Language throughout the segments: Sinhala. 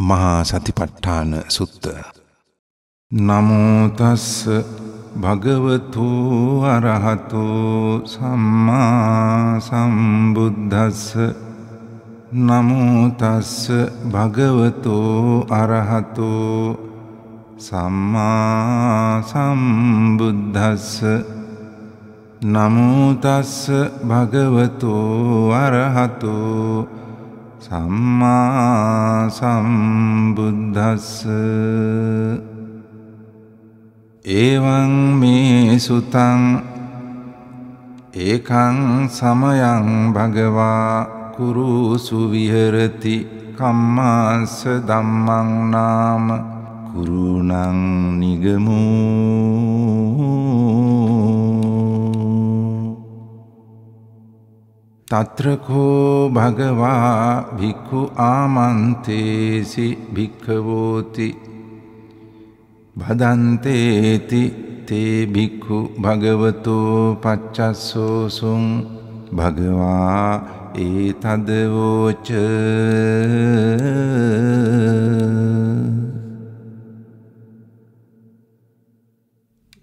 මහා සතිපට්ඨාන සුත්ත නමෝ තස්ස භගවතු අරහතු සම්මා සම්බුද්දස්ස. නමෝ තස්ස භගවතු අරහතු සම්මා සම්බුද්දස්ස. නමෝ තස්ස භගවතු අරහතු සම්මා සම්බුද්ධස්ස ඒවං මේ සුතං ඒකං සමයං භගවා කුරුසු විහරති කම්මාස දම්මං නාම කුරුණං නිගමූ. තත්‍රකෝ භගවා භික්ඛු ආමන්තේසි භික්ඛවෝති භදන්තේති තේ භික්ඛු භගවතෝ පච්චස්සෝසුං භගවා ඒතදවෝච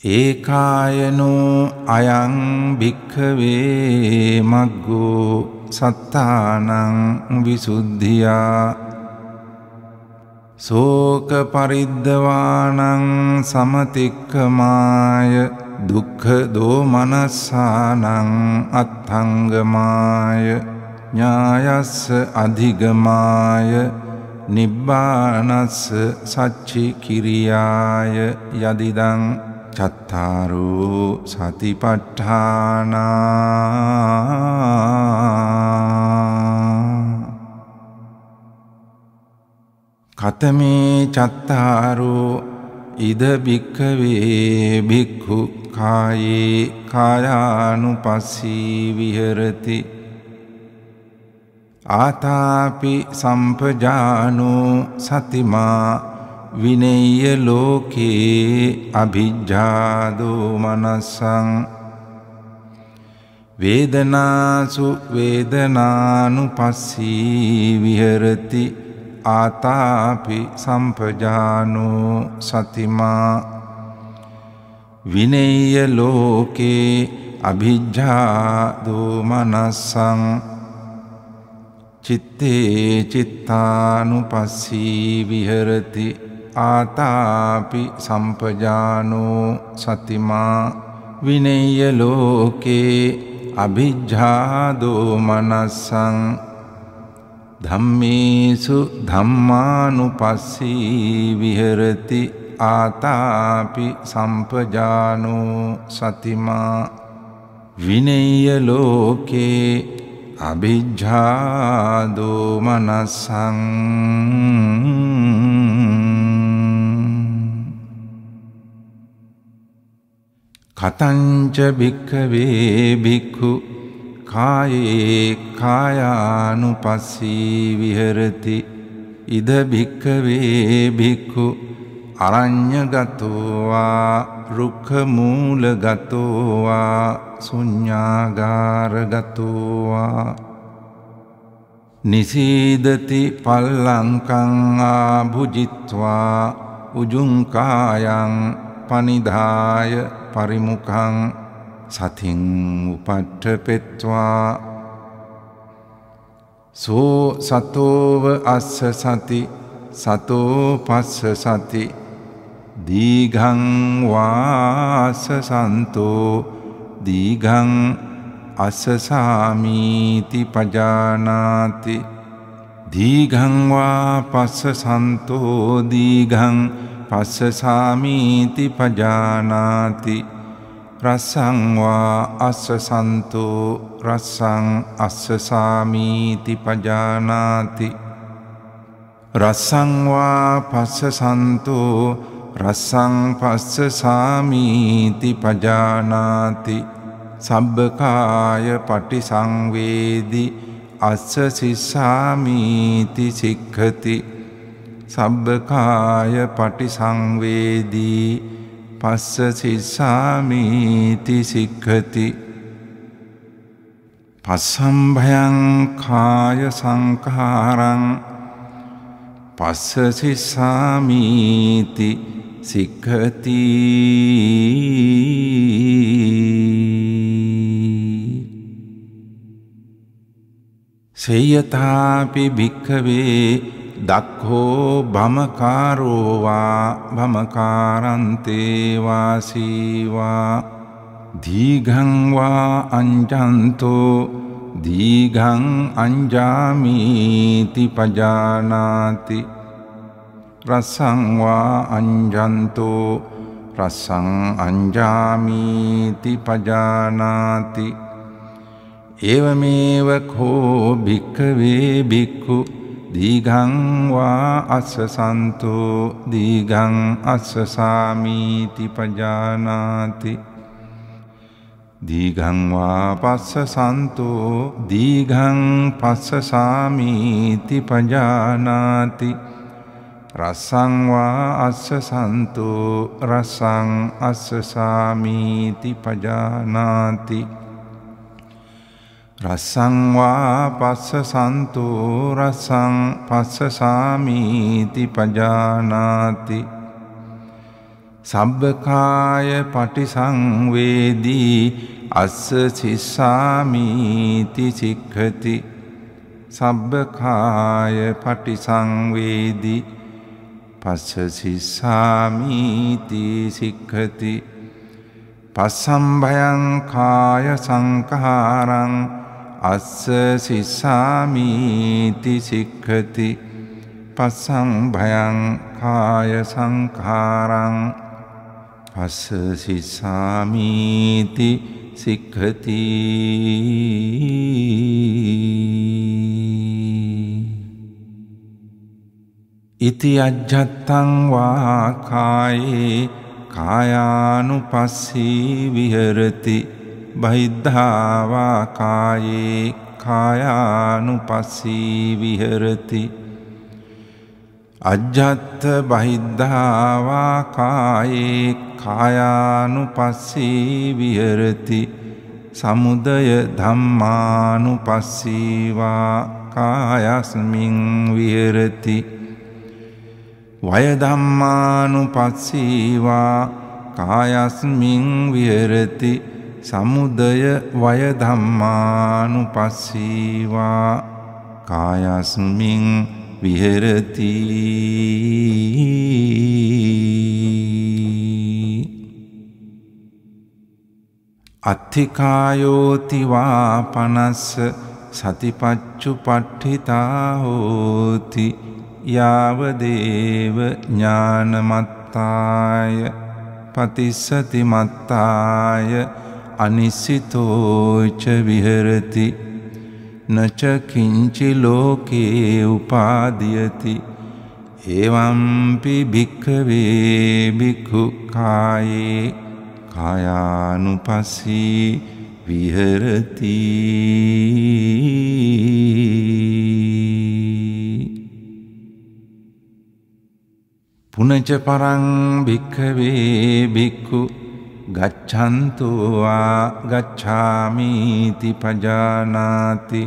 ඒකායනෝ අයං භික්ඛවේ මග්ගෝ සත්තානං විසුද්ධියා සෝක පරිද්දවානං සමතික්කමාය දුක්ඛ දෝමනස්සානං අත්ථංගමාය ඥායස්ස අධිගමාය නිබ්බානස්ස සච්චි කිරියාය යදිදං චත්තාරෝ සතිපට්ඨානා කතමේ චත්තාරෝ ඉද භික්කවේ භික්ඛු කායේ කායානුපස්සී විහෙරති ආතාපි සම්පජානෝ සතිමා විනෙය්‍ය ලෝකේ අභිජ්ජාදෝ මනස්සං වේදනාසු වේදනානුපස්සී විහෙරති ආතාපි සම්පජානෝ සතිමා විනෙය්‍ය ලෝකේ අභිජ්ජාදෝ මනස්සං චිත්තේ චිත්තානුපස්සී විහෙරති ආතාපි සම්පජානෝ සතිමා විනෙය්‍ය ලෝකේ අභිජ්ජාදෝ මනස්සං ධම්මේසු ධම්මානුපස්සී විහෙරති ආතාපි සම්පජානෝ සතිමා විනෙය්‍ය ලෝකේ අභිජ්ජාදෝ මනස්සං කතංච භික්කවේ භික්ඛු කායේ කායානුපස්සී විහෙරති. ඉද භික්කවේ භික්ඛු අරඤ්‍යගතෝවා රුක්ඛමූලගතෝවා සුඤ්ඤාගාරගතෝවා නිසීදති පල්ලංකං ආභුජිත්වා උජුංකායන් පනිදාය. පරිමුඛං සතින් උපට්ඨපෙත්වා සෝ සතෝව අස්ස සති සතෝ පස්ස සති දීඝං වාස සන්තෝ දීඝං අස්සසාමීති පජානාති දීඝං වා පස්ස සන්තෝ දීඝං පස්සසාමීති පජානාති. රස්සංවා අස්සසන්තෝ රස්සං අස්සසාමීති පජානාති. රස්සංවා පස්සසන්තෝ රස්සං පස්සසාමීති පජානාති. සබ්බකාය පටිසංවේදි අස්ස සිස්සාමීති සික්ඛති. සබ්බකාය පටිසංවේදී පස්ස සිස්සාමීති සික්ඛති. පස්සම්භයං කාය සංඛාරං පස්සසිස්සාමීති සික්හති සෙයතාපි භික්කවේ දක්හෝ බමකාරෝවා බමකාරන්තේවාසීවා දීගංවා අංජන්තෝ දීගං අංජාමීති පජානාති රසංවා අංජන්තෝ රසං අංජාමීති පජානාති. ඒවමේව කෝ භික්කවේ බික්කු දීගංවා අස්සසන්තෝ දීගං අස්සසාමීති පජානාති. දීගංවා පස්ස සන්තෝ දීගං පස්ස සාමීති පජානාති. රස්සංවා අස්ස සන්තෝ රසං අස්ස සාමීති පජානාති. රස්සංවා පස්ස සන්තෝ රසං පස්ස සාමීති පජානාති. සබ්බකාය පටිසංවේදී අස්ස සිස්සාමීති සික්හති සබ්බකාය පටිසංවේදී පස්ස සිස්සාමීති සික්හති පස්සම්භයං කාය සංකහාරං අස්ස සිස්සාමීති සික්හති පස්සම්භයං කාය සංකාරං පස්ස සිස්සාමීති සික්හති ඉති අජ්ජත්තං වාකායේ කායානු පස්සී විහරති බහිද්ධාවාකායේ කායානු පස්සී විහරති. අජ්ජත්ත බහිද්ධාවා කායේ කායානු පස්සී විහරති. සමුදය ධම්මානු පස්සීවා කායස්මින් විහරති. වයධම්මානු පස්සීවා කායස්මින් විහරති. සමුදය වයධම්මානු පස්සීවා කායස්මින් විහරති. අත්තිකායෝතිවා පනස්ස සතිපච්චු පට්ඨිතා හෝති යාවදේව ඥානමත්තාය පතිස්සතිමත්තාය අනිසිතෝච විහරති. නචකින්චි ලෝකේ උපාදියති. ඒවම්පි භික්කවේ භික්ඛුකායේ කායානුපස්සී විහරති. පුනච පරං භික්කවේ භික්ඛු ගච්ඡන්තුවා ගච්ඡාමීති පජානාති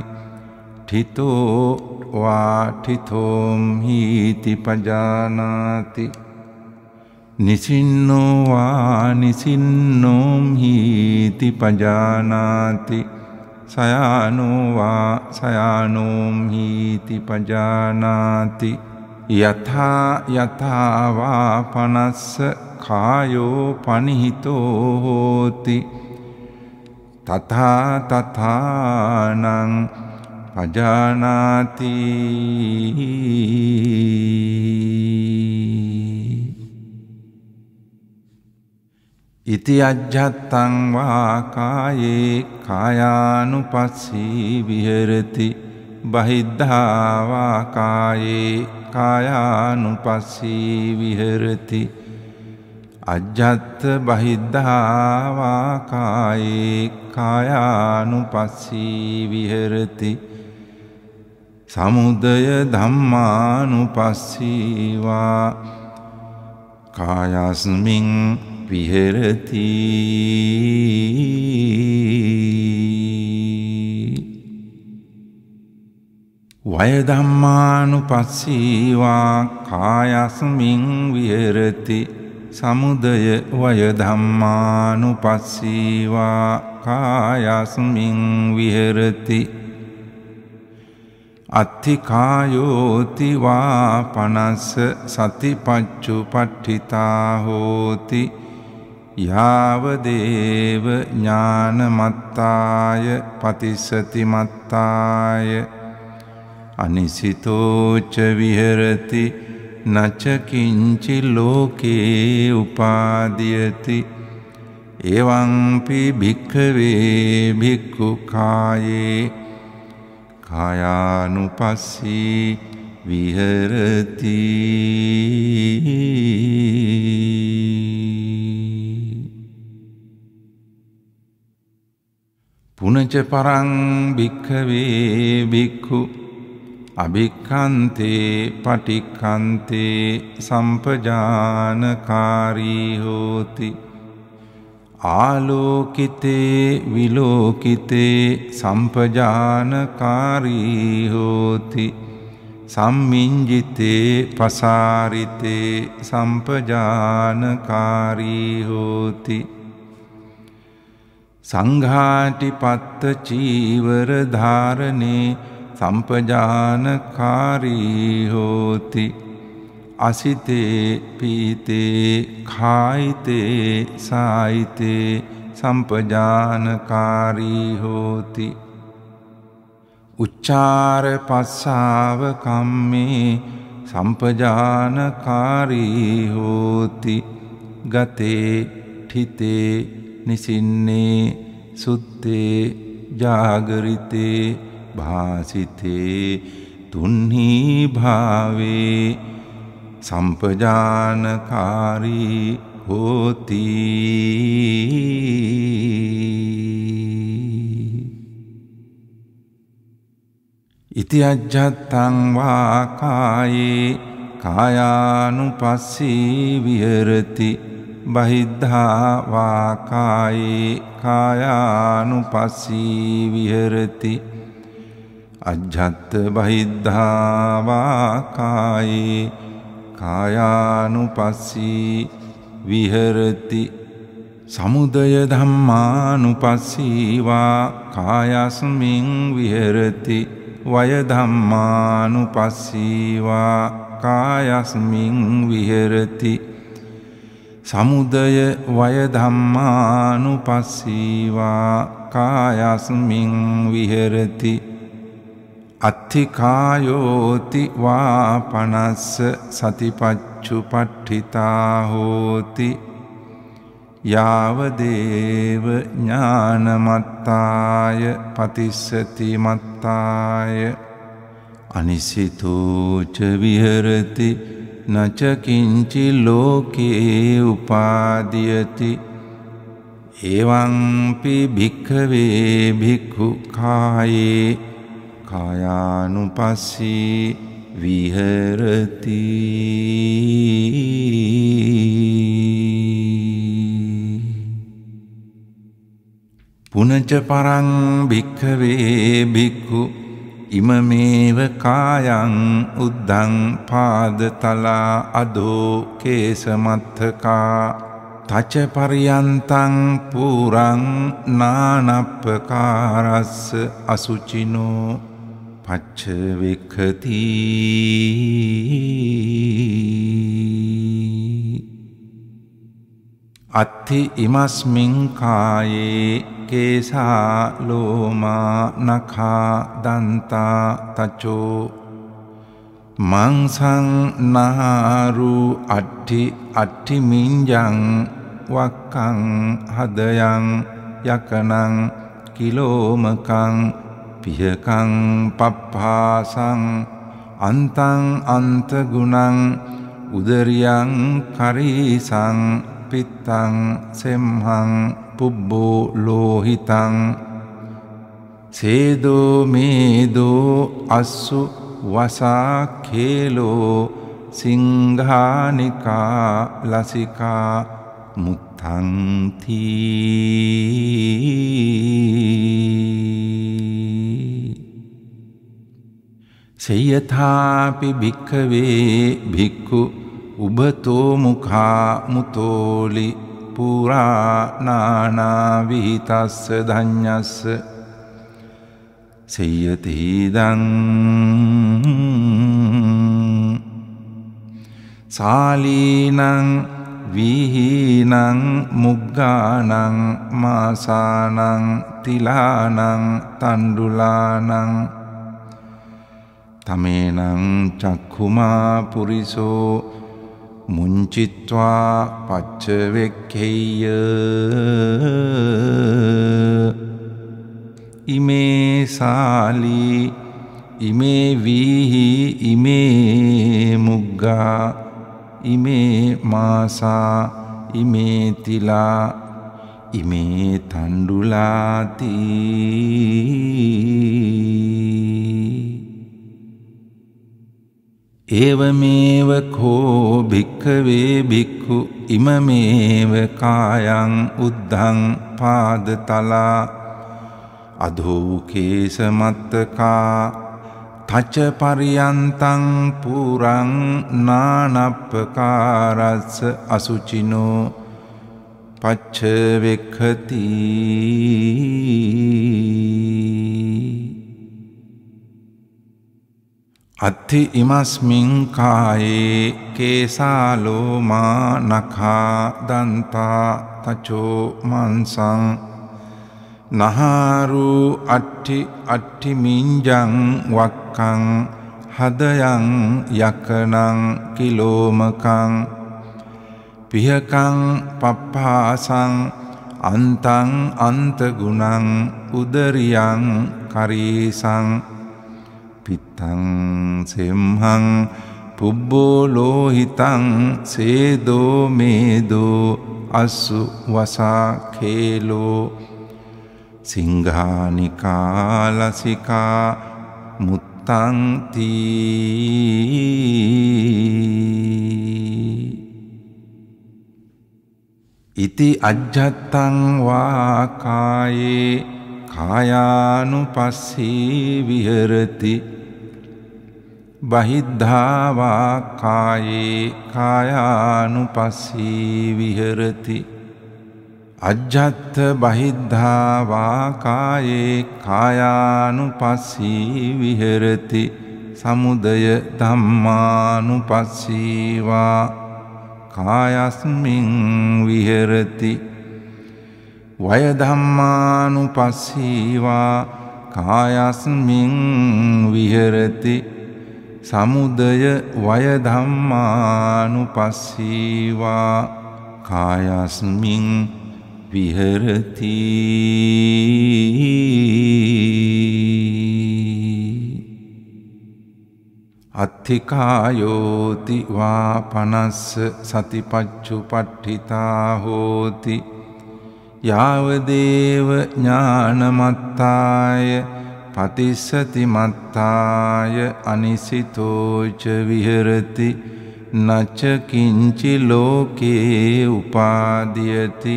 ඨිතෝවා ඨිතෝම් හීති පජානාති නිසින්නෝවා නිසින්නෝම් හීති පජානාති සයානෝවා සයානෝම් හීති පජානාති යථා යථාවා පනස්ස කායෝ පනිහිතෝ හෝති තථා තථානං පජානාති ඉති අජ්ජත්තං වා කායේ කායානුපස්සී විහෙරති බහිද්ධා වා කායේ කායානුපස්සී විහෙරති අජ්ජත්ත බහිද්ධාවා කායේ කායානුපස්සී විහෙරති. සමුදය ධම්මානුපස්සීවා කායස්මින් විහෙරති. වයධම්මානුපස්සීවා කායස්මින් විහෙරති. සමුදය වයධම්මානුපස්සීවා කායස්මින් විහෙරති. අත්තිකායෝතිවා පනස්ස සතිපච්චු පට්ඨිතා හෝති. යාවදේව ඥානමත්තාය පතිස්සතිමත්තාය අනිසිතෝච විහෙරති. නචකින්චි ලෝකේ උපාදියති එවංපි භික්කවේ භික්කු කායේ කායානුපස්සී විහරති පුනච පරං භික්කවේ භික්ඛු අභික්කන්තේ පටික්කන්තේ සම්පජානකාරී හෝති. ආලෝකිතේ විලෝකිතේ සම්පජානකාරී හෝති. සම්මින්ජිතේ පසාරිතේ සම්පජානකාරී හෝති. සංඝාටිපත්ත චීවර ධාරණේ සම්පජානකාරී හෝති අසිතේ පීතේ කායිතේ සායිතේ සම්පජානකාරී හෝති උච්චාර පස්සාව කම්මේ සම්පජානකාරී හෝති ගතේ ඨිතේ නිසින්නේ සුත්තේ ජාගරිතේ භාසිතේ තුන්හි භාවේ සම්පජානකාරී හෝති ඉති අජ්ජත්තං වාකායේ කායානුපස්සී විහරති බහිද්ධා වාකායේ කායානුපස්සී විහරති අජ්ජත්ත බහිද්ධාවාකායේ කායානුපස්සී විහරති සමුදය ධම්මානුපස්සීවා කායස්මින් විහරති වයධම්මානුපස්සීවා කායස්මින් විහරති සමුදය වයධම්මානුපස්සීවා කායස්මින් විහරති අත්තිකායෝති වා පනස්ස සතිපච්චු පට්ඨිතා හෝති යාවදේව ඥානමත්තාය පතිස්සති මත්තාය අනිසිතෝච විහරති නචකින්චි ලෝකේ උපාදියති එවංපි භික්ඛවේ භික්ඛු කායේ කායානුපස්සී විහරති. පුනච පරං භික්ඛවේ භික්ඛු ඉමමේව කායං උද්දං පාදතලා අදෝ කේසමත්තකා. තච පරියන්තං පුරං නානප්පකාරස්ස අසුචිනෝ. පච්චවෙක්කති අත්ති ඉමස්මින් කායේ කේසා ලෝමා නඛා දන්තා තචෝ මංසං නහාරු අට්ටි අට්ටිමින්ජං වක්කං හදයන් යකනං කිලෝමකං පියකං පප්පාසං අන්තං අන්තගුණං උදරියං කරීසං පිත්තං සෙම්හං පුබ්බෝ ලෝහිතං සේදෝ මේදෝ අස්සු වසාකේලෝ සිංහානිකා ලසිකා මුත්තංතිී සෙයථාපි භික්කවේ භික්කු උබතෝමුකා මුතෝලි පුරානානාවිහිතස්ස ධඥස්ස සෙයතිීදං සාලීනං විහිනං මුග්ගානං මාසානං තිලානං තණ්ඩුලානං තමේනං චක්ඛුමා පුරිසෝ මුංචිත්වා පච්චවෙක්කෙය්ය ඉමේ සාලී ඉමේ වීහි ඉමේ මුග්ගා ඉමේ මාසා ඉමේ තිලා ඉමේ තණ්ඩුලාතිී ඒවමේව කෝ භික්කවේ භික්කු ඉමමේව කායං උද්ධං පාදතලා අධෝකේසමත්තකා තච පරියන්තං පුරං නානප්පකාරස්ස අසුචිනෝ පච්චවෙක්හතිී අත්ති ඉමස්මින් කායේ කේසාලෝමා නඛා දන්තා තචෝ මන්සං නහාරු අට්ටි අට්ටි මින්ජං වක්කං හදයන් යකනං කිලෝමකං පිහකං පප්පාසං අන්තං අන්තගුණං උදරියං කරීසං පිත්තං සෙම්හං පුබ්බෝලෝහිතං සේදෝ මේදෝ අස්සු වසාකේලෝ සිංහානිකාලසිකා මුත්තංතිී ඉති අජ්ජත්තං වාකායේ කායානු පස්සී විහරති බහිද්ධාවා කායේ කායානු පස්සී විහරති අජ්ජත්ත බහිද්ධාවා කායේ කායානු පස්සී විහරති සමුදය ධම්මානු පස්සීවා කායස්මින් විහරති. වයධම්මානු පස්සීවා කායස්මින් විහරති. සමුදය වයධම්මානු පස්සීවා කායස්මින් විහරති. අත්තිකායෝතිවා පනස්ස සතිපච්චු පට්ඨිතා හෝති යාවදේව ඥානමත්තාය පතිස්සති මත්තාය අනිසිතෝච විහරති නච්චකින්චි ලෝකේ උපාදියති.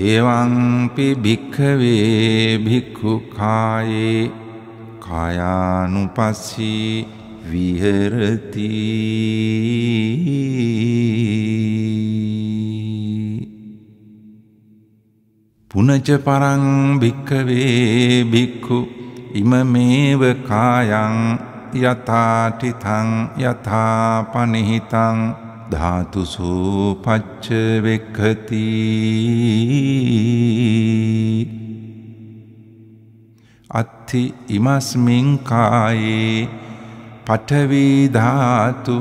ඒවංපි භික්ඛවේ භික්ඛු කායේ කායානුපස්සී විහරති. පුනච පරං භික්ඛවේ භික්ඛු ඉමමේව කායං යථාටිතං යථාපනිහිතං ධාතුසු පච්ච වෙක්ඛති. අත්ථි ඉමස්මින් කායේ පඨවි ධාතු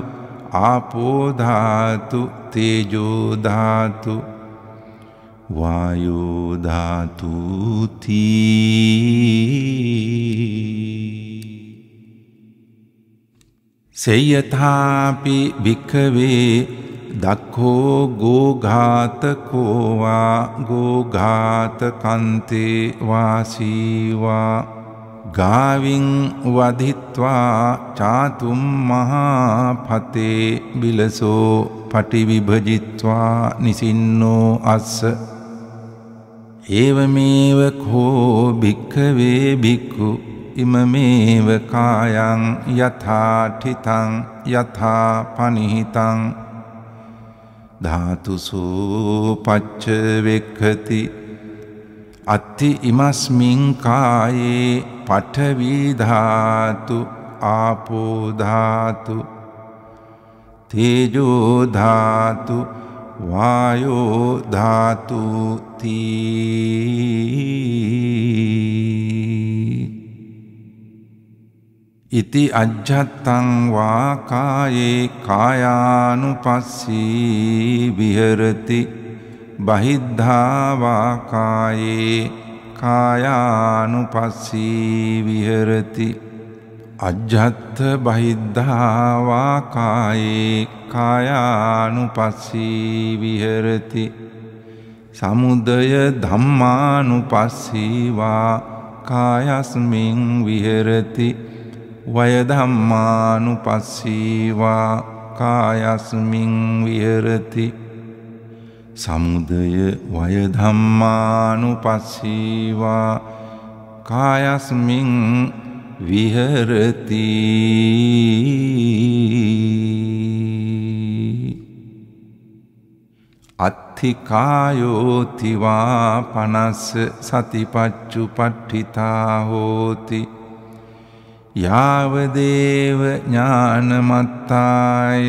ආපෝ ධාතු තේජෝ ධාතු වායෝධාතුති සෙයථාපි භික්කවේ දක්හෝ ගෝඝාතකෝවා ගෝඝාතකන්තේ වාසීවා ගාවින් වදිත්වා චාතුම් මහාපතේ බිලසෝ පටිවිභජිත්වා නිසින්නෝ අස්ස ඒවමේව කෝ භික්කවේ භික්කු ඉමමේව කායං යථාඨිතං යථා පනිහිතං ධාතුසු පච්ච වෙක්ඛති අත්ති ඉමස්මින් කායේ පඨවි ධාතු ආපෝ ධාතු තේජෝ ධාතු වායෝ ධාතු ඉති අජ්ජත්තං වා කායේ කායානුපස්සී විහෙරති බහිද්ධා වා කායේ කායානුපස්සී විහෙරති අජ්ජත්ත බහිද්ධාවා කායේ කායානුපස්සී විහෙරති. සමුදය ධම්මානුපස්සීවා කායස්මින් විහෙරති. වයධම්මානුපස්සීවා කායස්මින් විහෙරති. සමුදය වයධම්මානුපස්සීවා කායස්මින් විහරති. අත්තිකායෝතිවා පනස්ස සතිපච්චු පට්ඨිතා හෝති යාවදේව ඥානමත්තාය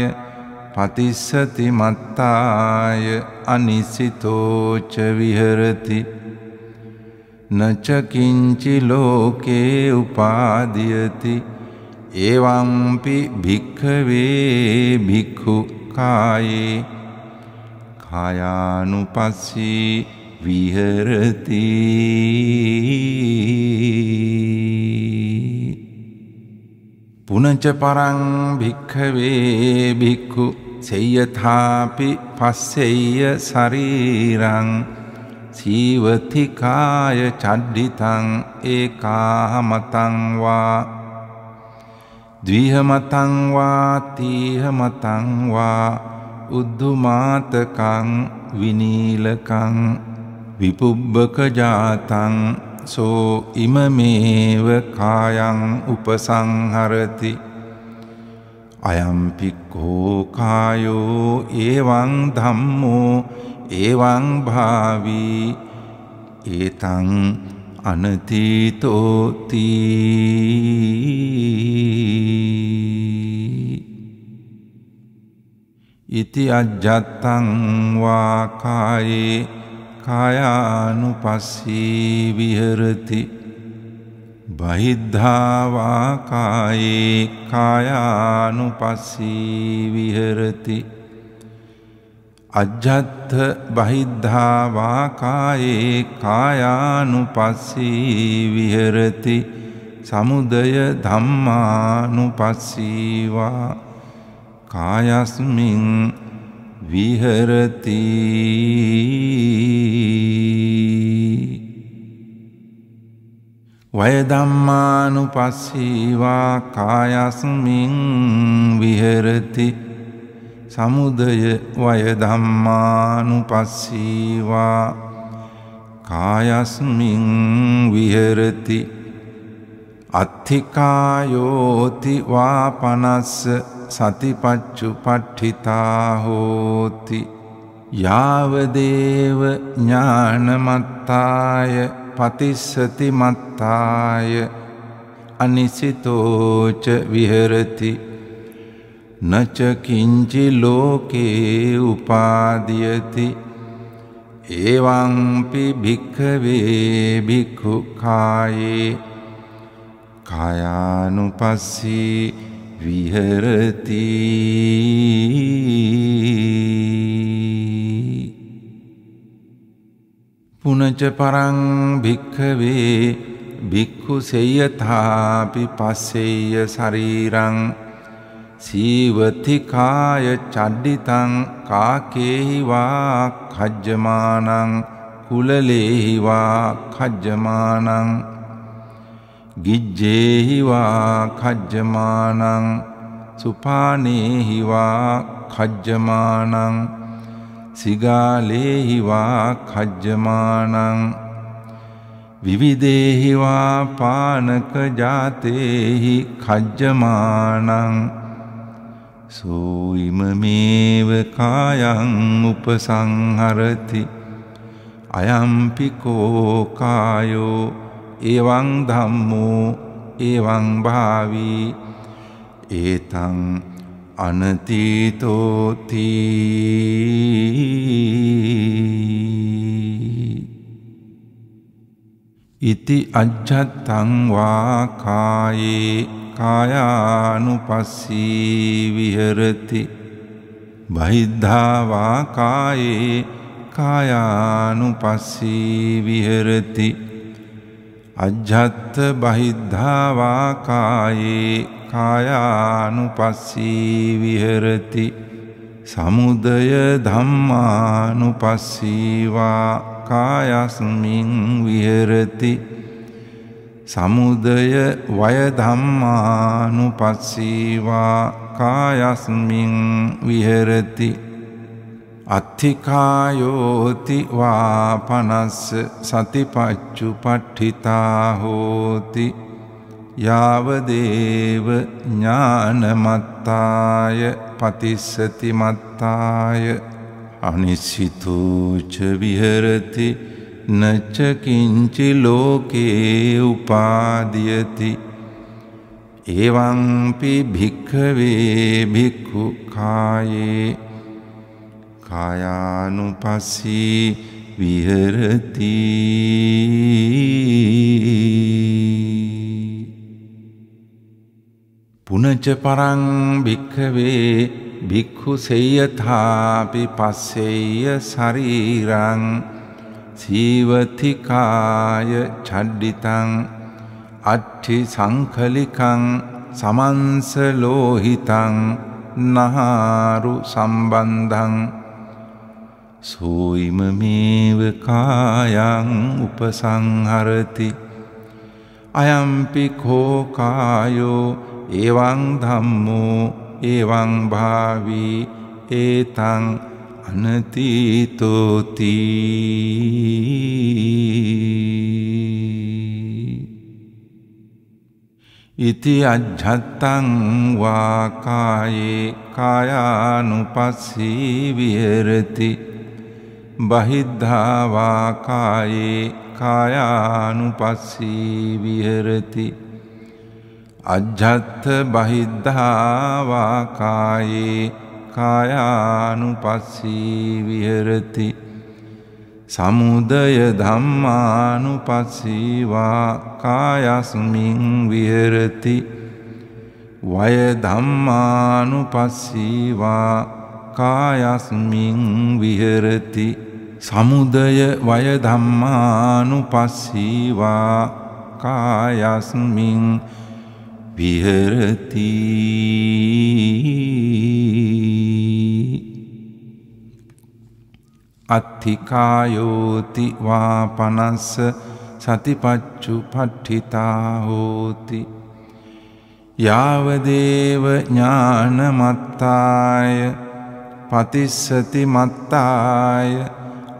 පතිස්සති මත්තාය අනිසිතෝච විහරති. නචකින්චි ලෝකේ උපාදියති ඒවම්පි භික්ඛවේ භික්ඛු කායේ කායානුපස්සී විහෙරති පුනච පරං භික්ඛවේ භික්ඛු සෙය්‍යථාපි පස්සෙය්‍ය ශරීරං සීවතිකාය චඩ්ඩිතං ඒකාහමතං වා ද්විහමතං වා තීහමතං වා උද්ධුමාතකං විනීලකං විපුබ්බක ජාතං සෝ ඉමමේව කායං උපසංහරති. අයම්පික්කෝ කායෝ ඒවං ධම්මෝ ඒවං භාවී ඒතං අනතීතෝති. ඉති අජ්ජත්තං වා කායේ කායානුපස්සී විහෙරති. බහිද්ධාවා කායේ කායානුපස්සී විහෙරති. අජ්ජත්ත බහිද්ධාවා කායේ කායානුපස්සී විහෙරති සමුදය ධම්මානුපස්සීවා කායස්මින් විහෙරති. වයදම්මානුපස්සීවා කායස්මින් විහෙරති සමුදය වයදම්මානුපස්සීවා කායස්මින් විහෙරති. අත්ථිකායෝති වා පනස්ස සතිපච්චු පට්ඨිතා හෝති යාවදේව ඥානමත්තාය පතිස්සති මත්තාය අනිසිතෝච විහෙරති. නචකින්චි ලෝකේ උපාදියති. ඒවංපි භික්ඛවේ භික්ඛු කායේ. කායානුපස්සී විහෙරති. පුනච පරං භික්ඛවේ භික්ඛු සෙය්‍යථාපි පස්සෙය්‍ය ශරීරං. සීවතිකාය චඩ්ඩිතං කාකේහිවා කජ්ජමානං කුලලේහිවා කජ්ජමානං ගිජ්ජේහිවා කජ්ජමානං සුපානේහිවා කජ්ජමානං සිගාලේහිවා කජ්ජමානං විවිදේහිවා පානක ජාතේහි කජ්ජමානං සෝයිමමේව කායං උපසංහරති. අයම්පිකෝ කායෝ එවං ධම්මෝ එවං භාවී. ඒතං අනතීතෝති. ඉති අජ්ජත්තං වා කායේ කායානුපස්සී විහෙරති. බහිද්ධා වා කායේ කායානුපස්සී විහෙරති. අජ්ජත්ත බහිද්ධා වා කායේ කායානුපස්සී විහෙරති. සමුදය ධම්මානුපස්සීවා කායස්මින් විහෙරති. සමුදය වයධම්මානුපස්සීවා කායස්මින් විහෙරති. අත්ථිකායෝති වා පනස්ස සතිපච්චු පට්ඨිතා හෝති යාවදේව ඥානමත්තාය පතිස්සති මත්තාය අනිසිතූච විහරති නච්චකින්චි ලෝකේ උපාදියති ඒවංපි භික්ඛවේ භික්ඛු කායේ කායානුපස්සී විහරති පුනච පරං භික්ඛවේ භික්ඛු සෙය්‍යථාපි පස්සෙය්‍ය ශරීරං සීවතිකාය චඩ්ඩිතං අට්ඨි සංකලිකං සමන්සලෝහිතං නහාරු සම්බන්ධං සෝයිමමේව කායං උපසංහරති අයම්පි කෝකායෝ ඒවං ධම්මෝ ඒවං භාවී ඒතං අනතීතෝති. ඉති අජ්ජත්තං වාකායේ කායානුපස්සී විහෙරති. බහිද්ධාවාකායේ කායානුපස්සී විහෙරති. අජ්ජත්ත බහිද්ධාවාකායේ කායානුපස්සී විහෙරති. සමුදය ධම්මානුපස්සීවා කායස්මින් විහෙරති. වය ධම්මානුපස්සීවා කායස්මින් විහෙරති. සමුදය වය ධම්මානුපස්සීවා කායස්මින් විහෙරති අත්තිකායෝති වා පනස්ස සතිපච්චු පට්ඨිතා හෝති යාවදේව ඥානමත්තාය පතිස්සති මත්තාය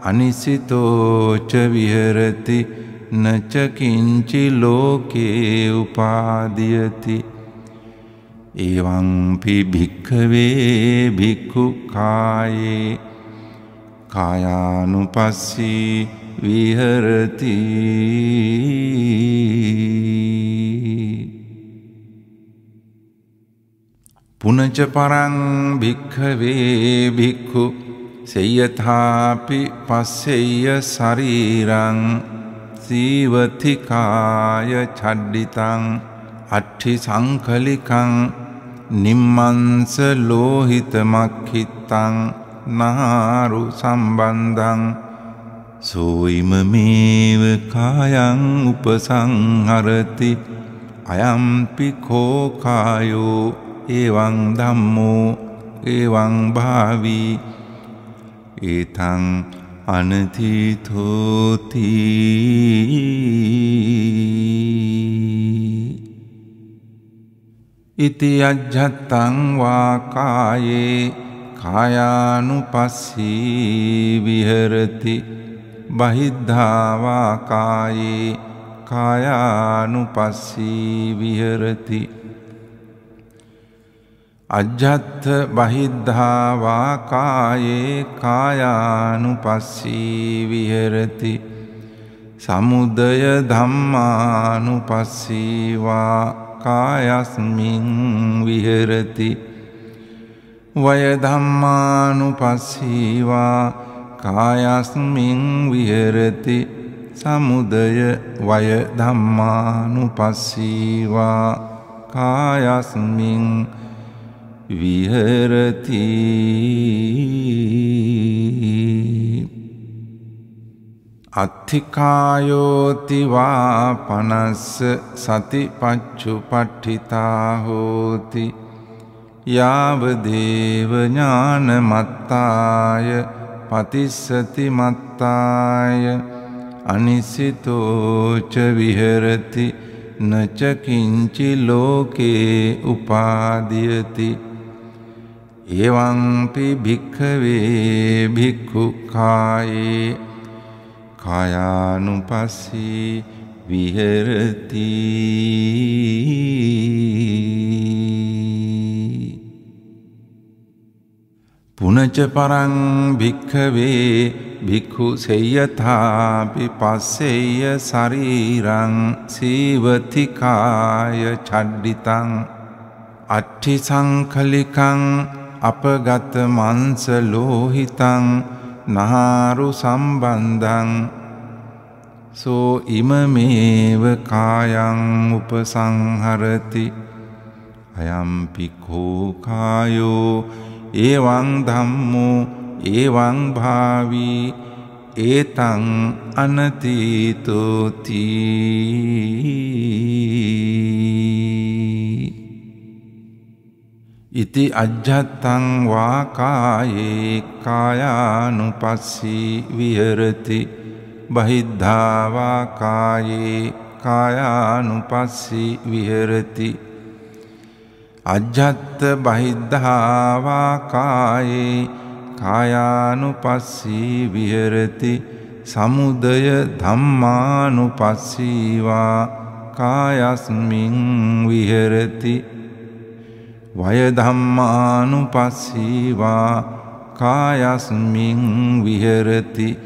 අනිසිතෝච විහරති. නචකින්චි ලෝකේ උපාදියති. ඒවංපි භික්ඛවේ භික්ඛු කායේ. කායානුපස්සී විහරති. පුනච පරං භික්ඛවේ භික්ඛු සෙය්‍යථාපි පස්සෙය්‍ය ශරීරං. සීවතිකාය චඩ්ඩිතං අට්ඨි සංකලිකං නිම්මන්ස ලෝහිතමක්හිත්තං නහාරු සම්බන්ධං සෝයිමමේව කායං උපසංහරති අයම්පි කෝකායෝ ඒවං ධම්මෝ ඒවං භාවී. ඒතං අනතිතෝති. ඉති අජ්ජත්තං වාකායේ කායානුපස්සී විහරති. බහිද්ධාවාකායේ කායානුපස්සී විහෙරති. අජ්ජත්ත බහිද්ධාවා කායේ කායානුපස්සී විහෙරති සමුදය ධම්මානුපස්සීවා කායස්මින් විහෙරති වයධම්මානුපස්සීවා කායස්මින් විහෙරති සමුදය වයධම්මානුපස්සීවා කායස්මින් විහරති අත්තිකායෝතිවා පනස්ස සතිපච්චු පට්ඨිතා හෝති යාවදේවඥානමත්තාය පතිස්සති මත්තාය. අනිසිතෝච විහරති නචකින්චි ලෝකේ උපාදියති. එවංපි භික්ඛවේ භික්ඛුකායේ කායානුපස්සී විහෙරති. පුනච පරං භික්ඛවේ භික්ඛු සෙය්‍යථාපි පස්සෙය්‍ය ශරීරං සීවතිකාය චඩ්ඩිතං. අට්ඨි සංකලිකං අපගත මංස ලෝහිතං නහාරු සම්බන්ධං සෝ ඉමමේව කායං උපසංහරති අයම්පිකෝ කායෝ ඒවං ධම්මෝ ඒවං භාවී ඒතං අනතීතෝතිී ඉති අජ්ජත්තං වාකායේ කායානුපස්සී විහරති බහිද්ධාවාකායේ කායානුපස්සී විහරති අජ්ජත්ත බහිද්ධාවාකායේ කායානුපස්සී විහරති සමුදය ධම්මානුපස්සීවා කායස්මින් විහරති වයධම්මානුපස්සීවා කායස්මින් විහෙරති.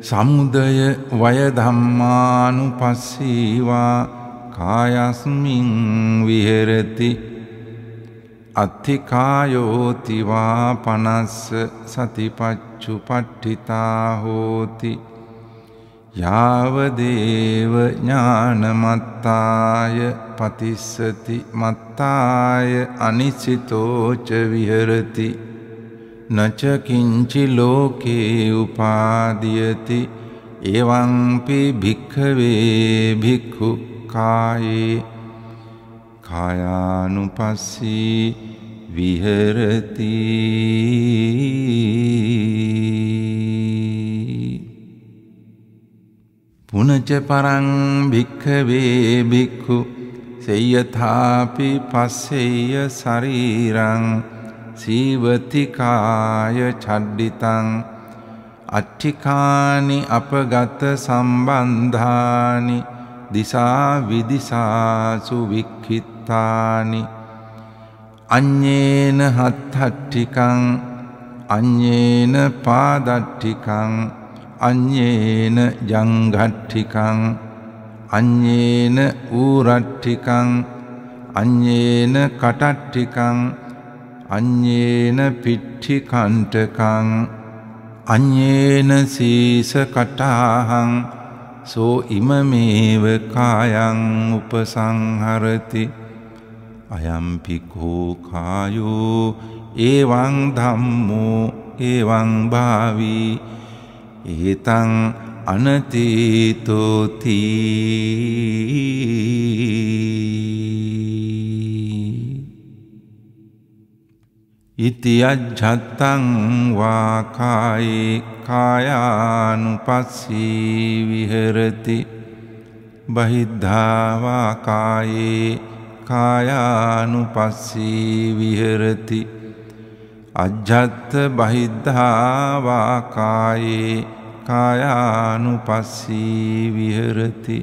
සමුදය වයධම්මානුපස්සීවා කායස්මින් විහෙරති. අත්තිකායෝතිවා පනස්ස සතිපච්චු පට්ඨිතා හෝති යාවදේව ඥානමත්තාය පතිස්සති මත්තාය අනිසිතෝච විහරති නචකින්චි ලෝකේ උපාදියති එවංපි භික්ඛවේ භික්ඛු කායේ. කායානුපස්සී විහරති. පුනච පරං භික්ඛවේ භික්ඛු සෙය්‍යථාපි පස්සෙය්‍ය ශරීරං සීවතිකාය චඩ්ඩිතං අට්ඨිකානි අපගත සම්බන්ධානි දිසා විදිසාසු වික්ඛිත්තානි අඤ්ඤේන හත්ථට්ඨිකං අඤ්ඤේන පාදට්ඨිකං අඤ්ඤේන ජංඝට්ඨිකං අඤ්ඤේන ඌරට්ඨිකං අඤ්ඤේන කටට්ඨිකං අඤ්ඤේන පිට්ඨිකණ්ඨකං අඤ්ඤේන සීස කටාහං සෝ ඉමමේව කායං උපසංහරති. අයම්පිකෝ කායෝ ඒවං ධම්මෝ ඒවං භාවී. ඒතං අනතීතෝති. ඉතියජ්ජත්තං වාකායේ කායානුපස්සී විහෙරති. බහිද්ධාවාකායේ කායානුපස්සී විහෙරති. අජ්ජත්ත බහිද්ධාවාකායේ කායානුපස්සී විහරති.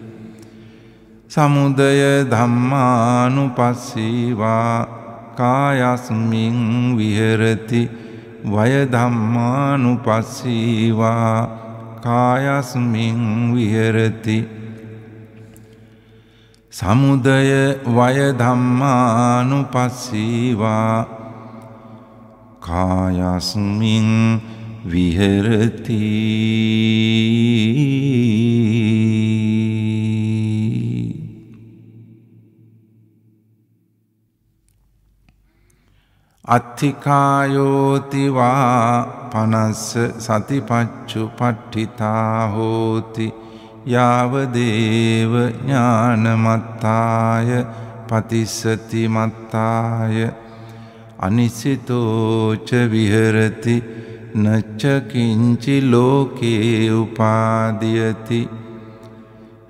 සමුදය ධම්මානුපස්සීවා කායස්මින් විහෙරති. වයධම්මානුපස්සීවා කායස්මින් විහෙරති. සමුදය වයධම්මානුපස්සීවා කායස්මින් විහෙරති අත්තිකායෝතිවා පනස්ස සතිපච්චු පට්ඨිතා හෝති යාවදේව ඥානමත්තාය පතිස්සති මත්තාය අනිසිතෝච විහරති නච්චකින්චි ලෝකේ උපාදියති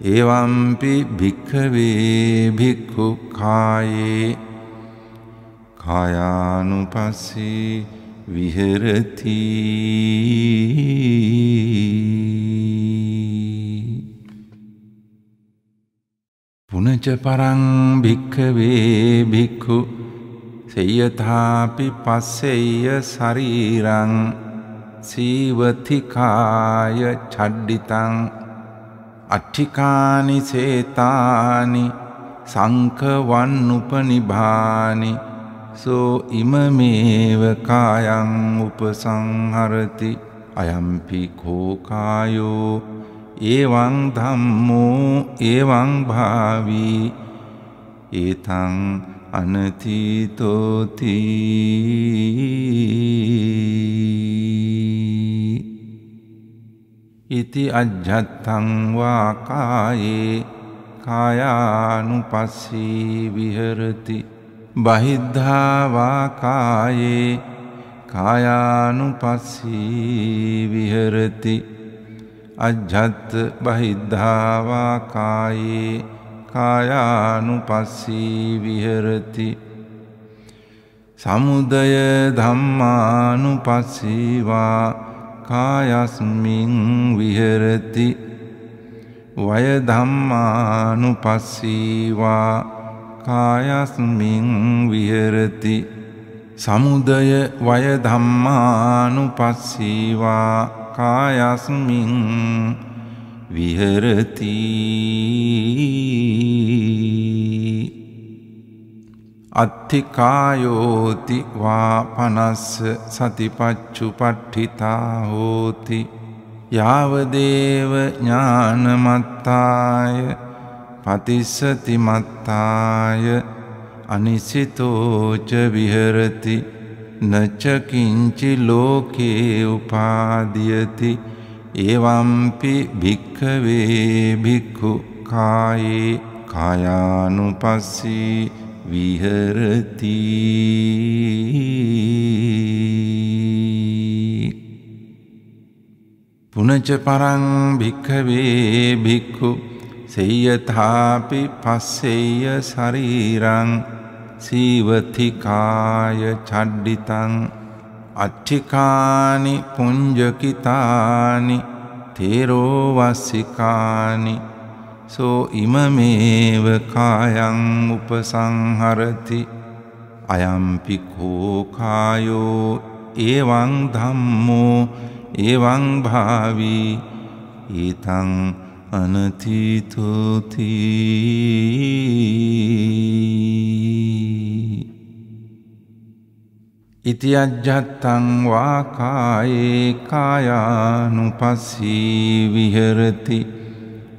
ඒවම්පි භික්කවේ භික්ඛුකායේ කායානුපස්සී විහෙරති පුනච පරං භික්කවේ භික්ඛු සෙය්‍යථාපි පස්සෙය්‍ය ශරීරං සීවතිකාය චඩ්ඩිතං අට්ඨිකානි සේතානි සංකවන්නුපනිභානි සෝ ඉමමේව කායං උපසංහරති අයම්පි කෝකායෝ ඒවං ධම්මෝ ඒවං භාවී ඒතං අනතීතෝති ඉති අජ්ජත්තං වා කායේ කායානුපස්සී විහෙරති බහිද්ධාවා කායේ කායානුපස්සී විහෙරති අජ්ජත් බහිද්ධාවා කායේ කායානුපස්සී විහෙරති සමුදය ධම්මානුපස්සීවා කායස්මින් විහෙරති. වයධම්මානුපස්සීවා කායස්මින් විහෙරති. සමුදය වයධම්මානුපස්සීවා කායස්මින් විහෙරති. අත්තිකායෝති වා පනස්ස සතිපච්චු පට්ඨිතා හෝති යාවදේව ඥානමත්තාය පතිස්සතිමත්තාය අනිසිතෝච විහරති නචකින්චි ලෝකේ උපාදියති ඒවම්පි භික්කවේ භික්ඛු කායේ කායානුපස්සී විහරති පුනච පරං භික්ඛවේ භික්ඛු සෙය්‍යථාපි පස්සෙය්‍ය ශරීරං සීවතිකාය චඩ්ඩිතං අට්ඨිකානි පුංජකිතානි තේරෝවස්සිකානි සෝ ඉමමේව කායං උපසංහරති। අයම්පිකෝ කායෝ ඒවං ධම්මෝ ඒවං භාවී। ඒතං අනතිතෝති। ඉතිඅජ්ජත්තං වා කායේ කායානුපස්සී විහෙරති।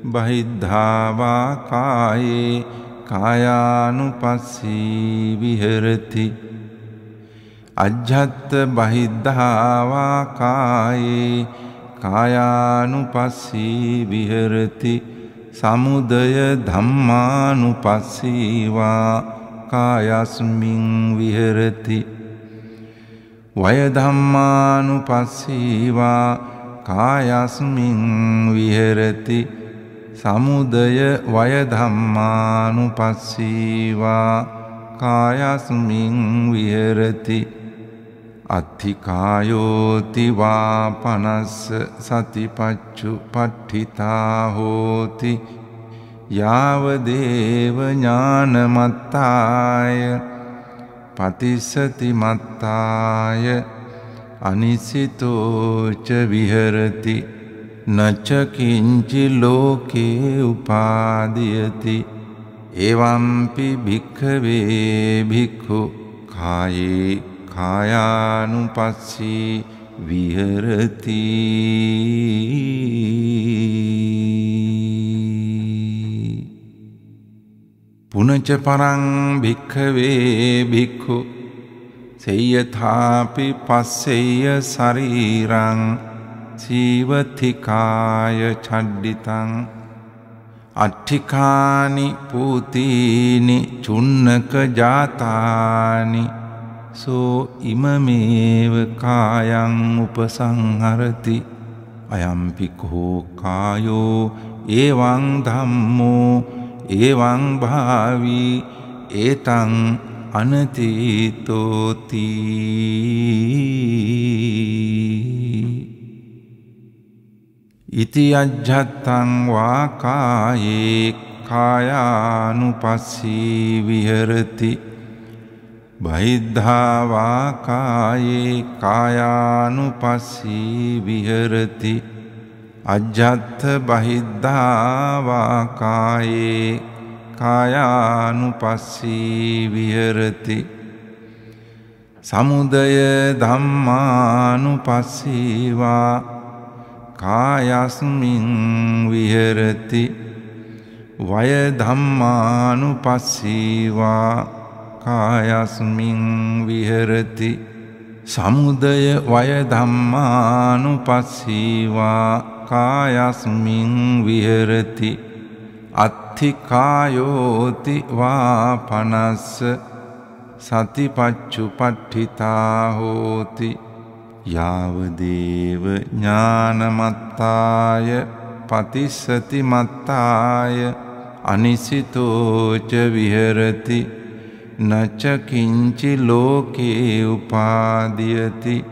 බහිද්ධාවා කායේ කායානුපස්සී විහෙරති. අජ්ජත්ත බහිද්ධාවා කායේ කායානුපස්සී විහෙරති. සමුදය ධම්මානුපස්සීවා කායස්මින් විහෙරති. වයධම්මානුපස්සීවා කායස්මින් විහෙරති. සමුදය වයධම්මානුපස්සීවා කායස්මින් විහෙරති. අත්තිකායෝතිවා පනස්ස සතිපච්චු පට්ඨිතා හෝති. යාවදේව ඥානමත්තාය පතිස්සති මත්තාය අනිසිතෝච විහරති. නචකින්චි ලෝකේ උපාදියති. එවම්පි භික්ඛවේ භික්ඛු කායේ කායානුපස්සී විහරති. පුනච පරං භික්ඛවේ භික්ඛු සෙය්‍යථාපි පස්සෙය්‍ය ශරීරං සීවතිකාය චඩ්ඩිතං අට්ඨිකානි පූතීනි චුන්නක ජාතානි සෝ ඉමමේව කායං උපසංහරති අයම්පිකෝ කායෝ ඒවං ධම්මෝ ඒවං භාවී ඒතං අනතීතෝති ඉති අජ්ජත්තං වාකායේ කායානුපස්සී විහරති බහිද්ධාවාකායේ කායානුපස්සී විහරති අජ්ජත්ත බහිද්ධාවාකායේ කායානුපස්සී විහරති සමුදය ධම්මානුපස්සීවා කායස්මින් විහරති වය ධම්මානුපස්සීවා කායස්මින් විහරති සමුදය වය ධම්මානුපස්සීවා කායස්මින් විහරති අත්ථිකායෝති වා පනස්ස සතිපච්චු පට්ඨිතා හෝති යාවදේව ඥානමත්තාය පතිස්සති මත්තාය අනිසිතෝච විහරති නචකින්චි ලෝකේ උපාදියති.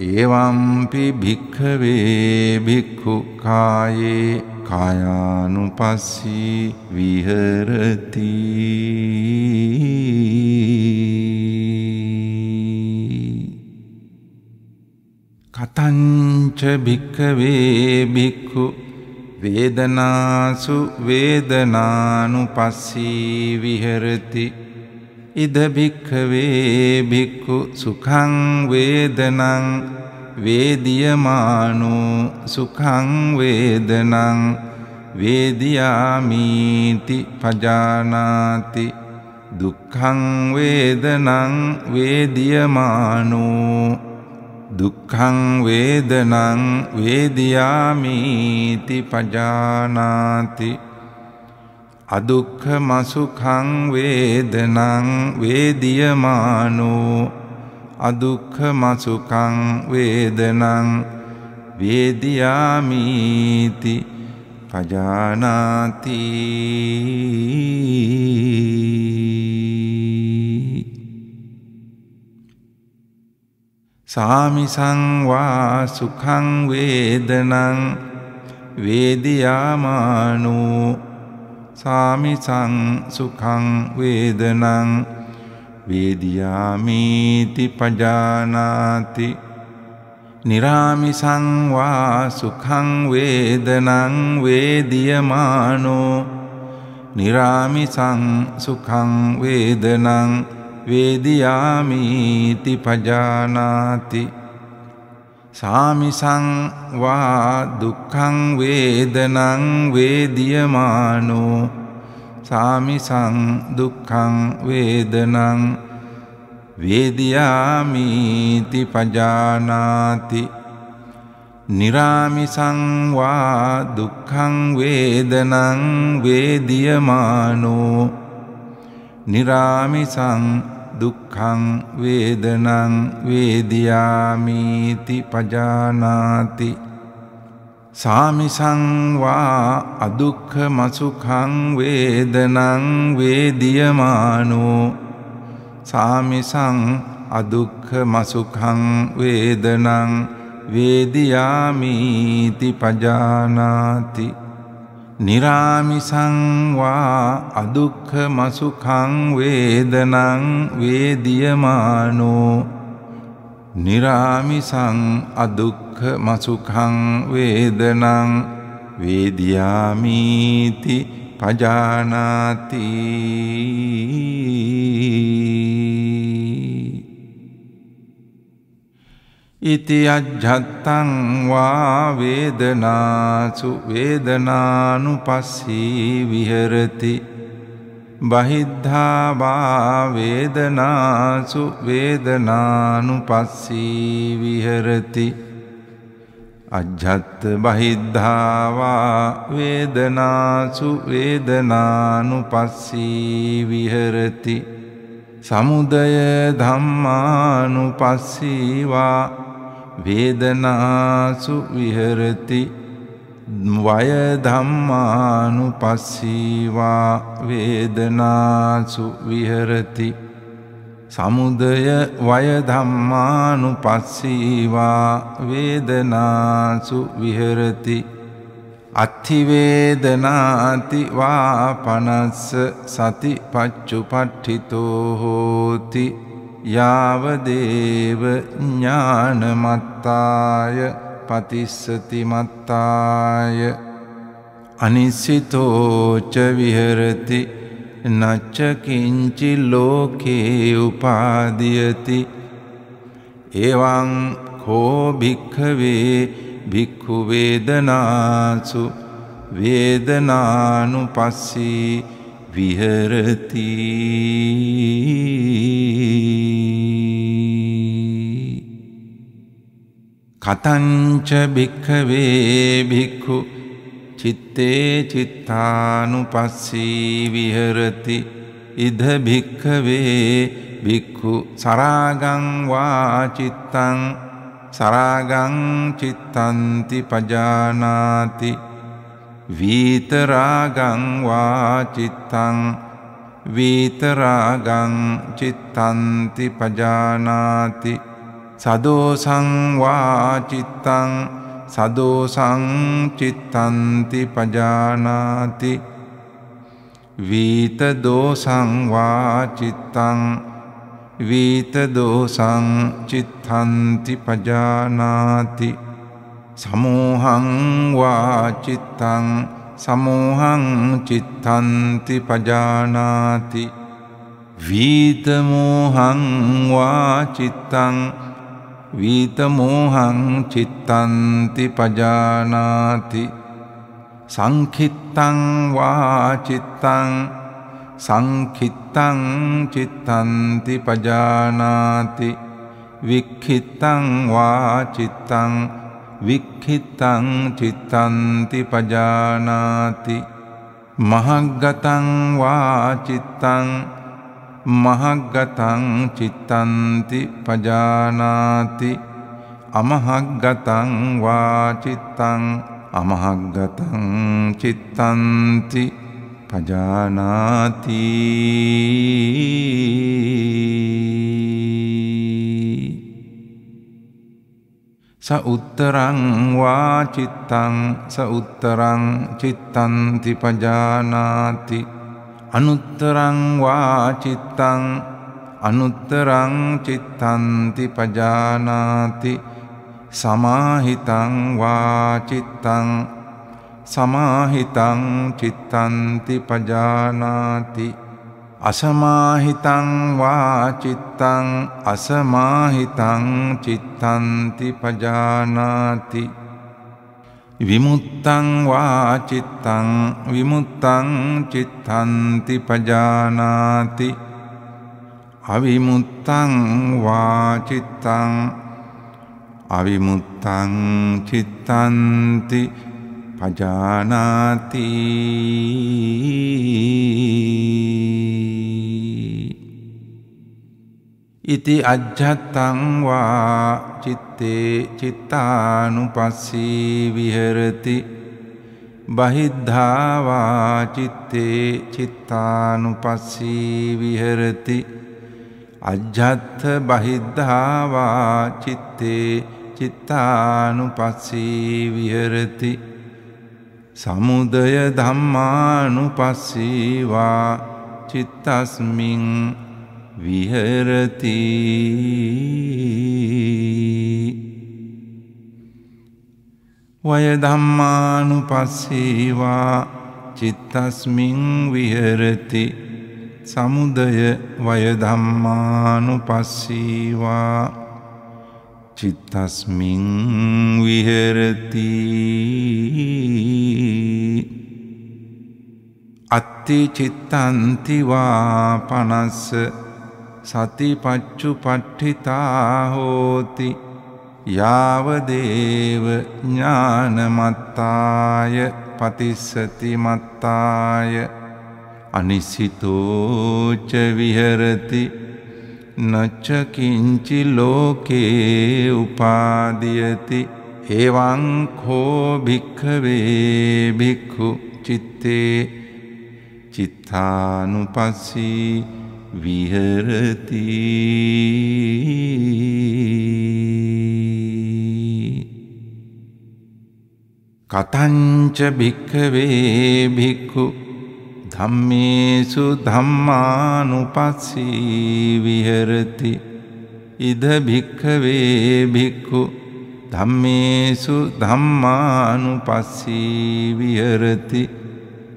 ඒවම්පි භික්ඛවේ භික්ඛු කායේ කායානුපස්සී විහරති. කතංච භික්ඛවේ භික්ඛු වේදනාසු වේදනානුපස්සී විහෙරති. ඉද භික්ඛවේ භික්ඛු සුඛං වේදනං වේදියමානෝ සුඛං වේදනං වේදියාමීති පජානාති. දුක්ඛං වේදනං වේදියමානෝ දුක්ඛං වේදනං වේදියාමීති පජානාති අදුක්ඛ මසුඛං වේදනං වේදියමානෝ අදුක්ඛ මසුඛං වේදනං වේදියාමීති පජානාති සාමිසංවා සුඛං වේදනං වේදියාමානෝ සාමිසං සුඛං වේදනං වේදියාමීති පජානාති නිරාමිසංවා සුඛං වේදනං වේදියමානෝ නිරාමිසං සුඛං වේදනං වේදියාමීති පජානාති සාමිසං වා දුක්ඛං වේදනං වේදියමානෝ සාමිසං දුක්ඛං වේදනං වේදියාමීති පජානාති නිරාමිසං වා දුක්ඛං වේදනං වේදියමානෝ නිරාමිසං දුක්ඛං වේදනං වේදියාමීති පජානාති සාමිසං වා අදුක්ඛ මසුඛං වේදනං වේදියමානෝ සාමිසං අදුක්ඛ මසුඛං වේදනං වේදියාමීති පජානාති නිරාමිසංවා අදුක්ඛ මසුඛං වේදනං වේදියමානෝ නිරාමිසං අදුක්ඛ මසුඛං වේදනං වේදියාමීති පජානාති ඉති අජ්ජත්තං වා වේදනාසු වේදනානුපස්සී විහෙරති බහිද්ධාවා වේදනාසු වේදනානුපස්සී විහෙරති අජ්ජත්ත බහිද්ධාවා වේදනාසු වේදනානුපස්සී විහෙරති සමුදය ධම්මානුපස්සීවා වේදනාසු විහරති. වයධම්මානු පස්සීවා වේදනාසු විහරති. සමුදය වයධම්මානු පස්සීවා වේදනාසු විහරති. අත්තිවේදනාතිවා පනස්ස සති පච්චු පට්ඨිතෝ හෝති. යාවදේව ඥානමත්තාය පතිස්සතිමත්තාය අනිසිතෝච විහරති නච්චකින්චි ලෝකේ උපාදියති. එවං කෝභික්ඛවේ භික්ඛුවේදනාසු වේදනානුපස්සී විහරති කතංච භික්ඛවේ භික්ඛු චිත්තේ චිත්තානුපස්සී විහෙරති ඉද භික්ඛවේ භික්ඛු සරාගං වා චිත්තං සරාගං චිත්තන්ති පජානාති වීතරාගං වා චිත්තං වීතරාගං චිත්තන්ති පජානාති සදෝසං වා චිත්තං සදෝසං චිත්තන්ති පජානාති වීතදෝසං වා චිත්තං වීතදෝසං චිත්තන්ති පජානාති සමෝහං වා චිත්තං සමෝහං චිත්තන්ති පජානාති. වීතමෝහං වා චිත්තං වීතමෝහං චිත්තන්ති පජානාති. සංකිත්තං වා චිත්තං සංකිත්තං චිත්තන්ති පජානාති. වික්ඛිත්තං වා චිත්තං වික්ඛිත්තං චිත්තන්ති පජානාති මහග්ගතං වා චිත්තං මහග්ගතං චිත්තන්ති පජානාති අමහග්ගතං වා චිත්තං අමහග්ගතං චිත්තන්ති පජානාති ස උත්තරං වා චිත්තං ස උත්තරං චිත්තන්ති පජානාති අනුත්තරං වා චිත්තං අනුත්තරං චිත්තන්ති පජානාති සමාහිතං වා චිත්තං සමාහිතං චිත්තන්ති පජානාති අසමාහිතං වා චිත්තං අසමාහිතං චිත්තන්ති පජානාති. විමුත්තං වා චිත්තං විමුත්තං චිත්තන්ති පජානාති. අවිමුත්තං වා චිත්තං අවිමුත්තං චිත්තන්ති පජානාති ඉති අජ්ජත්තං වා චිත්තේ චිත්තානුපස්සී විහෙරති බහිද්ධාවා චිත්තේ චිත්තානුපස්සී විහෙරති අජ්ජත්ත බහිද්ධාවා චිත්තේ චිත්තානුපස්සී විහෙරති සමුදය ධම්මානු පස්සීවා චිත්තස්මින් විහරති. වයධම්මානු පස්සීවා චිත්තස්මින් විහරති. සමුදය වයධම්මානු පස්සීවා චිත්තස්මින් විහරති. අත්ති චිත්තන්තිවා පනස්ස සතිපච්චු පට්ඨිතා හෝති. යාවදේව ඥානමත්තාය පතිස්සති මත්තාය. අනිසිතෝච විහරති. නච්චකින්චි ලෝකේ උපාදියති. එවං කෝ භික්ඛවේ භික්ඛු චිත්තේ. චිත්තානුපස්සී විහරති. කතංච භික්ඛවේ භික්ඛු ධම්මේසු ධම්මානුපස්සී විහරති. ඉද භික්ඛවේ භික්ඛු ධම්මේසු ධම්මානුපස්සී විහරති.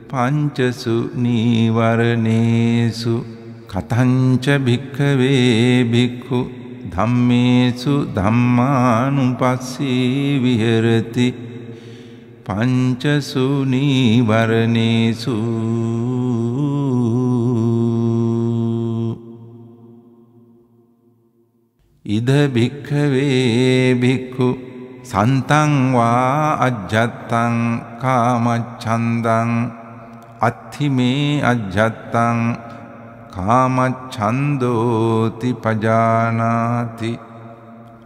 පංචසු නීවරණේසු කතංච භික්ඛවේ භික්ඛු ධම්මේසු ධම්මානුපස්සී විහරති. පංචසු නීවරණේසු ඉද භික්ඛවේ භික්ඛු සන්තං වා අජ්ජත්තං කාමච්ඡන්දං අත්ථිමේ අජ්ජත්තං කාමච්ඡන්දෝති පජානාති.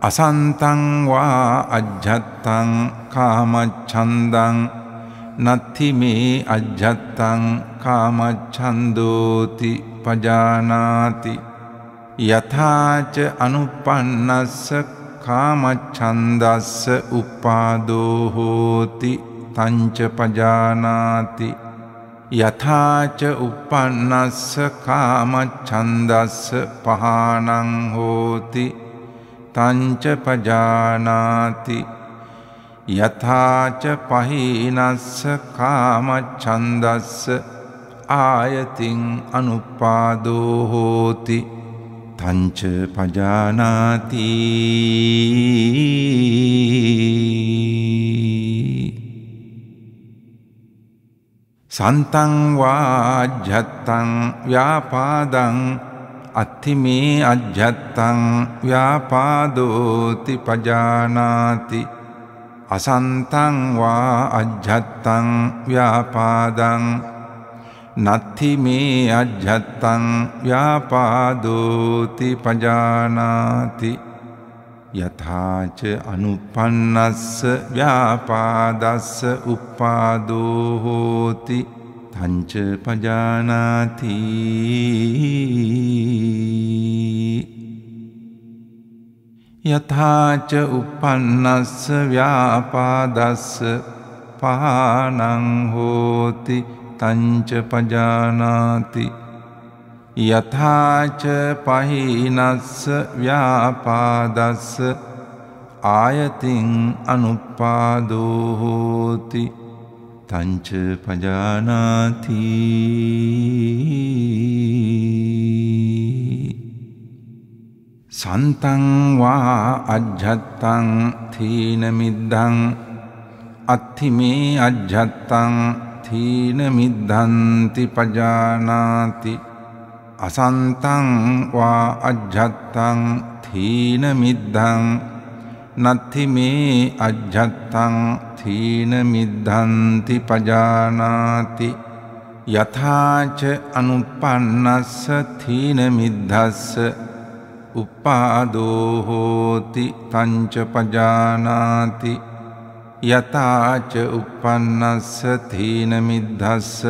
අසන්තං වා අජ්ජත්තං කාමච්ඡන්දං නත්ති මේ අජ්ජත්තං කාමච්ඡන්දෝති පජානාති යථාච අනුපන්නස්ස කාමච්ඡන්දස්ස උපාදෝ හෝති තංච පජානාති යථාච උපන්නස්ස කාමච්ඡන්දස්ස පහානං හෝති තංච පජානාති යථාච පහිනස්ස කාමච්ඡන්දස්ස ආයතින් අනුපාදෝ හෝති තංච පජානාති සන්තං වාජ්ජත්තං ව්‍යාපාදං අත්තිමේ අජ්ජත්තං ව්‍යාපාදෝති පජානාති. අසන්තං වා අජ්ජත්තං ව්‍යාපාදං. නත්ති මේ අජ්ජත්තං ව්‍යාපාදෝති පජානාති. යථාච අනුපන්නස්ස ව්‍යාපාදස්ස උපාදෝ හෝති. තංච පජානාති. යථාච උපන්නස්ස ව්‍යාපාදස්ස පහනං හෝති තංච පජානාති. යථාච පහිනස්ස ව්‍යාපාදස්ස ආයතින් අනුපාදෝ හෝති. තංච පජානාති. සන්තං වා අජ්ජත්තං තීන මිද්දං අත්ථිමේ අජ්ජත්තං තීන මිද්ධන්ති පජානාති. අසන්තං වා අජ්ජත්තං තීන මිද්ධං. නත්ති මේ අජ්ජත්තං තීන මිද්ධන්ති පජානාති යථාච අනුපන්නස්ස තීන මිද්ධස්ස උපාදෝ හෝති තංච පජානාති යතාච උපන්නස්ස තීන මිද්ධස්ස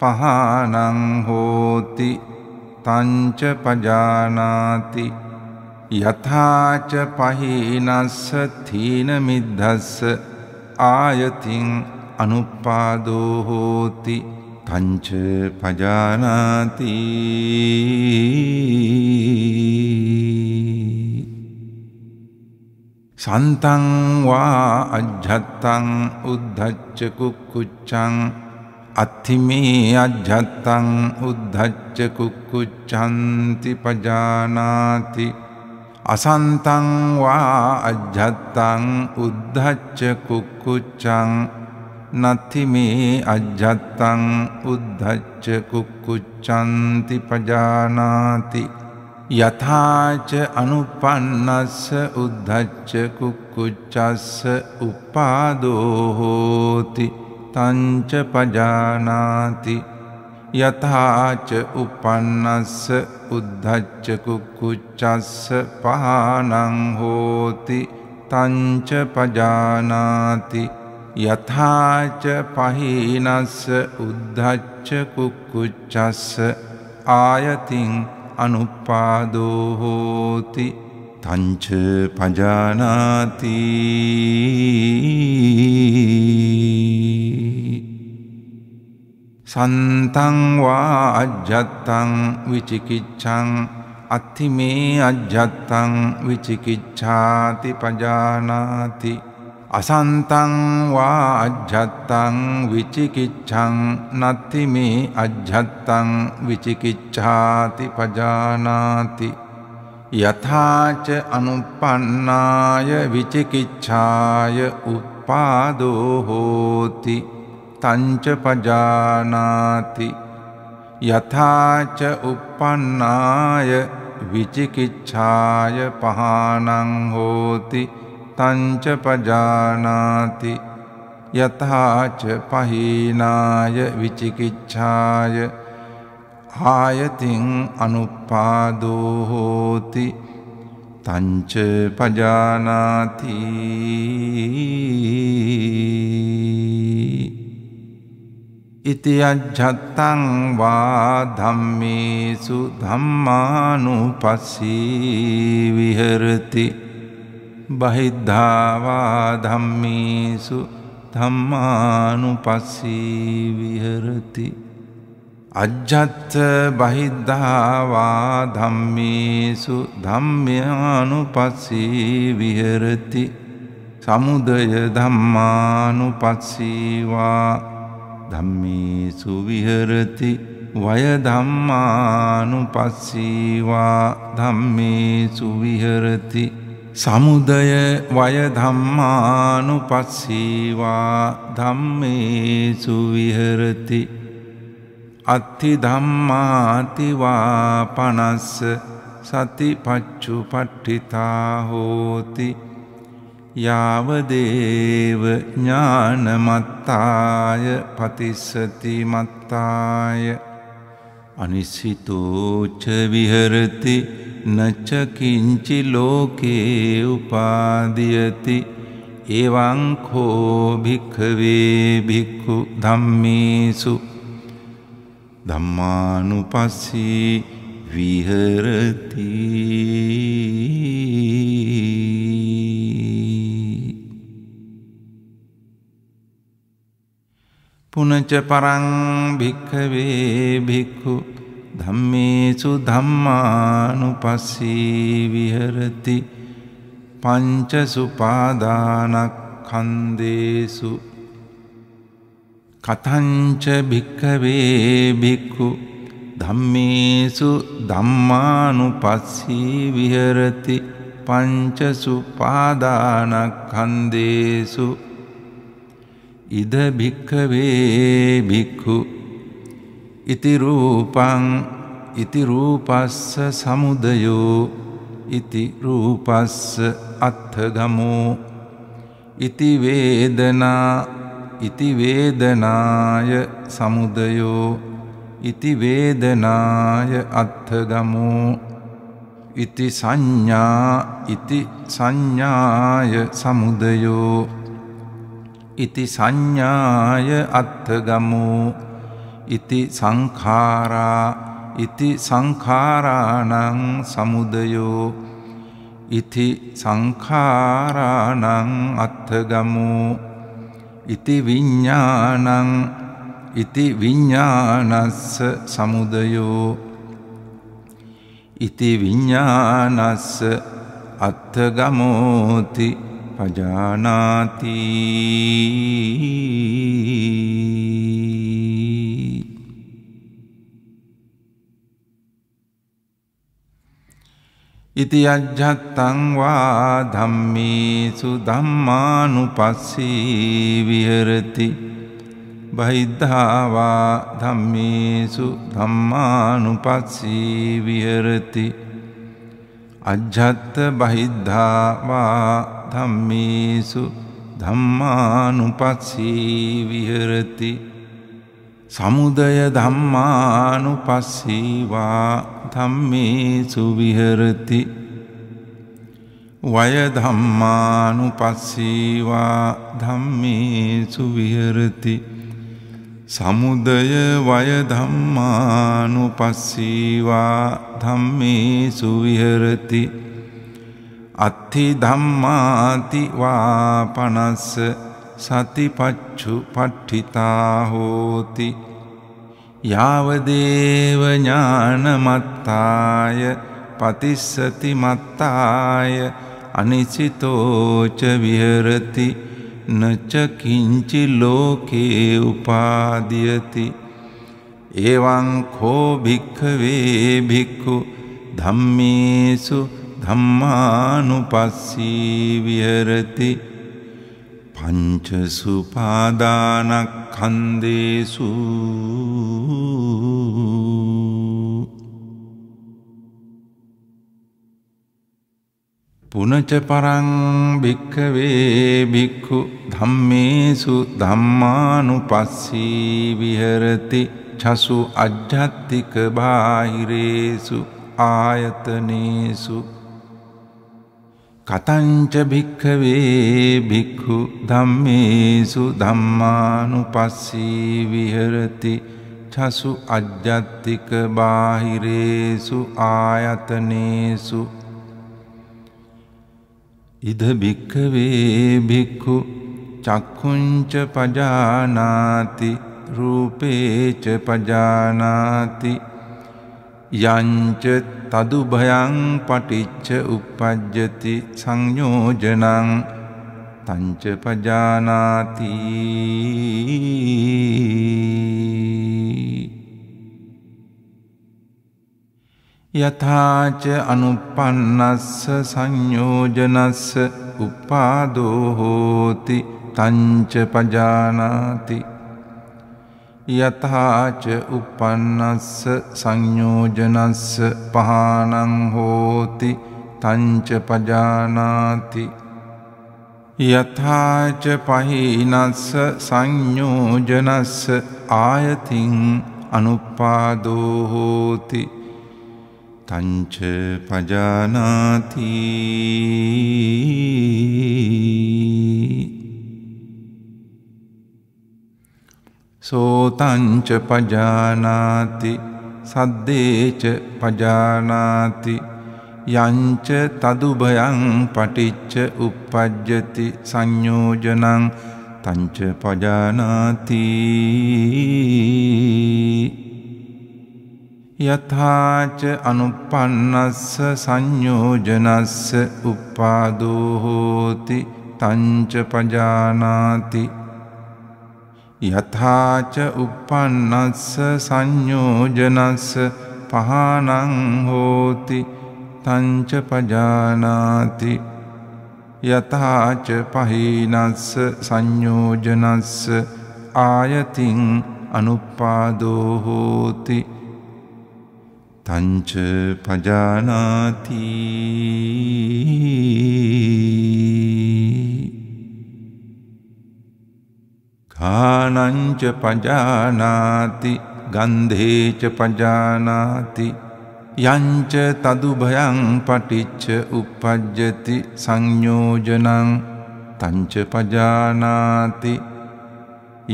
පහනං හෝති තංච පජානාති යථාච පහිනස්ස තීන මිද්ධස්ස ආයතින් අනුපාදෝ හෝති තංච පජානාති සන්තං වා අජ්ජත්තං උද්ධච්ච කුක්කුච්ඡං අත්තිමේ අජ්ජත්තං උද්ධච්ච කුක්කුච්ඡන්ති පජානාති අසන්තං වා අජ්ජත්තං උද්ධච්ච කුක්කුච්ඡං නත්තිමේ අජ්ජත්තං උද්ධච්ච කුක්කුච්ඡන්ති පජානාති යථාච අනුපන්නස්ස උද්ධච්ච කුක්කුච්චස්ස උපාදෝ හෝති තංච පජානාති යථාච උපන්නස්ස උද්ධච්ච කුක්කුච්චස්ස පහනං හෝති තංච පජානාති. යථාච පහිනස්ස උද්ධච්ච කුක්කුච්චස්ස ආයතින් අනුපාදෝ හෝති. තංච පජානාති. සන්තං වා අජ්ජත්තං විචිකිච්ඡං අත්තිමේ අජ්ජත්තං විචිකිච්ඡාති පජානාති අසන්තං වා අජ්ජත්තං විචිකිච්ඡං නත්ති මේ අජ්ජත්තං විචිකිච්ඡාති පජානාති යථාච අනුපන්නාය විචිකිච්ඡාය උපාදෝ හෝති තංච පජානාති යථාච උපන්නාය විචිකිච්ඡාය පහනං හෝති තංච පජානාති යථාච පහිනාය විචිකිච්ඡාය ආයතින් අනුපාදෝ හෝති තංච පජානාති ඉති අජ්ජත්තං වා ධම්මේසු ධම්මානුපස්සී විහෙරති බහිද්ධාවා ධම්මේසු ධම්මානුපස්සී විහෙරති අජ්ජත්ත බහිද්ධාවා ධම්මේසු ධම්මානුපස්සී විහෙරති සමුදය ධම්මානුපස්සීවා ධම්මේසු විහෙරති වය ධම්මානුපස්සීවා ධම්මේසු විහෙරති සමුදය වය ධම්මානුපස්සීවා ධම්මේසු විහෙරති අත්ති ධම්මාතිවා පනස්ස සතිපච්චු පට්ඨිතා හෝති. යාවදේව ඥානමත්තාය පතිස්සති මත්තාය අනිසිතෝච විහරති නච්චකින්චි ලෝකේ උපාදියති. එවංකෝ භික්කවේ භික්කු ධම්මේසු. ධම්මානුපස්සී විහරති. පුනච පරං භික්කවේ භික්කු ධම්මේසු ධම්මානුපස්සී විහරති පංචසුපාදානක්ඛන්දේසු කතංච භික්කවේ භික්ඛු ධම්මේසු ධම්මානුපස්සී විහරති පංචසුපාදානක්ඛන්දේසු ඉද භික්කවේ භික්ඛු ඉති රූපං ඉති රූපස්ස සමුදයෝ ඉති රූපස්ස අත්ථගමෝ ඉති වේදනා ඉති වේදනාය සමුදයෝ ඉති වේදනාය අත්ථගමෝ ඉති සංඥා ඉති සංඥාය සමුදයෝ ඉති සංඥාය අත්ථගමෝ ඉති සංඛාරා ඉති සංඛාරාණං සමුදයෝ ඉති සංඛාරාණං අත්ථගමෝ ඉති විඤ්ඥානං ඉති විඤ්ඥානස්ස සමුදයෝ ඉති විඤ්ඥානස්ස අත්තගමෝති පජානාතිී ඉති අජ්ජත්තංවා ධම්මේසු ධම්මානු පස්සී විහරති බහිද්ධාවා ධම්මේසු ධම්මානු පස්සී විහරති අජ්ජත්ත බහිද්ධාවා ධම්මේසු ධම්මානු පස්සී විහරති. සමුදය ධම්මානු පස්සීවා ධම්මේසු විහරති. වය ධම්මානු පස්සීවා ධම්මේසු විහරති. සමුදය වය ධම්මානු පස්සීවා ධම්මේසු විහරති. අත්ති ධම්මාතිවා පනස්ස සතිපච්චු පට්ඨිතා හෝති. යාවදේව ඥානමත්තාය පතිස්සති මත්තාය අනිසිතෝච විහරති නචකින්චි ලෝකේ උපාදියති. ඒවං කෝ භික්ඛවේ භික්ඛු ධම්මේසු ධම්මානුපස්සී විහරති පංචසුපාදානක්ඛන්දේසු පුනච පරං භික්ඛවේ භික්ඛු ධම්මේසු ධම්මානුපස්සී විහෙරති චසු අජ්ජත්තික බාහිරේසු ආයතනේසු. කතංච භික්ඛවේ භික්ඛු ධම්මේසු ධම්මානුපස්සී විහෙරති චසු අජ්ජත්තික බාහිරේසු ආයතනේසු. ඉද භික්ඛවේ භික්ඛු චක්කුංච පජානාති රූපේච පජානාති යංච තදුභයං පටිච්ච උප්පජ්ජති සංයෝජනං තංච පජානාති. යථාච අනුපන්නස්ස සංයෝජනස්ස උපාදෝ හෝති තංච පජානාති. යථාච උපන්නස්ස සංයෝජනස්ස පහනං හෝති තංච පජානාති. යථාච පහිනස්ස සංයෝජනස්ස ආයතින් අනුපාදෝ හෝති තංච පජානාතිී. සෝතංච පජානාති සද්දේච පජානාති යංච තදුභයං පටිච්ච උප්පජ්ජති සංයෝජනං තංච පජානාති. යථාච අනුපන්නස්ස සංයෝජනස්ස උපාදෝ හෝති තංච පජානාති. යථාච උපන්නස්ස සංයෝජනස්ස පහනං හෝති තංච පජානාති. යථාච පහිනස්ස සංයෝජනස්ස ආයතින් අනුපාදෝ හෝති. තංච පජානාතිී. කානංච පජානාති ගන්ධේච පජානාති යංච තදුභයං පටිච්ච උපපජ්ජති සංයෝජනං තංච පජානාති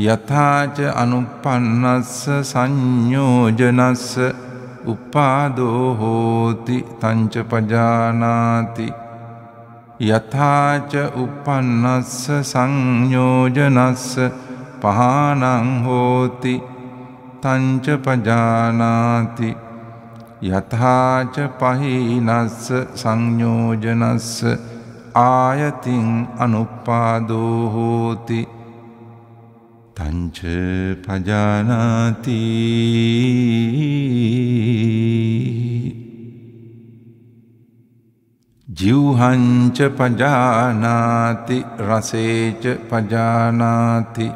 යථාච අනුපන්නස්ස සංයෝජනස්ස උපාදෝ හෝති තංච පජානාති යථාච උපන්නස්ස සංයෝජනස්ස පහනං හෝති තංච පජානාති යථාච පහිනස්ස සංයෝජනස්ස ආයතින් අනුපාදෝ හෝති. තංච පජානාති. ජිව්හංච පජානාති රසේච පජානාති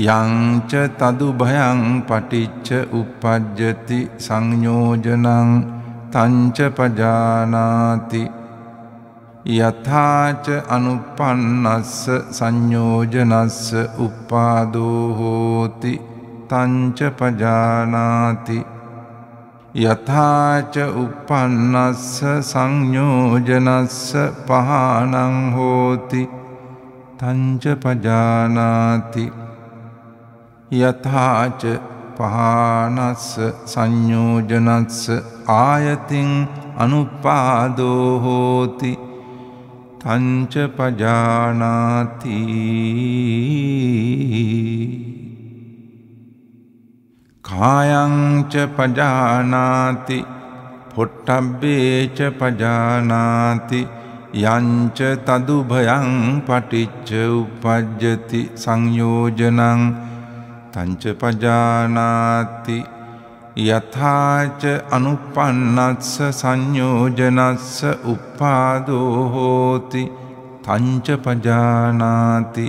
යංච තදුභයං පටිච්ච උපජ්ජති සංයෝජනං තංච පජානාති. යථාච අනුපන්නස්ස සංයෝජනස්ස උපාදෝ හෝති තංච පජානාති. යථාච උපන්නස්ස සංයෝජනස්ස පහනං හෝති තංච පජානාති. යථාච පහනස්ස සංයෝජනස්ස ආයතින් අනුපාදෝ හෝති. තංච පජානාති. කායංච පජානාති පොට්ටබ්බේච පජානාති යංච තදුභයං පටිච්ච උපජ්ජති සංයෝජනං තංච පජානාති යථාච අනුපන්නස්ස සංයෝජනස්ස උපාදෝ හෝති තංච පජානාති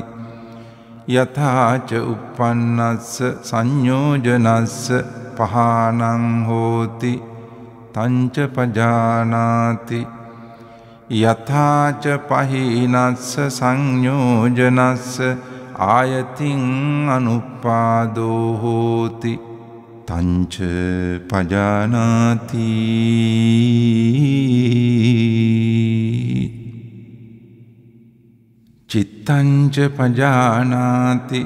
යථාච උපන්නස්ස සංයෝජනස්ස පහනං හෝති තංච පජානාති යථාච පහිනස්ස සංයෝජනස්ස ආයතින් අනුපාදෝ හෝති තංච පජානාති චිත්තංච පජානාති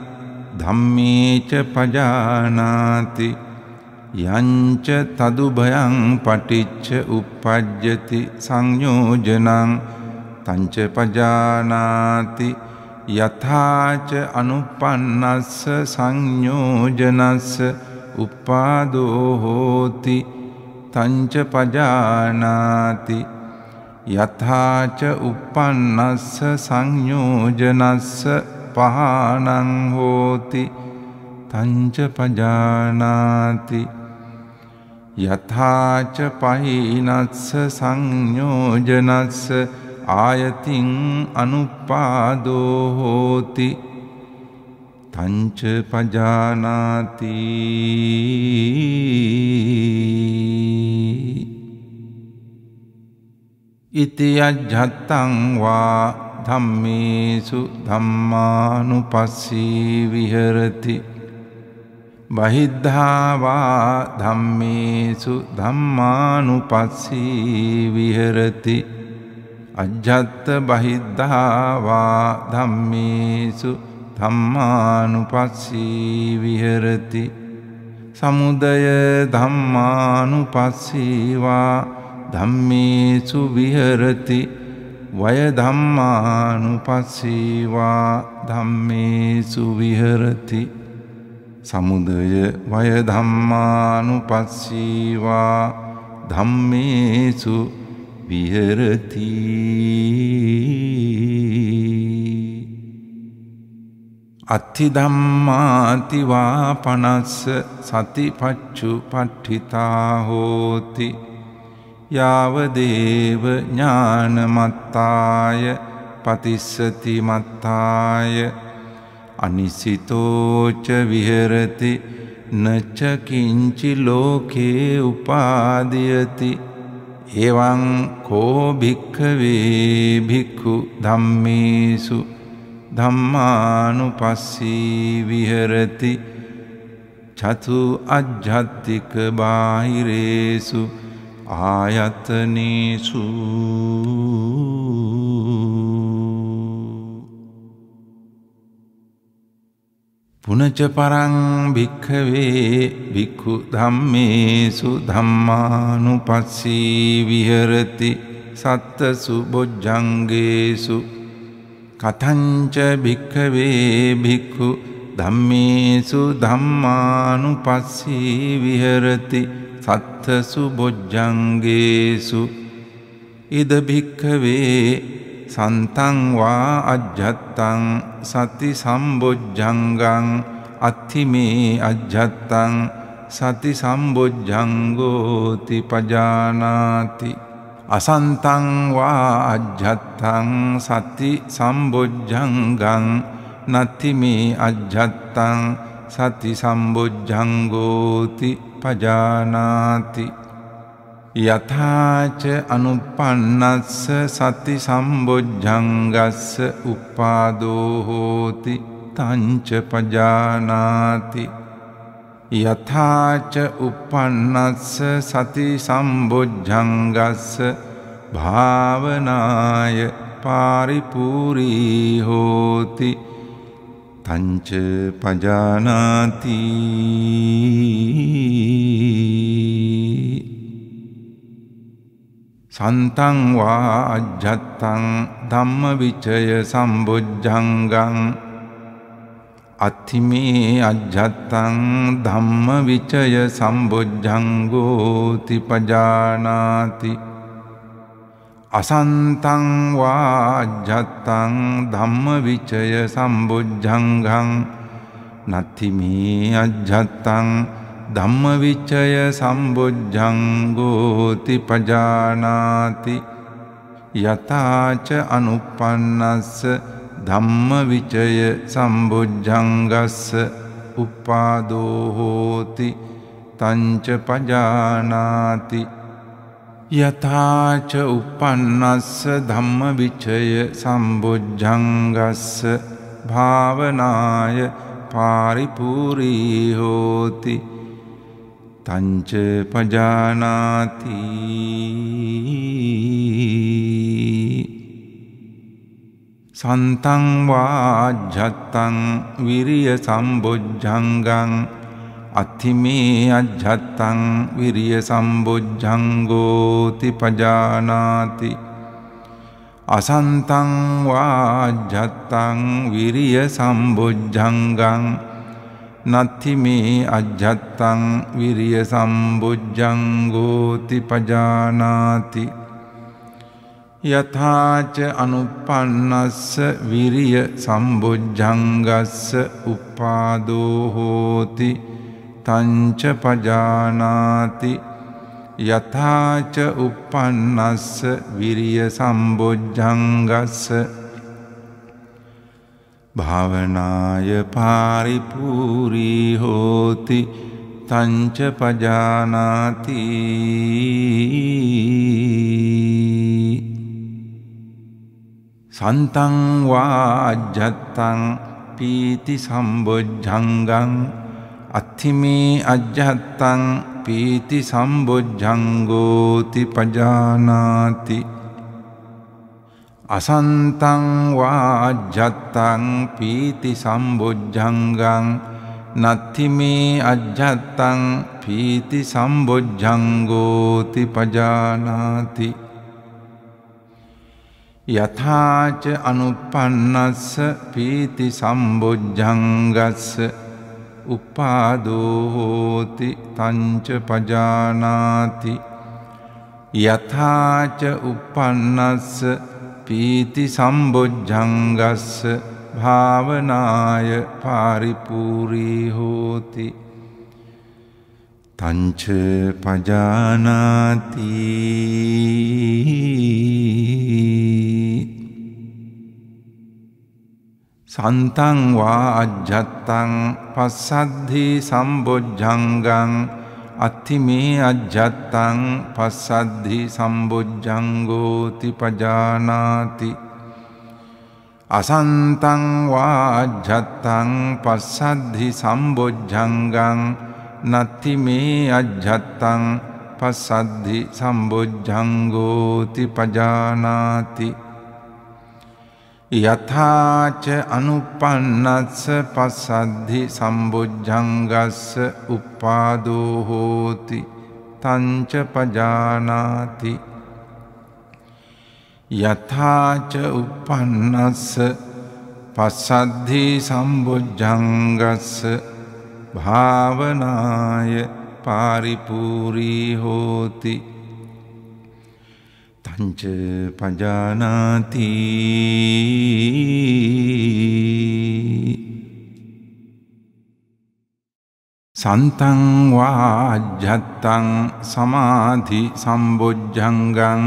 ධම්මේච පජානාති යංච තදුභයං පටිච්ච උප්පජ්ජති සංයෝජනං තංච පජානාති යථාච අනුපන්නස්ස සංයෝජනස්ස උපාදෝ හෝති තංච පජානාති. යථාච උපන්නස්ස සංයෝජනස්ස පහනං හෝති තංච පජානාති. යථාච පහිනස්ස සංයෝජනස්ස ආයතින් අනුපාදෝ හෝති තංච පජානාති. ඉතියජ්ජත්තං වා ධම්මේසු ධම්මානුපස්සී විහෙරති. බහිද්ධාවා ධම්මේසු ධම්මානුපස්සී විහෙරති. අජ්ජත්ත බහිද්ධාවා ධම්මේසු ධම්මානුපස්සී විහෙරති. සමුදය ධම්මානුපස්සීවා ධම්මේසු විහෙරති. වය ධම්මානුපස්සීවා ධම්මේසු විහෙරති. සමුදය වය ධම්මානුපස්සීවා ධම්මේසු විහෙරති අත්තිධම්මාතිවා පනස්ස සතිපච්චු පට්ඨිතා හෝති යාවදේව ඥානමත්තාය පතිස්සති මත්තාය අනිසිතෝච විහෙරති නච්චකින්චි ලෝකේ උපාදියති එවං කෝ භික්ඛවේ භික්ඛු ධම්මේසු ධම්මානුපස්සී විහෙරති චතු අජ්ජත්තික බාහිරේසු ආයතනේසු පුනච පරං භික්ඛවේ භික්ඛු ධම්මේසු ධම්මානුපස්සී විහෙරති සත්තසු බොජ්ජංගේසු කතංච භික්ඛවේ භික්ඛු ධම්මේසු ධම්මානු පස්සී විහරති සත්තසු බොජ්ජංගේසු ඉද භික්ඛවේ සන්තංවා අජ්ජත්තං සති සම්බොජ්ජංගං අත්තිමේ අජ්ජත්තං සති සම්බොජ්ජංගෝති පජානාති අසන්තංවා අජ්ජත්තං සති සම්බොජ්ජංගං නත්තිමේ අජ්ජත්තං සති සම්බොජ්ජංගෝති පජානාති යථාච අනුපන්නස්ස සති සම්බොජ්ජංගස්ස උපාදෝහෝති තංච පජානාති. යථාච උපන්නස්ස සති සම්බොජ්ජංගස්ස භාවනාය පාරිපූරී හෝති තංච පජානාති. සන්තං වා අජ්ජත්තං ධම්ම විචය සම්බුද්ධංගං අත්තිමේ අජ්ජත්තං ධම්ම විචය සම්බුද්ධංගෝ තිපජානාති අසන්තං වා අජ්ජත්තං ධම්ම විචය සම්බුද්ධංගං නත්තිමේ අජ්ජත්තං ධම්මවිච්චය සම්බුද්ධංගෝති පජානාති යතාච අනුපන්නස්ස ධම්මවිචය සම්බුද්ධංගස්ස උපාදෝහෝති තංච පජානාති යථාච උපන්නස්ස ධම්මවිචය සම්බුද්ධංගස්ස භාවනාය පාරිපූරී හෝති තංච පජානාති. සන්තං වාජ්ජත්තං විරිය සම්බොජ්ජංගං. අත්තිමේ අජ්ජත්තං විරිය සම්බොජ්ජංගෝති පජානාති. අසන්තං වාජ්ජත්තං විරිය සම්බොජ්ජංගං. නත්ති මේ අජ්ජත්තං විරිය සම්බුද්ධංගෝති පජානාති යථාච අනුපන්නස්ස විරිය සම්බුද්ධංගස්ස උපාදෝ හෝති තංච පජානාති යථාච උපන්නස්ස විරිය සම්බුද්ධංගස්ස භාවනාය පාරිපූරී හෝති තංච පජානාති. සන්තං වාජ්ජත්තං පීති සම්බොජ්ජංගං අත්තිමේ අජ්ජත්තං පීති සම්බොජ්ජංගෝති පජානාති. අසන්තං වාජ්ජත්තං පීති සම්බොජ්ජංගං නත්තිමේ අජ්ජත්තං පීති සම්බොජ්ජංගෝති පජානාති. යථාච අනුපන්නස්ස පීති සම්බොජ්ජංගස්ස උපාදෝහෝති තංච පජානාති. යථාච උපන්නස්ස පීති සම්බොජ්ජංගස්ස භාවනාය පාරිපූරී හෝති තංච පජානාති සන්තං වා අජ්ජත්තං පස්සද්ධි සම්බොජ්ජංගං අත්තිමේ අජ්ජත්තං පස්සද්ධි සම්බුද්ධංගෝති පජානාති. අසන්තං වාජ්ජත්තං පස්සද්ධි සම්බුද්ධංගං නත්තිමේ අජ්ජත්තං පස්සද්ධි සම්බුද්ධංගෝති පජානාති. යථාච අනුපන්නස්ස පස්සද්ධි සම්බුද්ධංගස්ස උපාදෝහෝති තංච පජානාති යථාච උපන්නස්ස පස්සද්ධී සම්බුද්ධංගස්ස භාවනාය පාරිපූරී හෝති තංච පජානාති. සන්තං වාජ්ජත්තං සමාධි සම්බොජ්ජංගං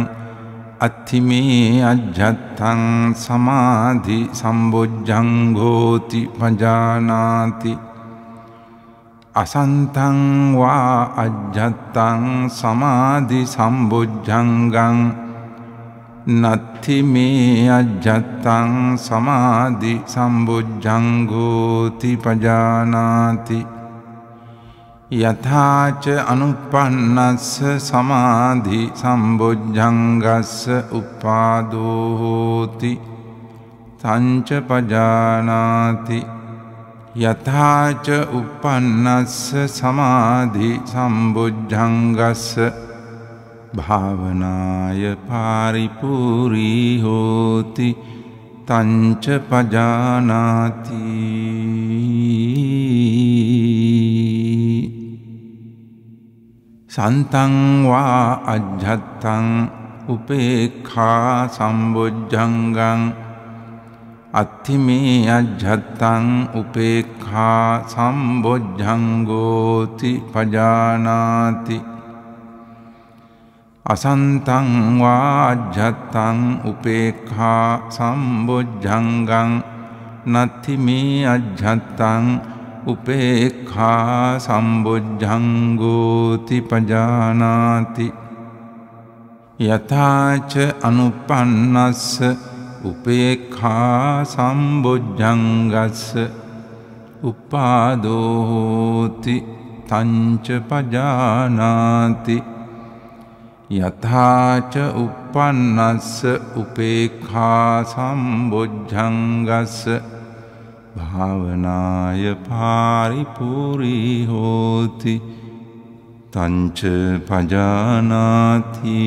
අත්තිමේ අජ්ජත්තං සමාධි සම්බොජ්ජංගෝති පජානාති. අසන්තං වා අජ්ජත්තං සමාධි සම්බොජ්ජංගං නත්ති මේ අජ්ජත්තං සමාධි සම්බුද්ධංගෝති පජානාති යථාච අනුපන්නස්ස සමාධි සම්බුද්ධංගස්ස උපාදෝහෝති තංච පජානාති යථාච උපන්නස්ස සමාධි සම්බුද්ධංගස්ස භාවනාය පාරිපූරී හෝති තංච පජානාති සන්තංවා අජ්ජත්තං උපේක්ඛා සම්බොජ්ජංගං අත්තිමේ අජ්ජත්තං උපේක්ඛා සම්බොජ්ජංගෝති පජානාති අසන්තං වාජ්ජත්තං උපේක්ඛා සම්බොජ්ජංගං නත්ති මේ අජ්ජත්තං උපේක්ඛා සම්බොජ්ජංගෝති පජානාති යථාච අනුපන්නස්ස උපේක්ඛා සම්බොජ්ජංගස්ස උපාදෝති තංච පජානාති යථාච උපන්නස්ස උපේක්ඛා සම්බොජ්ජංගස්ස භාවනාය පාරිපූරී හෝති තංච පජානාති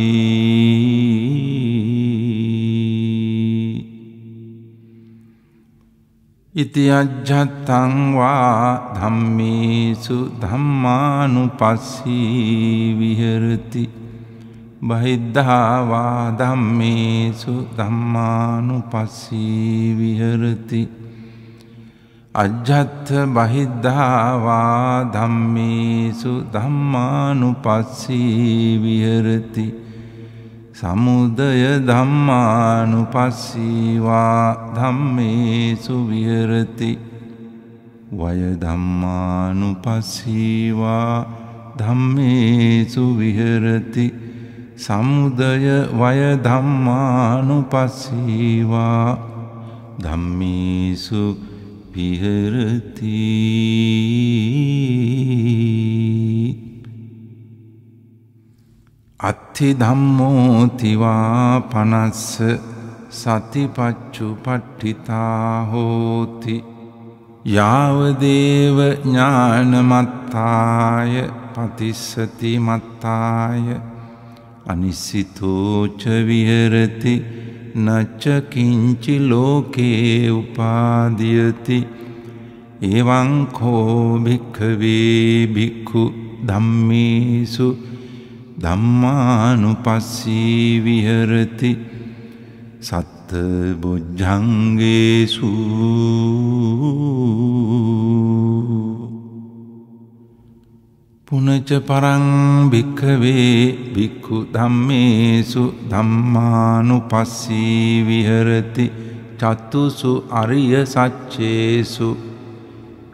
ඉති අජ්ජත්තං වා ධම්මේසු ධම්මානුපස්සී විහෙරති බහිද්ධාවා ධම්මේසු ධම්මානුපස්සී විහරති අජ්ජත්ත බහිද්ධාවා ධම්මේසු ධම්මානුපස්සී විහරති සමුදය ධම්මානුපස්සීවා ධම්මේසු විහරති. වය ධම්මානුපස්සීවා ධම්මේසු විහරති. සමුදය වය ධම්මානුපස්සීවා. ධම්මීසු විහරති අත්ති ධම්මෝතිවා පනස්ස සතිපච්චු පට්ඨිතා හෝති. යාවදේව ඥානමත්තාය පතිස්සති මත්තාය. අනිසිතෝච විහරති නච්චකින්චි ලෝකේ උපාදියති. එවං කෝ භික්ඛවේ භික්ඛු ධම්මේසු ධම්මානුපස්සී විහරති. සත්ත බුද්ධංගේසු. පුනච පරං භික්ඛවේ භික්ඛු ධම්මේසු ධම්මානුපස්සී විහෙරති චතුසු අරිය සච්චේසු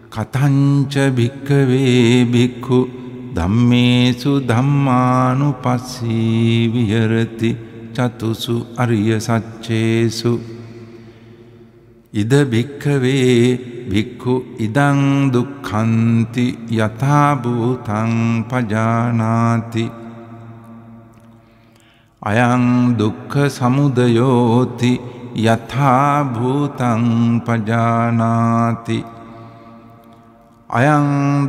කතංච භික්ඛවේ භික්ඛු ධම්මේසු ධම්මානුපස්සී විහෙරති චතුසු අරිය සච්චේසු ඉද භික්ඛවේ භික්ඛු ඉදං දුක්ඛන්ති යථාභූතං පජානාති। අයං දුක්ඛ සමුදයෝති යථාභූතං පජානාති। අයං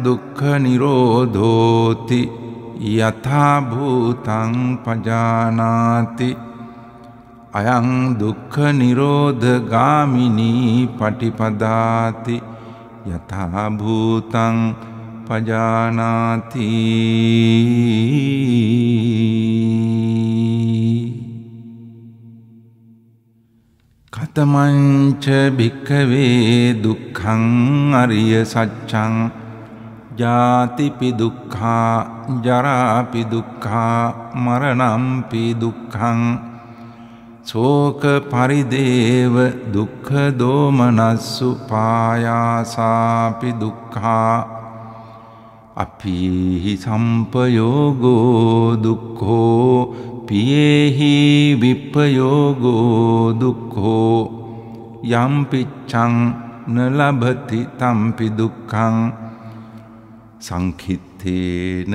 දුක්ඛ නිරෝධෝති යථාභූතං පජානාති। අයං දුක්ඛ නිරෝධ ගාමිනී පටිපදාති යථා භූතං පජානාති. කතමංච භික්කවේ දුක්ඛං අරිය සච්ඡං ජාතිපි දුක්ඛා ජරාපි දුක්ඛා මරණම්පි දුක්ඛං සෝක පරිදේව දුක්ඛ දෝමනස්සු පායාසාපි දුක්ඛා අපිහි සම්පයෝගෝ දුක්ඛෝ පියේහි විප්පයෝගෝ දුක්ඛෝ යම්පිච්ඡං නලභති තම්පි දුක්ඛං සංකිත්තේන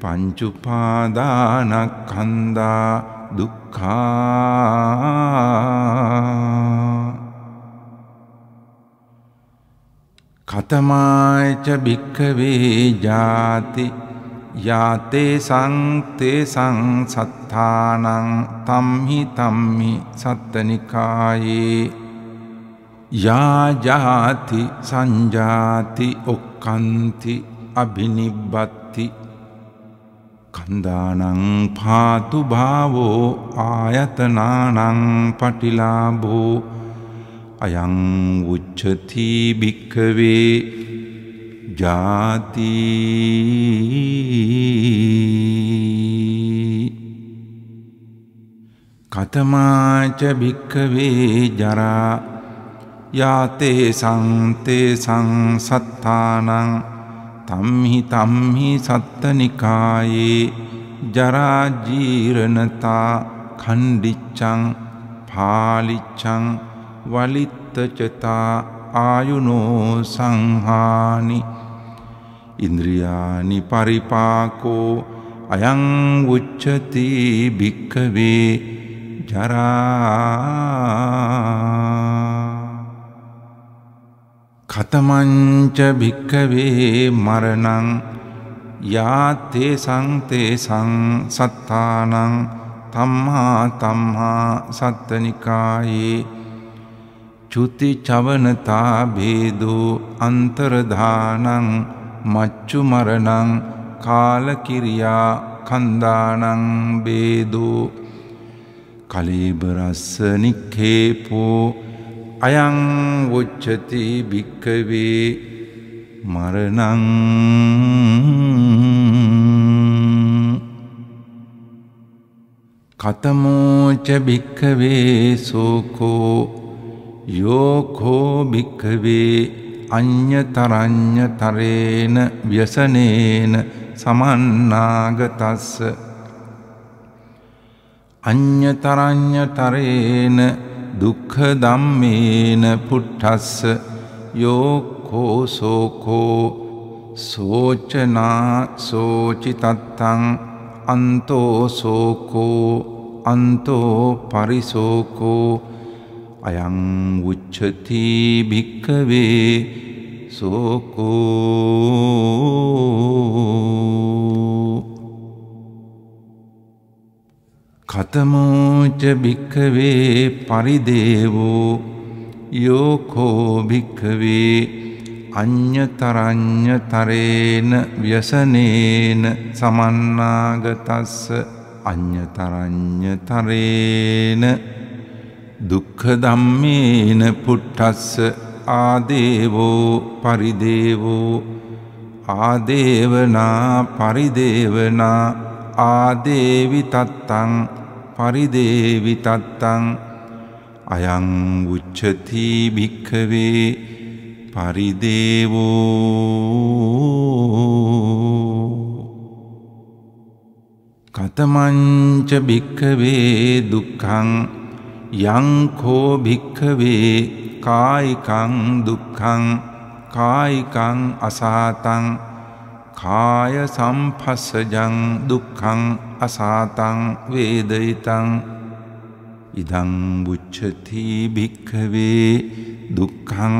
පංචුපාදානක්ඛන්දා දුක්ඛා කතමායච භික්කවේ ජාති යාතේ සංතේ සංසත්තානං තම්හි තම්හි සත්තනිකායේ යාජාති සංජාති ඔක්කන්ති අභිනිබ්බත්ති කන්දානං පාතු භාවෝ ආයතනානං පටිලාභෝ අයං උච්චති භික්කවේ ජාති කතමාච භික්කවේ ජරා යාතේ සංතේ සංසත්තානං තම්හි තම්හි සත්තනිකායේ ජරාජීරණතා කණ්ඩිච්චං පාලිච්චං වලිත්තචතා ආයුනෝ සංහානි ඉන්ද්‍රියානි පරිපාකෝ අයං උච්චති භික්කවේ ජරා කතමංච භික්කවේ මරණං යාතේ සංතේ සංසත්තානං තම්හා තම්හා සත්තනිකායේ චුති චවනතා භේදෝ අන්තරධානං මච්චු මරණං කාලකිරියා කන්දානං බේදෝ කලීබරස්ස නික්කේපෝ අයං වොච්චති භික්කවේ මරණං. කතමෝච භික්කවේ සෝකෝ යෝකෝ භික්කවේ අඤ්‍යතරඤ්‍යතරේන ව්‍යසනේන සමන්නාගතස්ස. අඤ්‍යතරඤ්‍යතරේන දුක්ඛ ධම්මේන පුට්ඨස්ස යෝකෝ සෝකෝ සෝචනා සෝචිතත්තං අන්තෝ සෝකෝ අන්තෝ පරිසෝකෝ අයං උච්චති භික්කවේ සෝකෝ කතමෝච භික්කවේ පරිදේවෝ යෝකෝ භික්කවේ අඤ්‍යතරඤ්‍යතරේන ව්‍යසනේන සමන්නාගතස්ස අඤ්‍යතරඤ්‍යතරේන දුක්ඛ ධම්මේන පුට්ඨස්ස ආදේවෝ පරිදේවෝ ආදේවනා පරිදේවනා ආදේවි තත්තං පරිදේවි තත්තං අයං උච්චති භික්ඛවේ පරිදේවෝ කතමංච භික්ඛවේ දුක්ඛං යංකෝ භික්ඛවේ කායිකං දුක්ඛං කායිකං අසාතං කාය සම්පස්සජං දුක්ඛං අසාතං වේදිතං ඉදං බුච්චති භික්ඛවේ දුක්ඛං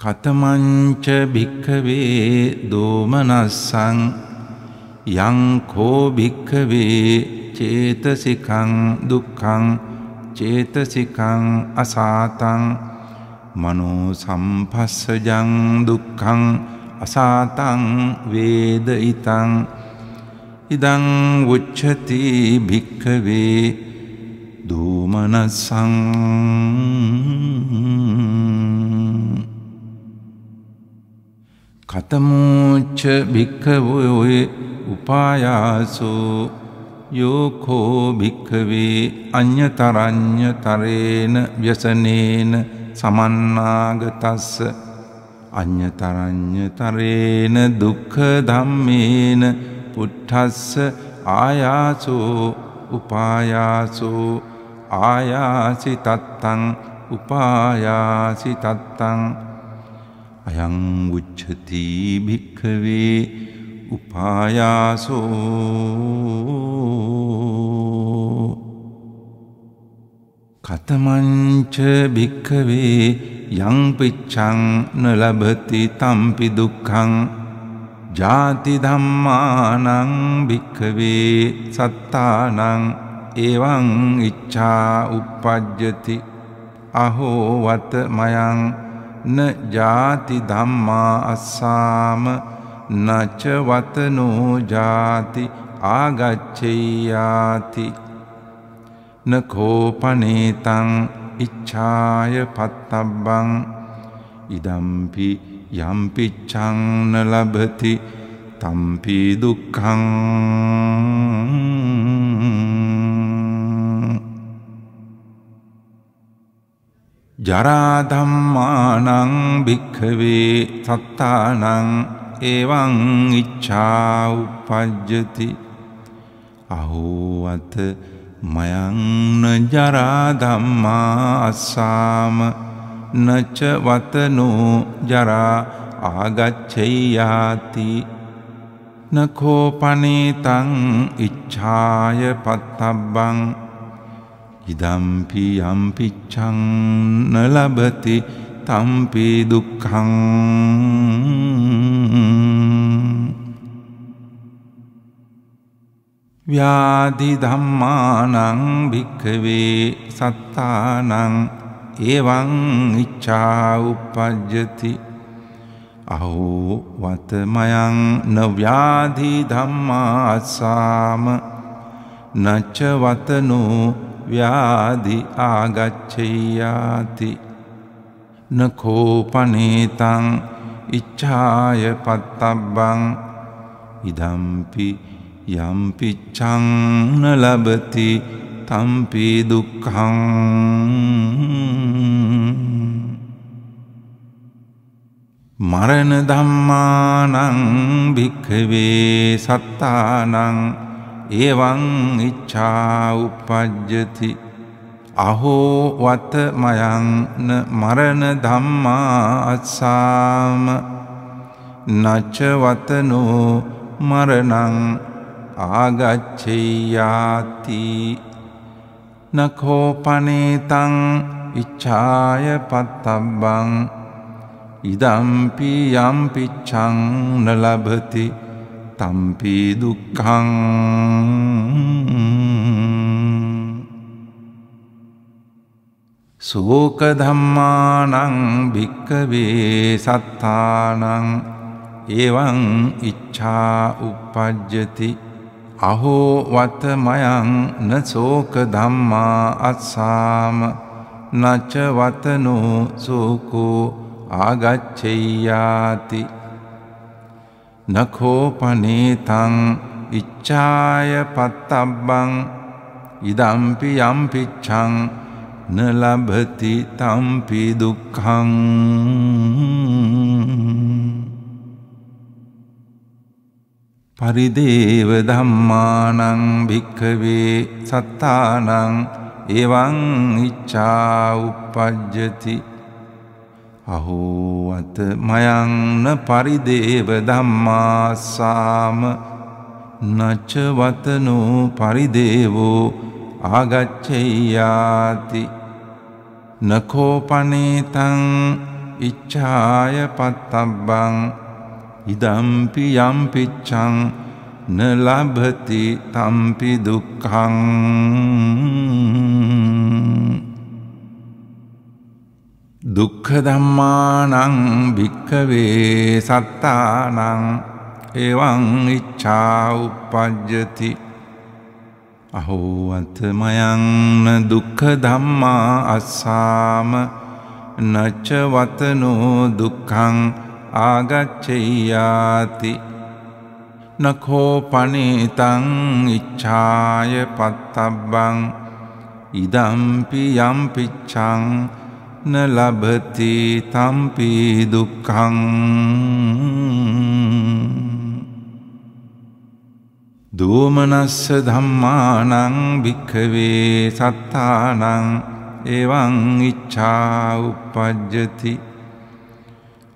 කතමංච භික්ඛවේ දෝමනස්සං යංකෝ භික්කවේ චේතසිකං දුක්ඛං චේතසිකං අසාතං මනෝ සම්පස්සජං දුක්ඛං අසාතං වේදිතං ඉදං උච්චති භික්ඛවේ දූමනසං කතමෝච්ච භික්ඛවේ උපායාසෝ යෝකෝ භික්ඛවේ අඤ්‍යතරඤ්‍යතරේන ව්‍යසනේන සමන්නාගතස්ස. අඤ්‍යතරඤ්‍යතරේන දුක්ඛ ධම්මේන පුට්ඨස්ස ආයාසෝ උපායාසෝ. ආයාසි තත්තං උපායාසි තත්තං අයං උච්චති භික්ඛවේ උපායාසෝ. කතමංච භික්ඛවේ යං පිච්ඡං නලබති තම්පි දුක්ඛං ජාති ධම්මානං භික්ඛවේ සත්තානං එවං ඉච්ඡා uppajjati අහෝ වත මයං න ජාති ධම්මා අස්සාම නච වතනෝ ජාති ආගච්ඡෙයාති නකෝපනේතං ඉච්ඡාය පත්තබ්බං ඉදම්පි යම්පිච්ඡං න ලබති තම්පි දුක්ඛං ජරාධම්මානං භික්ඛවේ සත්තානං එවං ඉච්ඡා උපජ්ජති අහෝවත මයංන ජරාධම්මා අස්සාම නච වතනෝ ජරා ආගච්ඡෙයාති. නකෝපනේතං ඉච්ඡාය පත්තබ්බං ඉදම්පි යම්පිච්ඡං නලබති තම්පි දුක්ඛං. ව්‍යාධි ධම්මානං භික්ඛවේ සත්තානං එවං ඉච්ඡා උපජ්ජති. අහෝ වතමයං නව්‍යාධි ධම්මාසාම නච්ච වතනෝ ව්‍යාධි ආගච්ඡයාති. නකෝපනේතං ඉච්ඡාය පත්තබ්බං. ඉදම්පි යම්පිච්ඡං නලබති තම්පි දුක්ඛං. මරණ ධම්මානං භික්ඛවේ සත්තානං එවං ඉච්ඡා උපජ්ජති. අහෝ වත මයං න මරණ ධම්මා අස්සාම. නච වතනෝ මරණං ආගච්ඡයාති නකෝපනේතං ඉච්ඡාය පත්තබ්බං. ඉදම්පි යම්පිච්ඡං නලබති. තම්පි දුක්ඛං. සෝක ධම්මානං භික්කවේ සත්තානං. එවං ඉච්ඡා uppajjati අහෝ වතමයං න සෝක ධම්මා අස්සාම නච වතනෝ සෝකෝ ආගච්ඡෙයාති නකෝපනේතං ඉච්ඡාය පත්තබ්බං ඉදම්පි යම්පිච්ඡං න ලබති තම්පි දුක්ඛං. පරිදේව ධම්මානං භික්ඛවේ සත්තානං එවං ඉච්ඡා uppajjati අහෝ අත මයංන පරිදේව ධම්මාසාම නච්ච වතනෝ පරිදේවෝ ආගච්ඡෙයාති. නකෝපනේතං ඉච්ඡාය පත්තබ්බං ඉදම්පි යම්පිච්ඡං නලබති තම්පි දුක්ඛං දුක්ඛ ධම්මානං භික්ඛවේ සත්තානං එවං ඉච්ඡා උප්පජ්ජති අහෝ අතමයන් දුක්ඛ ධම්මා අස්සාම නච්ච වතනෝ දුක්ඛං ආගච්ඡයාති නඛෝ පනේතං ඉච්ඡාය පත්තබ්බං ඉදම්පි යම් පිච්ඡං න ලබති තම්පි දුක්ඛං දෝමනස්ස ධම්මානං භික්ඛවේ සත්තානං එවං ඉච්ඡා උප්පජ්ජති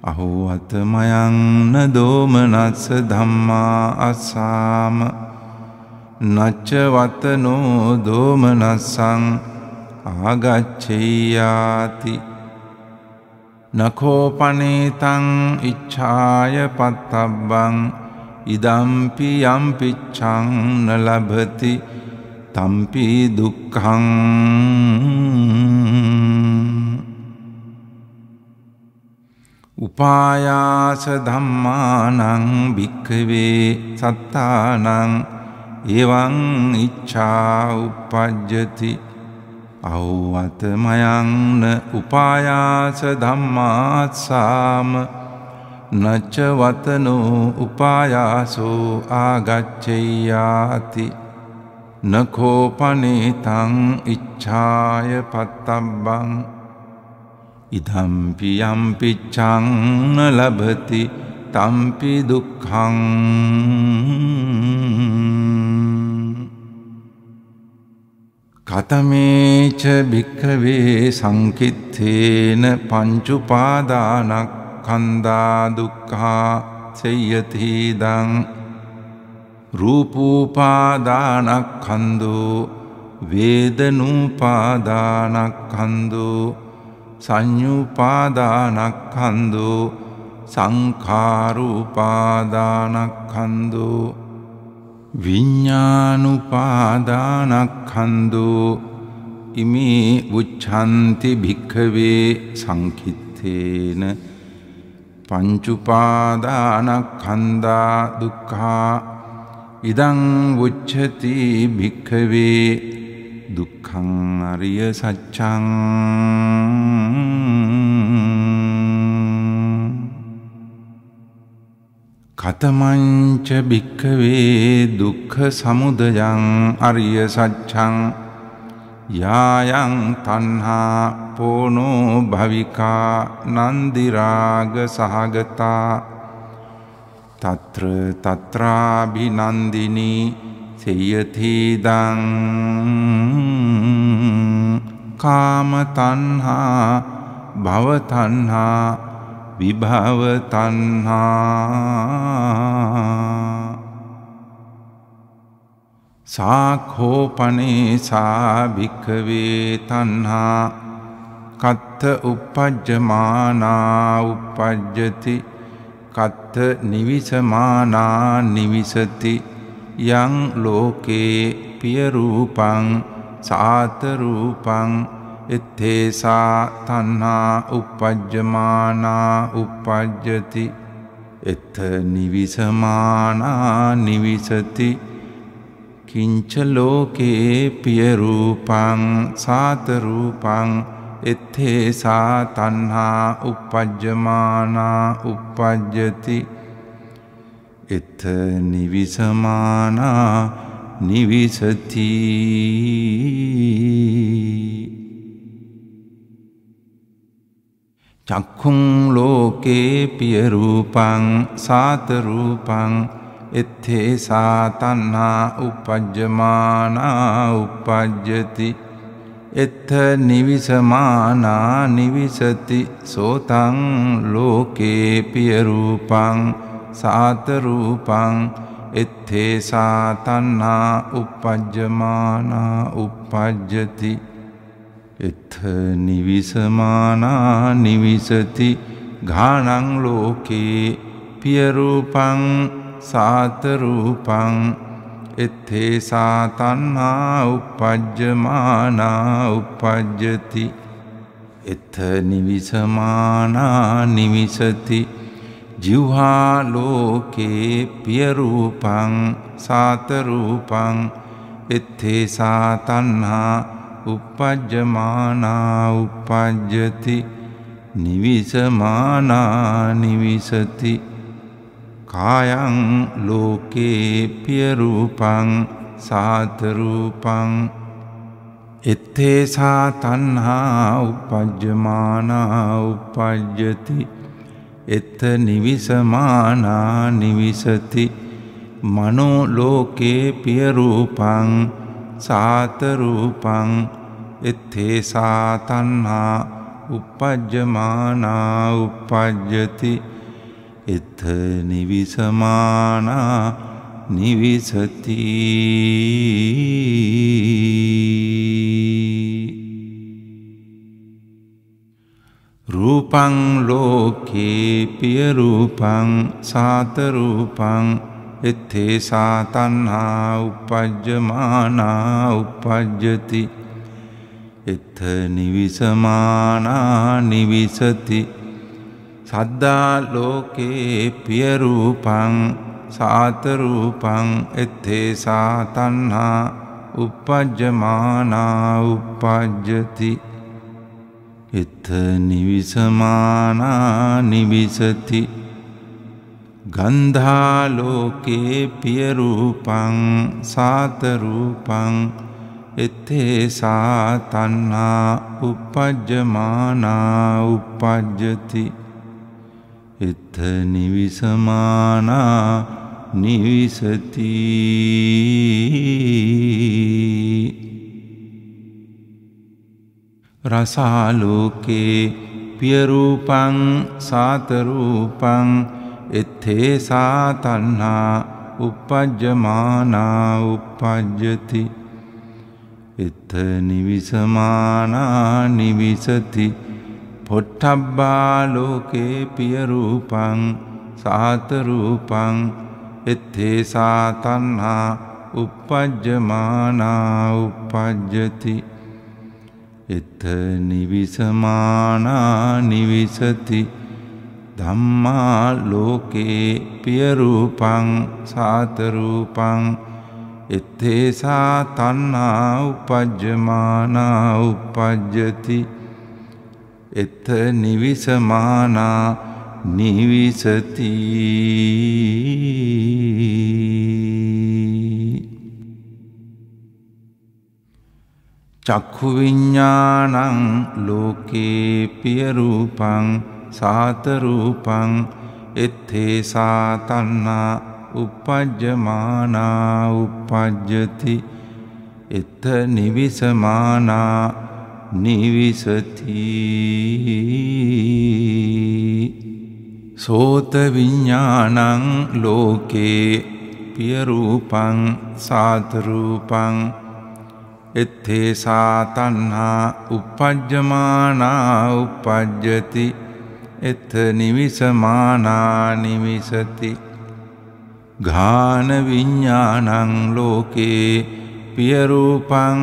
අහෝ අතමයන් දෝමනස්ස ධම්මා අසාම නච්ච වතනෝ දෝමනස්සං ආගච්ඡයාති නකෝපනේතං ඉච්ඡාය පත්තබ්බං ඉදම්පි යම්පිච්ඡං නලභති තම්පි දුක්ඛං උපායාස ධම්මානං භික්ඛවේ සත්තානං එවං ඉච්ඡා උප්පජ්ජති අවවතමයන්න උපායාස ධම්මාත්සාම නච්ච වතනෝ උපායාසෝ ආගච්ඡයාති නකෝපනේතං ඉච්ඡාය පත්තබ්බං ඉදම්පි යම්පිච්ඡං ලබති තම්පි දුක්ඛං කතමේච භික්ඛවේ සංකිත්තේන පංචුපාදානක්ඛන්දා දුක්ඛා සේයතිදං රූපූපාදානක්ඛන්தோ වේදනූපාදානක්ඛන්தோ සංයුපාදානක්ඛන්தோ සංඛාරූපාදානක්ඛන්தோ විඤ්ඥානුපාදානක්ඛන්දෝ ඉමේ උච්චන්ති භික්ඛවේ සංකිත්තේන පංචුපාදානක්ඛන්දා දුක්ඛා ඉදං උච්චති භික්ඛවේ දුක්ඛං අරිය සච්ඡං කතමංච භික්කවේ දුක්ඛ සමුදයං අරිය සච්ඡං යායන් තණ්හා පෝනෝ භවිකා නන්දිරාග සහගතා తත්‍ර తත්‍රාභිනන්දිනී සෙය්‍යතිදං කාම තණ්හා භව තණ්හා විභව තණ්හා සාඛෝපනේ සාභික්ඛවේ තණ්හා කත්ත uppajjamaනා uppajjati කත්ත නිවිසමානා නිවිසති. යං ලෝකේ පිය රූපං සාත රූපං එත්තේසා තන්හා උපජ්ජමානා උපජ්ජති එත්ත නිවිසමානා නිවිසති කිංච ලෝකේ පියරූපං සාතරූපං එත්තේසා තන්හා උපජ්ජමානා උපජ්ජති එත්ත නිවිසමානා නිවිසතිී. චක්කුං ලෝකේ පියරූපං සාතරූපං එත්තේ සාතන්හා උපජ්ජමානා උපජ්ජති. එත්ත නිවිසමානා නිවිසති සෝතං ලෝකේ පියරූපං සාතරූපං එත්තේ සාතන්හා උපජ්ජමානා උපජ්ජති එත්ත නිවිසමානා නිවිසති ගානං ලෝකේ පියරූපං සාතරූපං එත්තේසා තන්හා උපජ්ජමානා උපජ්ජති එත නිවිසමානා නිවිසති ජිව්හා ලෝකේ පියරූපං සාතරූපං එත්තේසා තන්හා උපජ්ජමානා උපජ්ජති නිවිසමානා නිවිසති කායං ලෝකේ පියරූපං සාතරූපං එත්තේසා තන්හා උපජ්ජමානා උපජ්ජති එත්ත නිවිසමානා නිවිසති. මනෝලෝකේ පියරූපං සාතරූපං එත්තේසා තන්හා උපජ්ජමානා උපජ්ජති. එත්ත නිවිසමානා නිවිසති. රූපං ලෝකේ පියරූපං සාතරූපං එත්තේ සාතන්හා උපජ්ජමානා උපජ්ජති. එත්ත නිවිසමානා නිවිසති. සද්දා ලෝකේ පියරූපං සාතරූපං එත්තේ සාතන්හා උපජ්ජමානා උපජ්ජති. එත්ත නිවිසමානා නිවිසති. ගන්ධාලෝකේ පියරූපං සාතරූපං එත්තේ සාතන්නා උපජ්ජමානා උපජ්ජති. එත්ත නිවිසමානා නිවිසති. රසාලෝකේ පියරූපං සාතරූපං එත්තේ සාතන්නා උපජ්ජමානා උපජ්ජති. එත්ත නිවිසමානා නිවිසති. පොට්ටබ්බාලෝකේ පියරූපං සාතරූපං එත්තේ සාතන්හා උපජ්ජමානා උපජ්ජති. එත්ත නිවිසමානා නිවිසති. ධම්මා ලෝකේ පියරූපං සාතරූපං. එත්තේසා තන්නා උපජ්ජමානා උපජ්ජති. එත්ත නිවිසමානා නිවිසති. චක්ඛුවිඤ්ඤාණං ලෝකේ පියරූපං සාතරූපං එත්තේසා තන්නා උපජ්ජමානා උපජ්ජති. එත නිවිසමානා නිවිසති. සෝත විඤ්ඤාණං ලෝකේ පියරූපං සාතරූපං එත්තේ සාතන්හා උපජ්ජමානා උපජ්ජති. එත නිවිසමානා නිවිසති. ගාන විඤ්ඤාණං ලෝකේ පියරූපං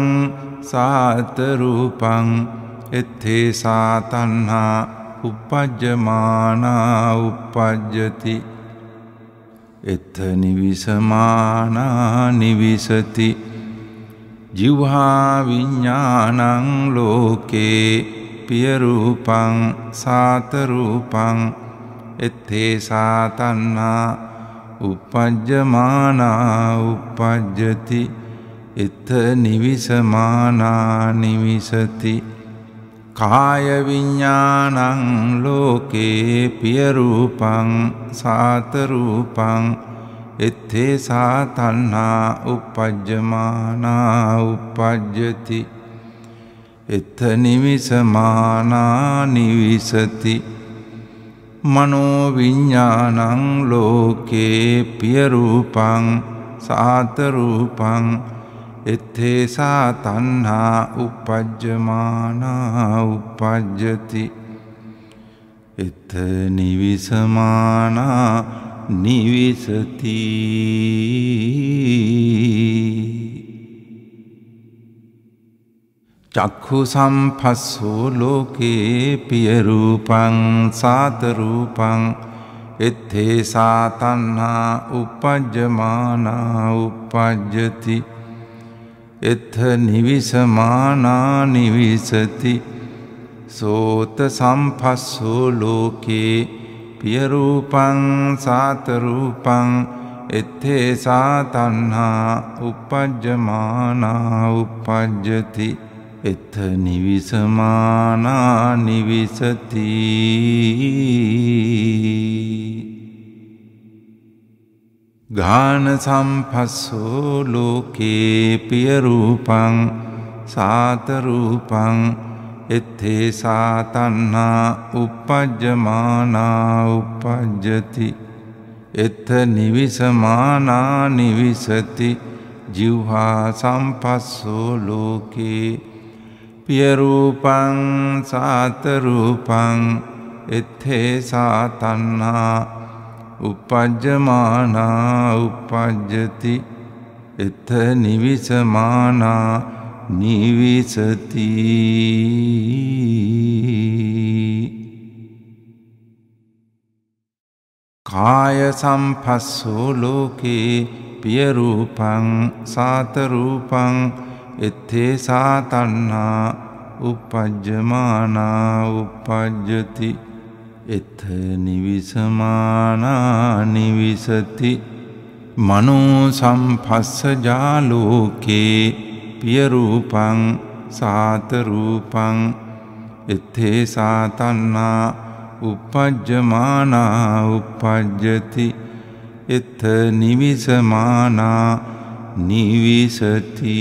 සාතරූපං එත්තේ සාතන්හා උපජ්ජමානා උපජ්ජති. එත නිවිසමානා නිවිසති. ජිව්හා විඤ්ඥානං ලෝකේ පියරූපං සාතරූපං එත්තේ සාතන්නා උපජ්ජමානා උපජ්ජති එත නිවිසමානා නිවිසති කායවිඤ්ඥානං ලෝකේ පියරූපං සාතරූපං එත්තේ සාතන්නා උපජ්ජමානා උපජ්ජති එත නිවිසමානා නිවිසති මනෝවිඤ්ඥානං ලෝකේ පියරූපං සාතරූපං එත්තේ සාතන්හා උපජ්ජමානා උපජ්ජති එත නිවිසමානා නිවිසති. චක්ඛු සම්පස්සෝ ලෝකේ පියරූපං සාතරූපං එත්තේ සාතන්හා උපජ්ජමානා උපජ්ජති. එත්හ නිවිසමානා නිවිසති. සෝත සම්පස්සෝ ලෝකේ පියරූපං සාතරූපං එත්තේ සාතන්හා උපජ්ජමානා උපජ්ජති එත නිවිසමානා නිවිසති ගාන සම්පස්සෝ ලෝකේ පියරූපං සාතරූපං එත්තේ සාතන්නා උපජ්ජමානා උපජ්ජති එත නිවිසමානා නිවිසති ජිව්හා සම්පස්සෝ ලෝකේ පියරූපං සාතරූපං එත්තේ සාතන්නා උපජ්ජමානා උපජ්ජති එත නිවිසමානා නිවිසති කාය සම්පස්සෝ ලෝකේ පියරූපං සාතරූපං එත්තේ සාතන්නා උපජ්ජමානා උපජ්ජති එත නිවිසමානා නිවිසති මනෝ සම්පස්සජාලෝකේ පියරූපං සාතරූපං එත්තේ සාතන්නා උපජ්ජමානා උපජ්ජති එත නිවිසමානා නිවිසති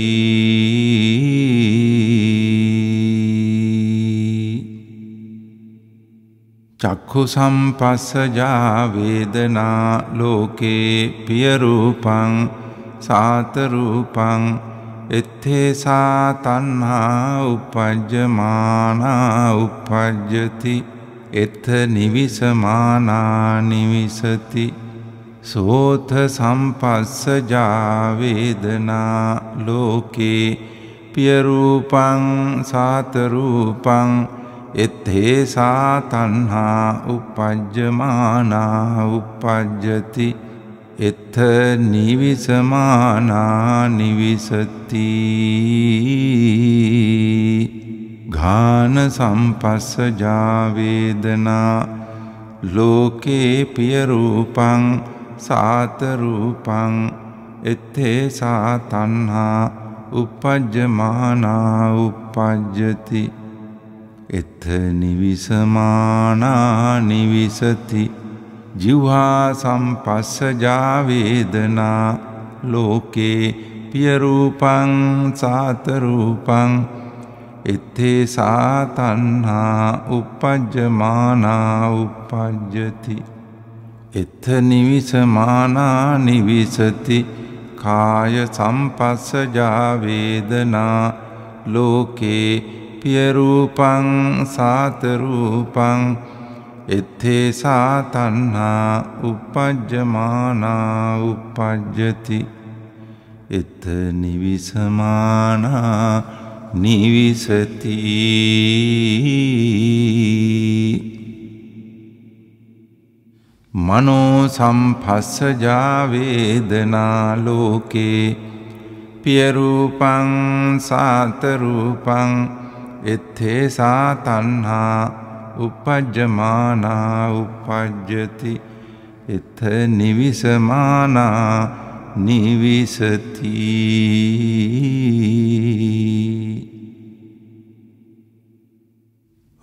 චක්ඛු සම්පස්සජා වේදනා ලෝකේ පියරූපං සාතරූපං එත්තේ සාතන්හා උපජ්ජමානා උපජ්ජති එත නිවිසමානා නිවිසති සෝත සම්පස්සජා වේදනා ලෝකේ පියරූපං සාතරූපං එත්තේ සාතන්හා උපජ්ජමානා උපජ්ජති එත්ත නිවිසමානා නිවිසති. ගාන සම්පස්සජා වේදනා ලෝකේ පියරූපං සාතරූපං එත්තේ සාතන්හා උපජ්ජමානා උපජ්ජති. එත නිවිසමානා නිවිසති. ජිව්හා සම්පස්සජා වේදනා ලෝකේ පියරූපං සාතරූපං එත්තේ සාතන්හා උපජ්ජමානා උපජ්ජති එත නිවිසමානා නිවිසති කාය සම්පස්සජා වේදනා ලෝකේ පියරූපං සාතරූපං එත්තේ සාතන්හා උපජ්ජමානා උපජ්ජති එත නිවිසමානා නිවිසති මනෝ සම්පස්සජා වේදනා ලෝකේ පියරූපං සාතරූපං එත්තේ සාතන්හා උපජ්ජමානා උපජ්ජති. එත නිවිසමානා නිවිසති.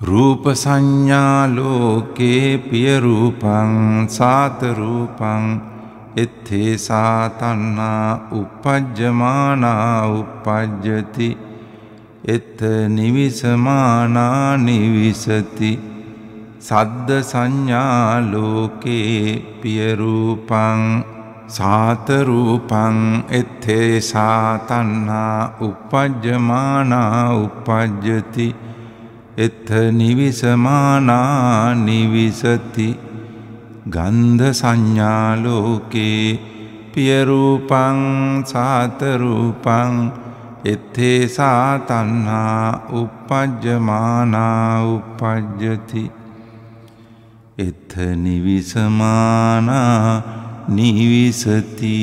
රූප සංඥා ලෝකේ පියරූපං සාතරූපං. එත්තේ සාතන්නා උපජ්ජමානා උපජ්ජති. එත නිවිසමානා නිවිසති. සද්ද සංඥා ලෝකේ පියරූපං සාතරූපං එත්තේ සාතන්නා උපජ්ජමානා උපජ්ජති. එත නිවිසමානා නිවිසති. ගන්ධ සංඥාලෝකේ පියරූපං සාතරූපං එත්තේ සාතන්හා උපජ්ජමානා උපජ්ජති එත්ත නිවිසමානා නිවිසති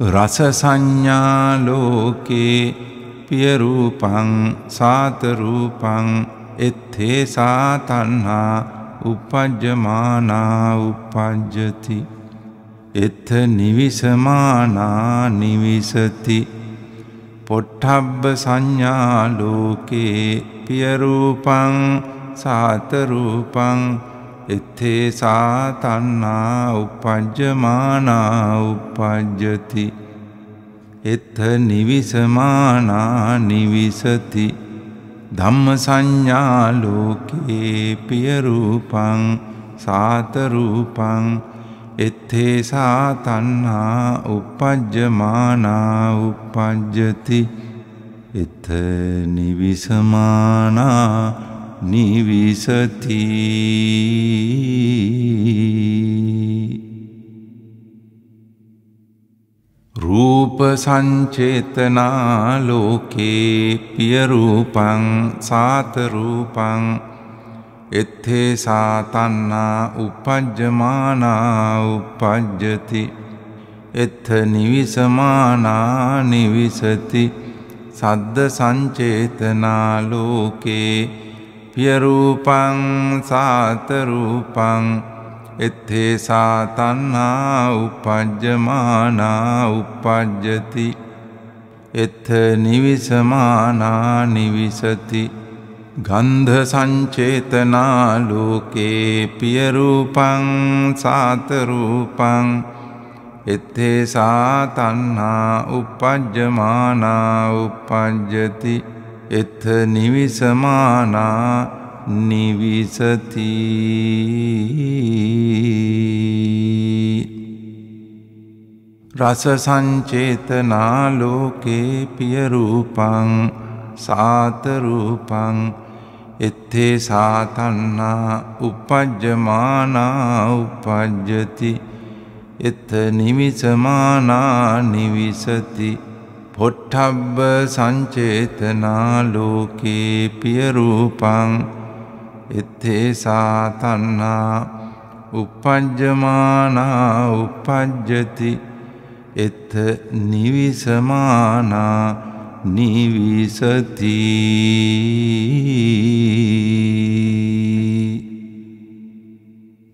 රස සංඥා ලෝකේ පියරූපං සාතරූපං එත්තේ සාතන්හා උපජ්ජමානා උපජ්ජති. එත්ත නිවිසමානා නිවිසති. පොට්ටබ්බ සංඥා ලෝකේ පියරූපං සාතරූපං. එත්තේ සාතන්නා උපජ්ජමානා උපජ්ජති. එත්ත නිවිසමානා නිවිසති. ධම්ම සංඥා ලෝකේ පියරූපං සාතරූපං එත්තේ සාතන්නා උපජ්ජමානා උපජ්ජති එත නිවිසමානා නිවිසති රූප සංචේතනා ලෝකේ පියරූපං සාතරූපං එත්තේ සාතන්නා උපජ්ජමානා උපජ්ජති එත්ත නිවිසමානා නිවිසති සද්ද සංචේතනා ලෝකේ පියරූපං සාතරූපං එත්තේ සාතන්නා උපජ්ජමානා උපජ්ජති. එත්ත නිවිසමානා නිවිසති. ගන්ධ සංචේතනා ලෝකේ පියරූපං සාතරූපං එත්තේ සාතන්නා උපජ්ජමානා උපජ්ජති. එත්ත නිවිසමානා නිවිසති රස සංචේතනා ලෝකේ පියරූපං සාතරූපං එත්තේ සාතන්නා උපජ්ජමානා උපජ්ජති එත නිවිසමානා නිවිසති පොට්ටබ්බ සංචේතනා ලෝකේ පියරූපං එත්තේ සාතන්නා උපජ්ජමානා උපජ්ජති එත නිවිසමානා නිවිසති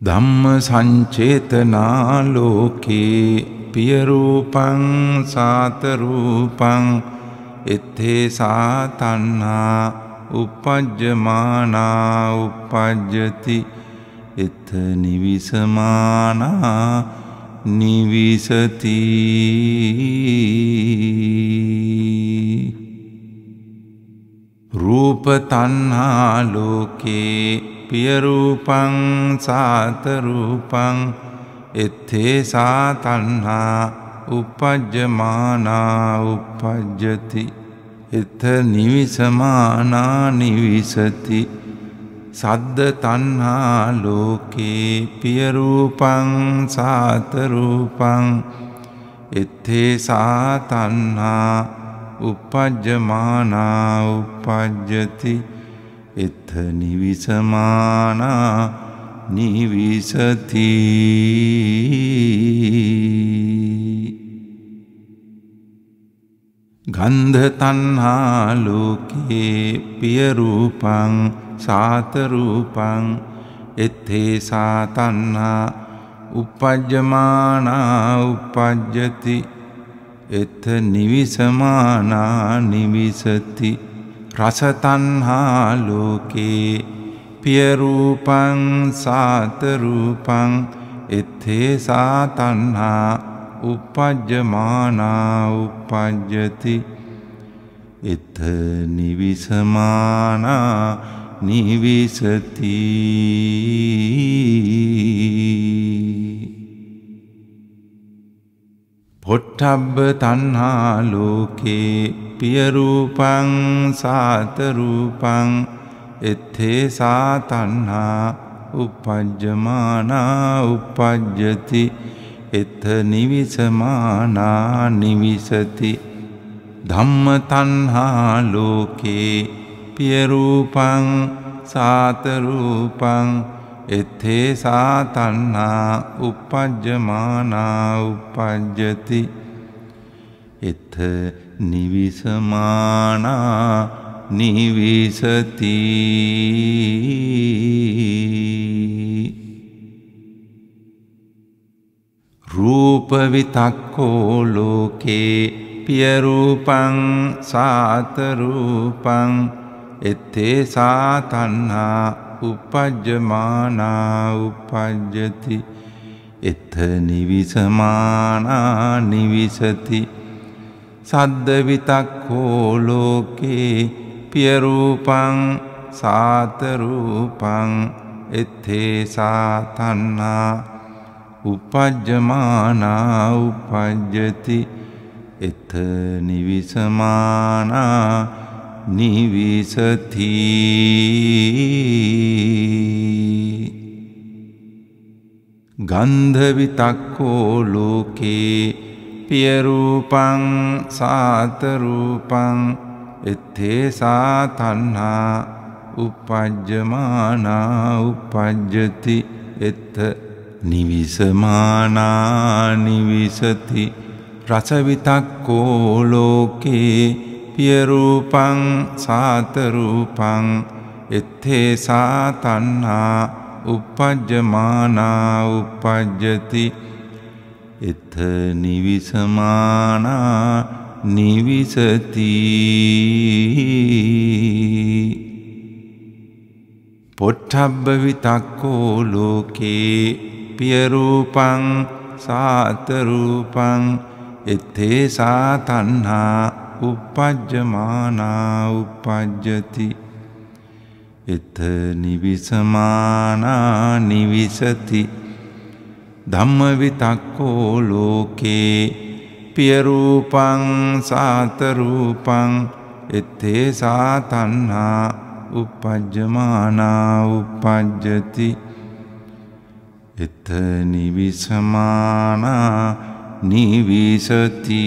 ධම්ම සංචේතනා ලෝකේ පියරූපං සාතරූපං එත්තේ සාතන්නා උපජ්ජමානා උපජ්ජති එත නිවිසමානා නිවිසති රූප තණ්හා ලෝකේ පියරූපං සාතරූපං එත්තේ සාතන්හා උපජ්ජමානා උපජ්ජති එත නිවිසමානා නිවිසති සද්ද තණ්හා ලෝකේ පියරූපං සාතරූපං. එත්තේ සාතන්හා උපජ්ජමානා උපජ්ජති. එත්ත නිවිසමානා නිවිසති. ගන්ධ තණ්හා ලෝකේ පියරූපං සාතරූපං එත්තේ සාතන්හා උපජ්ජමානා උපජ්ජති එත නිවිසමානා නිවිසති. රසතන්හා ලෝකේ පියරූපං සාතරූපං එත්තේ සාතන්හා උපජ්ජමානා උපජ්ජති. එත නිවිසමානා නිවිසති. පොට්ටබ්බ තන්හා ලෝකේ පියරූපං සාතරූපං එත්තේ සාතන්හා උපජ්ජමානා උපජ්ජති. එත නිවිසමානා නිවිසති. ධම්ම තන්හා ලෝකේ පියරූපං සාතරූපං එත්තේ සාතන්නා උපජ්ජමානා උපජ්ජති. එත නිවිසමානා නිවිසති. රූපවිතක්කෝ ලෝකේ පියරූපං සාතරූපං එත්තේ සාතන්හා උපජ්ජමානා උපජ්ජති. එත නිවිසමානා නිවිසති. සද්දවිතක්කෝ ලෝකේ පියරූපං සාතරූපං එත්තේ සාතන්නා උපජ්ජමානා උපජ්ජති එත නිවිසමානා නිවිසති ගන්ධවිතක්කෝ ලෝකේ පියරූපං සාතරූපං එත්තේ සාතන්හා උපජ්ජමානා උපජ්ජති එත්ත නිවිසමානා නිවිසති. රසවිතක්කෝ ලෝකේ පියරූපං සාතරූපං. එත්තේ සාතන්හා උපජ්ජමානා උපජ්ජති. එත නිවිසමානා නිවිසති. පොට්ටබ්බ විතක්කෝ ලෝකේ පියරූපං සාතරූපං එත්තේ සාතන්හා උපජ්ජමානා උපජ්ජති එත නිවිසමානා නිවිසති. ධම්මවිතක්කෝ ලෝකේ පියරූපං සාතරූපං එත්තේ සාතන්හා උපජ්ජමානා උපජ්ජති එත නිවිසමානා නිවිසති.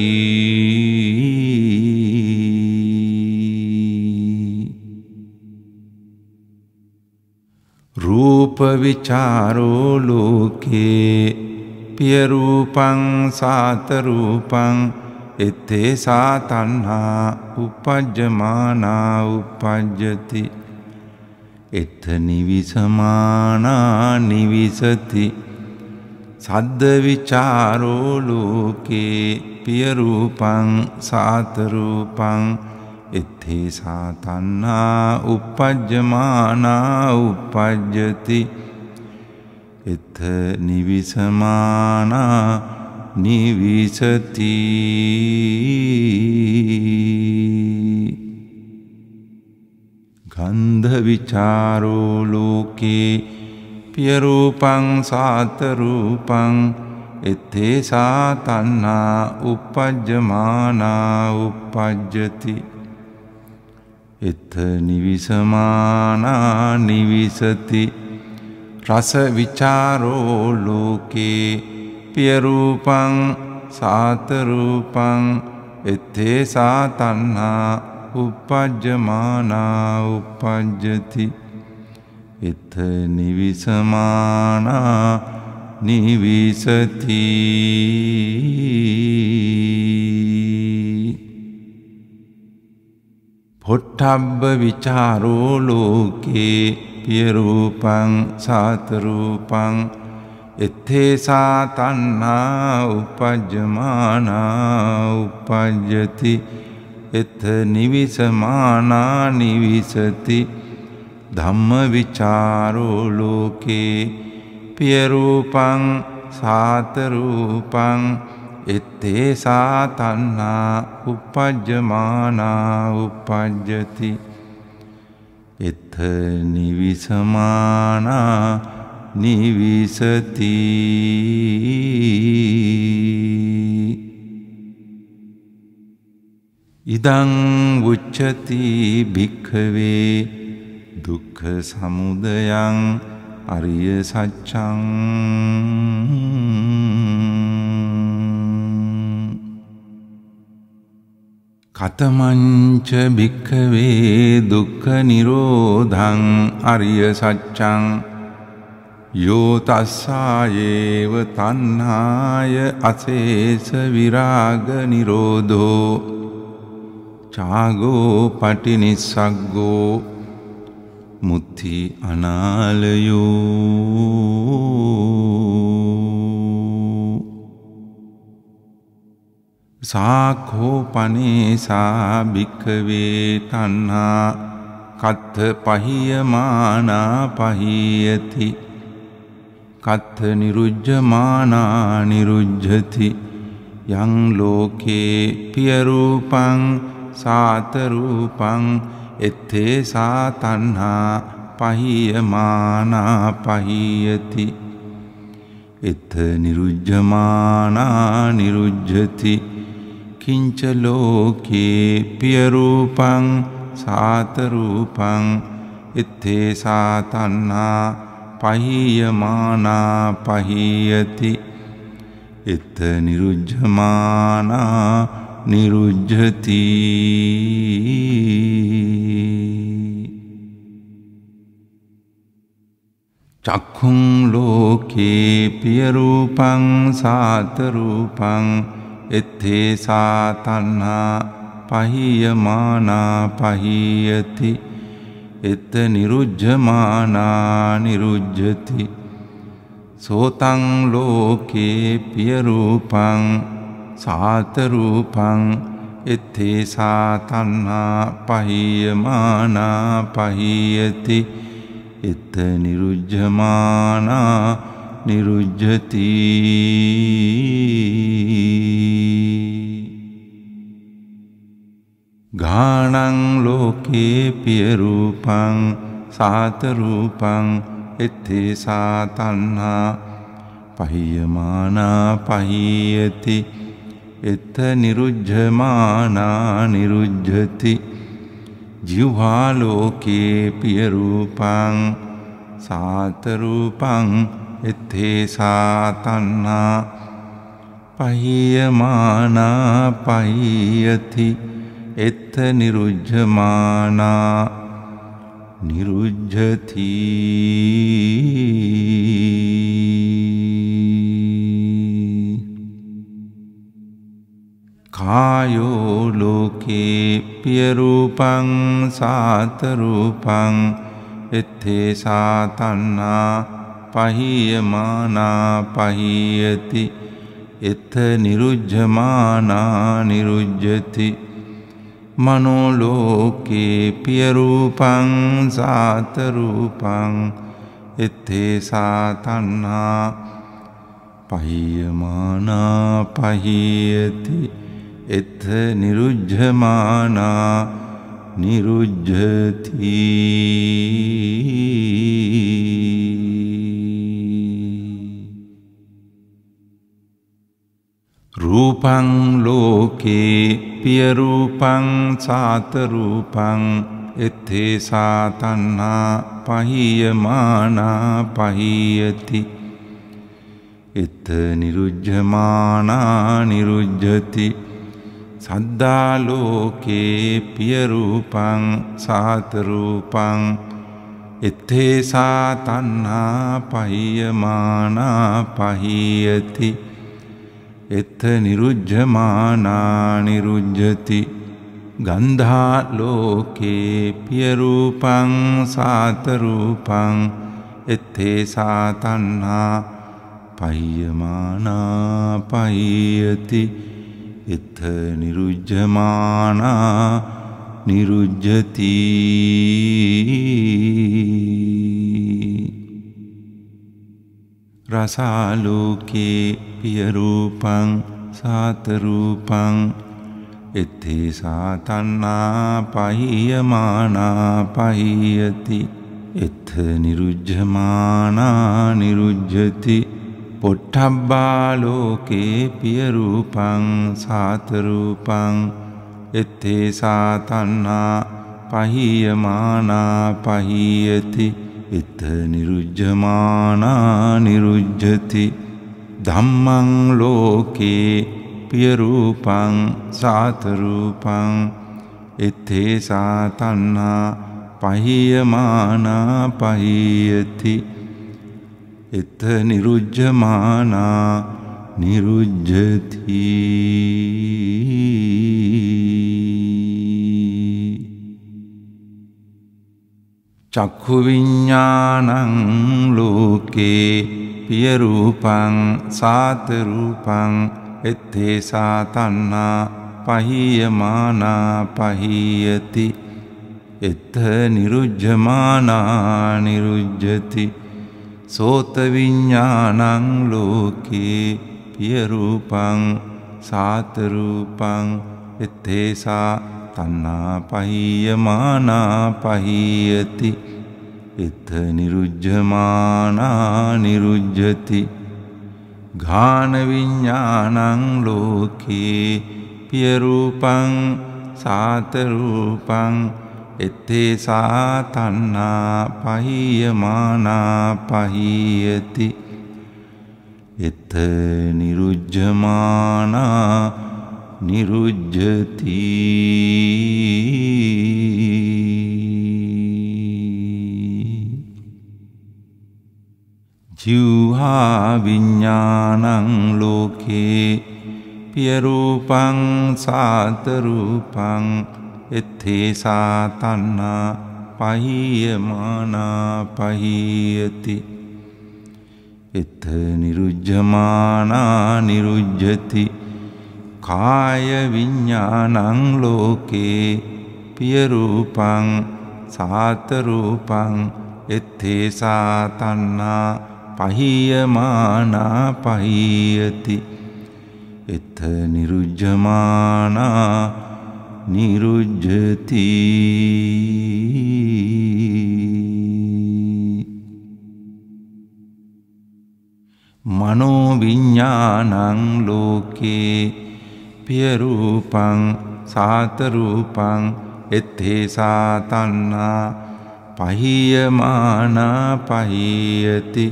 රූපවිචාරෝ ලෝකේ පියරූපං සාතරූපං එත්තේ සාතන්හා උපජ්ජමානා උපජ්ජති. එත නිවිසමානා නිවිසති. සද්දවිචාරෝ ලෝකේ පියරූපං සාතරූපං. එත්තේ සාතන්නා උපජ්ජමානා උපජ්ජති එත නිවිසමානා නිවිසති. ගන්ධවිචාරෝ ලෝකේ පියරූපං සාතරූපං එත්තේ සාතන්නා උපජ්ජමානා උපජ්ජති. එත නිවිසමානා නිවිසති. රස විචාරෝ ලෝකේ පියරූපං සාතරූපං එත්තේ සාතන්හා උපජ්ජමානා උපජ්ජති. එත නිවිසමානා නිවිසති. පොට්ටබ්බ විචාරෝ ලෝකේ පියරූපං සාතරූපං. එත්තේ සාතන්නා උපජ්ජමානා උපජ්ජති. එත නිවිසමානා නිවිසති. ධම්ම විචාරෝ ලෝකේ පියරූපං සාතරූපං. එත්තේ සාතන්නා උපජ්ජමානා උපජ්ජති. එත නිවිසමානා නිවිසති. ඉදං උච්චති භික්ඛවේ දුක්ඛ සමුදයං අරිය සච්ඡං කතමංච භික්ඛවේ දුක්ඛ නිරෝධං අරිය සච්ඡං යෝ තස්සායේව තණ්හාය අසේස විරාග නිරෝධෝ චාගෝ පටිනිස්සග්ගෝ මුත්ති අනාලයෝ සාකෝපනේසා භික්කවේ තන්හා කත්ත පහියමානා පහියති කත්ත නිරුජ්ජමානා නිරුජ්ජති යං ලෝකේ පියරූපං සාතරූපං එත්තේ සාතන්හා පහියමානා පහියති එත නිරුජ්ජමානා නිරුජ්ජති. කිංච ලෝකේ පියරූපං සාතරූපං එත්තේ සාතන්නා පහියමානා පහියති එත නිරුජ්ජමානා නිරුජ්ජති චක්ඛුං ලෝකේ පියරූපං සාතරූපං එත්තේ සාතන්හා පහියමානා පහියති. එත නිරුජ්ජමානා නිරුජ්ජති සෝතං ලෝකේ පියරූපං සාතරූපං එත්තේ සාතන්හා පහියමානා පහියති. එත නිරුජ්ජමානා නිරුජ්ජති. ගානං ලෝකේ පියරූපං සාතරූපං එත්තේ සාතන්හා පහියමානා පහියති. එත නිරුජ්ජමානා නිරුජ්ජති. ජිව්හාලෝකේ පියරූපං සාතරූපං එත්තේ සාතන්නා. පහියමානා පහියති. එත්ත නිරුජ්ජමානා නිරුජ්ජති. කායෝ ලෝකේ පියරූපං සාතරූපං එත්තේ සාතන්නා පහියමානා පහියති. එත නිරුජ්ජමානා නිරුජ්ජති. මනෝලෝකේ පියරූපං සාතරූපං එත්තේ සාතන්නා පහියමානා පහියති. එත නිරුජ්ජමානා නිරුජ්ජති රූපං ලෝකේ පියරූපං සාතරූපං එත්තේ සාතන්නා පහියමානා පහියති එත නිරුජ්ජමානා නිරුජ්ජති සද්දාලෝකේ පියරූපං සාතරූපං එත්තේ සාතන්නා පහියමානා පහියති එත්ත නිරුජ්ජමානා නිරුජ්ජති ගන්ධා ලෝකේ පියරූපං සාතරූපං එත්තේ සාතන්නා පහියමානා පහියති එත්ත නිරුජ්ජමානා නිරුජ්ජති රසාලෝකේ පියරූපං සාතරූපං එත්තේ සාතන්නා පහියමානා පහියති එත්ත නිරුජ්ජමානා නිරුජ්ජති පොට්ටබ්බාලෝකේ පියරූපං සාතරූපං එත්තේසා තන්නා පහියමානා පහියති එත නිරුජ්ජමානා නිරුජ්ජති. ධම්මං ලෝකේ පියරූපං සාතරූපං එත්තේසා තන්නා පහියමානා පහියති. එත නිරුජ්ජමානා නිරුජ්ජති. චක්ඛු විඤ්ඤාණං ලෝකේ පියරූපං සාත රූපං එත්තේසා තණ්හා පහියමානා පහියති. එත්ත නිරුජ්ජමානා නිරුජ්ජති. සෝත විඤ්ඤාණං ලෝකේ පියරූපං සාත රූපං එත්තේසා තන්නා පහියමානා පහියති. එත නිරුජ්ජමානා නිරුජ්ජති. ගානවිඤ්ඥානං ලෝකේ පියරූපං සාතරූපං එත්තේ සාතන්නා පහියමානා පහියති. එත නිරුජ්ජමානා නිරුජ්ජති. ජිව්හා විඤ්ඥානං ලෝකේ පියරූපං සාතරූපං එත්තේ සාතන්නා පහියමානා පහියති එත නිරුජ්ජමානා නිරුජ්ජති කාය විඤ්ඥානං ලෝකේ පියරූපං සාතරූපං එත්තේසා තන්නා පහියමානා පහියති එත නිරුජ්ජමානා නිරුජ්ජති. මනෝවිඤ්ඥානං ලෝකේ පියරූපං සාතරූපං එත්තේසා තන්නා පහියමානා පහියති.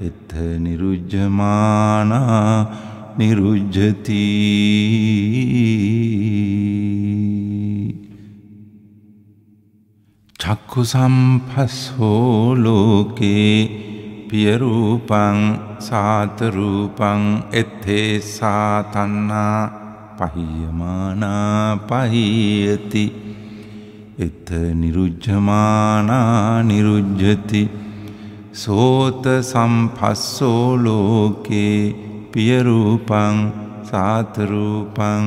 එත්ත නිරුජ්ජමානා නිරුජ්ජති. චක්කු සම්පස්සෝ ලෝකේ පියරූපං සාතරූපං එත්තේ සාතන්නා පහියමානා පහියති එත නිරුජ්ජමානා නිරුජ්ජති සෝත සම්පස්සෝ ලෝකේ පියරූපං සාතරූපං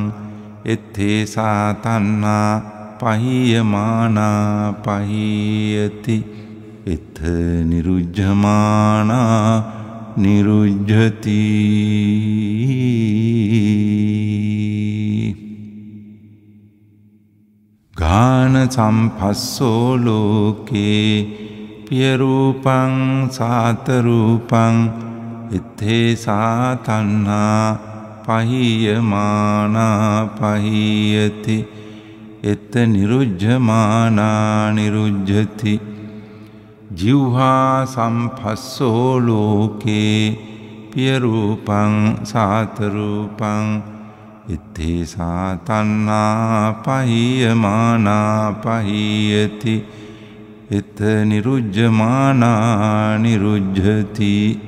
එත්තේ සාතන්නා පහියමානා පහියති එත නිරුජ්ජමානා නිරුජ්ජති. ගාන සම්පස්සෝ ලෝකේ පියරූපං සාතරූපං. එත්තේ සාතන්නා පහියමානා පහියති එත නිරුජ්ජමානා නිරුජ්ජති. ජිව්හා සම්පස්සෝ ලෝකේ පියරූපං සාතරූපං. එත්තේ සාතන්නා පහියමානා පහියති. එත නිරුජ්ජමානා නිරුජ්ජති.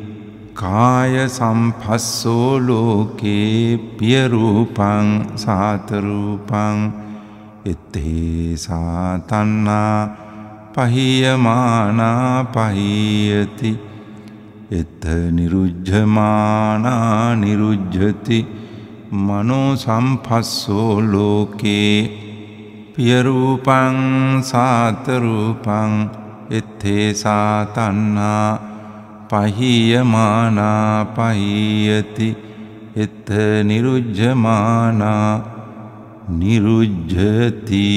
කාය සම්පස්සෝ ලෝකේ පියරූපං සාතරූපං. එත්තේ සාතන්නා පහියමානා පහියති. එත නිරුජ්ජමානා නිරුජ්ජති. මනෝ සම්පස්සෝ ලෝකේ පියරූපං සාතරූපං. එත්තේ සාතන්නා පහියමානා පහියති. එත නිරුජ්ජමානා නිරුජ්ජති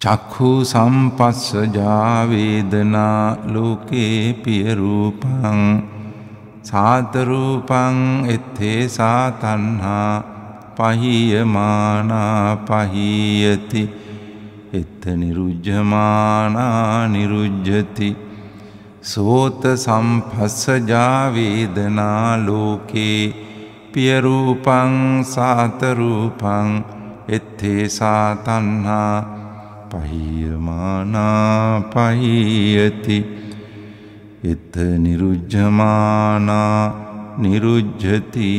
චක්ඛු සම්පස්සජා වේදනා ලෝකේ පියරූපං සාතරූපං එත්තේසා තන්හා පහියමානා පහියති එත්ත නිරුජ්ජමානා නිරුජ්ජති සෝත සම්පස්සජාවේදනා ලෝකේ පියරූපං සාතරූපං එත්තේසා තන්හා පහියමානා පහියති එත නිරුජ්ජමානා නිරුජ්ජති.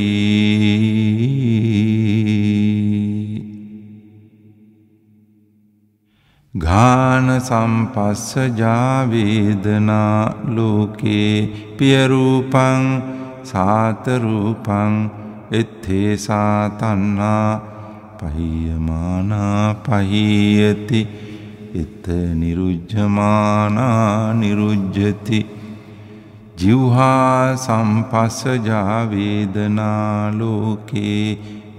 ගාන සම්පස්සජාවේදනා ලෝකේ පියරූපං සාතරූපං එත්තේසා තන්නා පහියමානා පහියති එත නිරුජ්ජමානා නිරුජ්ජති. ජිව්හා සම්පස්සජාවේදනා ලෝකේ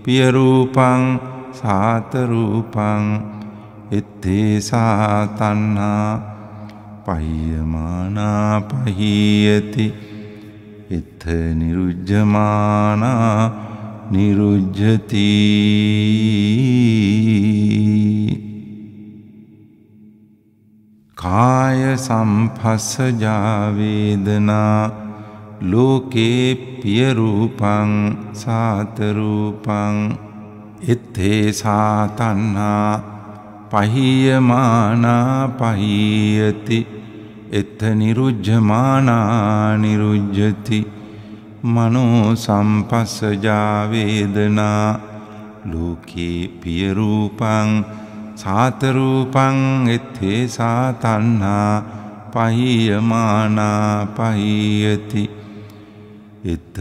පියරූපං සාතරූපං එත්තේසා තන්නා පහියමානා පහියති. එත්ත නිරුජ්ජමානා නිරුජ්ජති. කාය සම්පස්සජාවේදනා ලෝකේ පියරූපං සාතරූපං එත්තේ සාතන්නා පහියමානා පහියති. එත්ත නිරුජ්ජමානා නිරුජ්ජති. මනෝ සම්පස්සජාවේදනා ලෝකේ පියරූපං සාතරූපං එත්තේ සාතන්නා පහියමානා පහියති. එත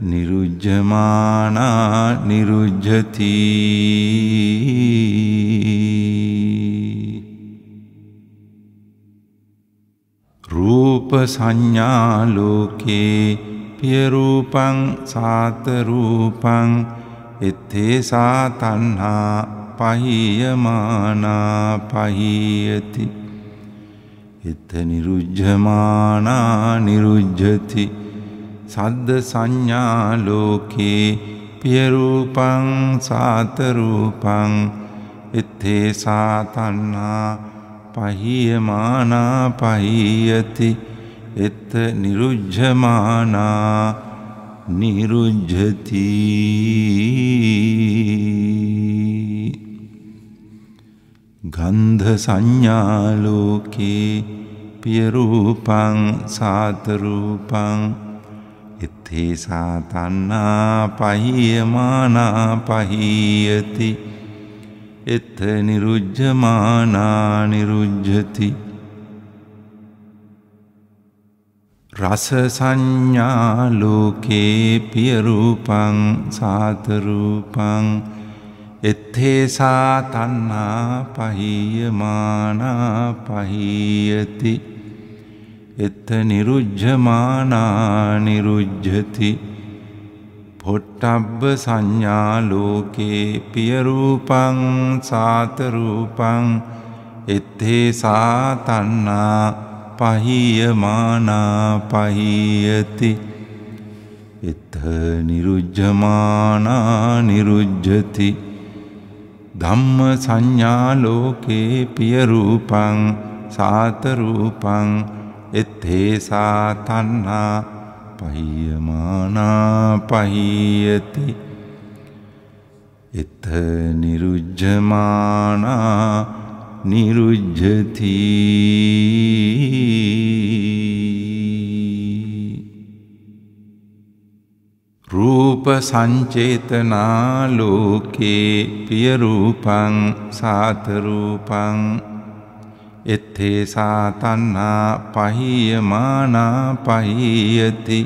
නිරුජ්ජමානා නිරුජ්ජති. රූප සංඥාලෝකේ පියරූපං සාතරූපං එත්තේ සාතන්හා පහියමානා පහියති. එත නිරුජ්ජමානා නිරුජ්ජති. සද්ද සංඥාලෝකේ පියරූපං සාතරූපං එත්තේ සාතන්නා පහියමානා පහියති එත්ත නිරුජ්ජමානා නිරුජ්ජති. ගන්ධ සංඥාලෝකේ පියරූපං සාතරූපං එත්තේ සාතන්නා පහියමානා පහියති එත්ත නිරුජ්ජමානා නිරුජ්ජති රස සංඥාලෝකේ පියරූපං සාතරූපං එත්තේසා තන්නා පහියමානා පහියති එත්ත නිරුජ්ජමානා නිරුජ්ජති. පොට්ටබ්බ සංඥාලෝකේ පියරූපං සාතරූපං. එත්තේසා තන්නා පහියමානා පහියති. එත්ත නිරුජ්ජමානා නිරුජ්ජති. ධම්ම සංඥාලෝකේ පියරූපං සාතරූපං. එත්තේසා තන්නා පහියමානා පහියති. එත නිරුජ්ජමානා නිරුජ්ජති. රූප සංචේතනා ලෝකේ පියරූපං සාතරූපං එත්තේ සාතන්නා පහියමානා පහියති.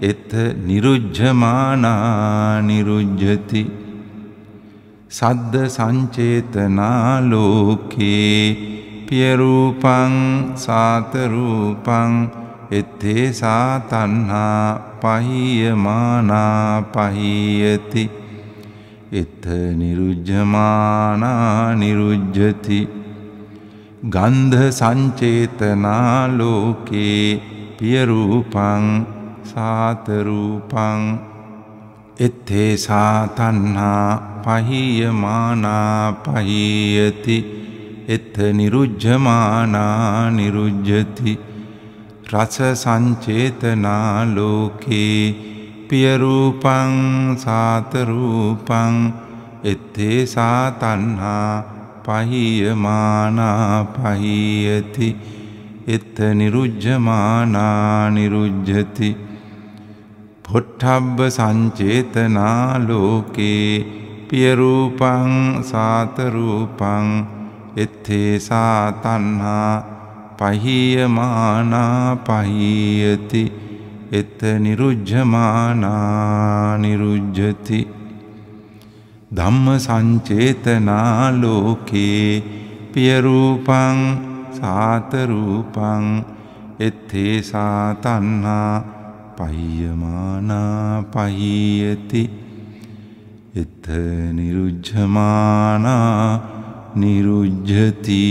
එත නිරුජ්ජමානා නිරුජ්ජති. සද්ද සංචේතනා ලෝකේ පියරූපං සාතරූපං එත්තේ සාතන්නා පහියමානා පහියති. එත නිරුජ්ජමානා නිරුජ්ජති. ගන්ධ සංචේතනා ලෝකේ පියරූපං සාතරූපං එත්තේ සාතන්හා පහියමානා පහියති එත්ත නිරුජ්ජමානා නිරුජ්ජති රස සංචේතනා ලෝකේ පියරූපං සාතරූපං එත්තේ සාතන්හා පහියමානා පහියති එත්ත නිරුජ්ජමානා නිරුජ්ජති පොට්ටබ්බ සංචේතනා ලෝකේ පියරූපං සාතරූපං. එත්තේ සාතන්හා පහියමානා පහියති එත නිරුජ්ජමානා නිරුජ්ජති ධම්ම සංචේතනා ලෝකේ පියරූපං සාතරූපං එත්තේ සාතන්හා පහියමානා පහියති එත නිරුජ්ජමානා නිරුජ්ජති.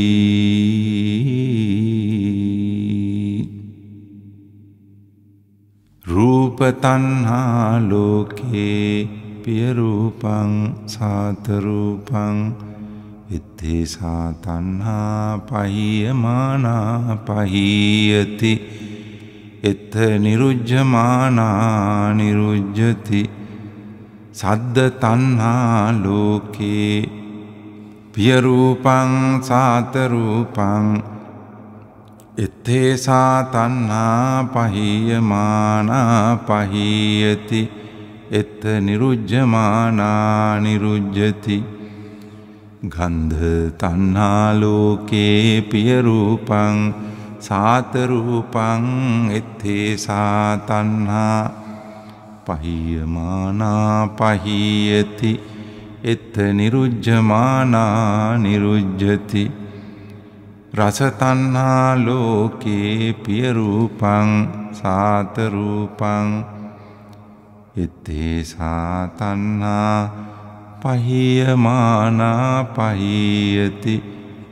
රූපතන්හා ලෝකේ පියරූපං සාතරූපං එත්තේ සාතන්හා පහියමානා පහියති එත්ත නිරුජ්ජමානා නිරුජ්ජති සද්ද තන්හා ලෝකේ පියරූපං සාතරූපං එත්තේ සාතන්හා පහියමානා පහියති එත්ත නිරුජ්ජමානා නිරුජ්ජති. ගන්ධ තන්හාලෝකේ පියරූපං සාතරූපං එත්තේ සාතන්හා පහියමානා පහියති. එත්ත නිරුජ්ජමානා නිරුජ්ජති. රසතන්හා ලෝකේ පියරූපං සාතරූපං එත්තේ සාතන්හා පහියමානා පහියති.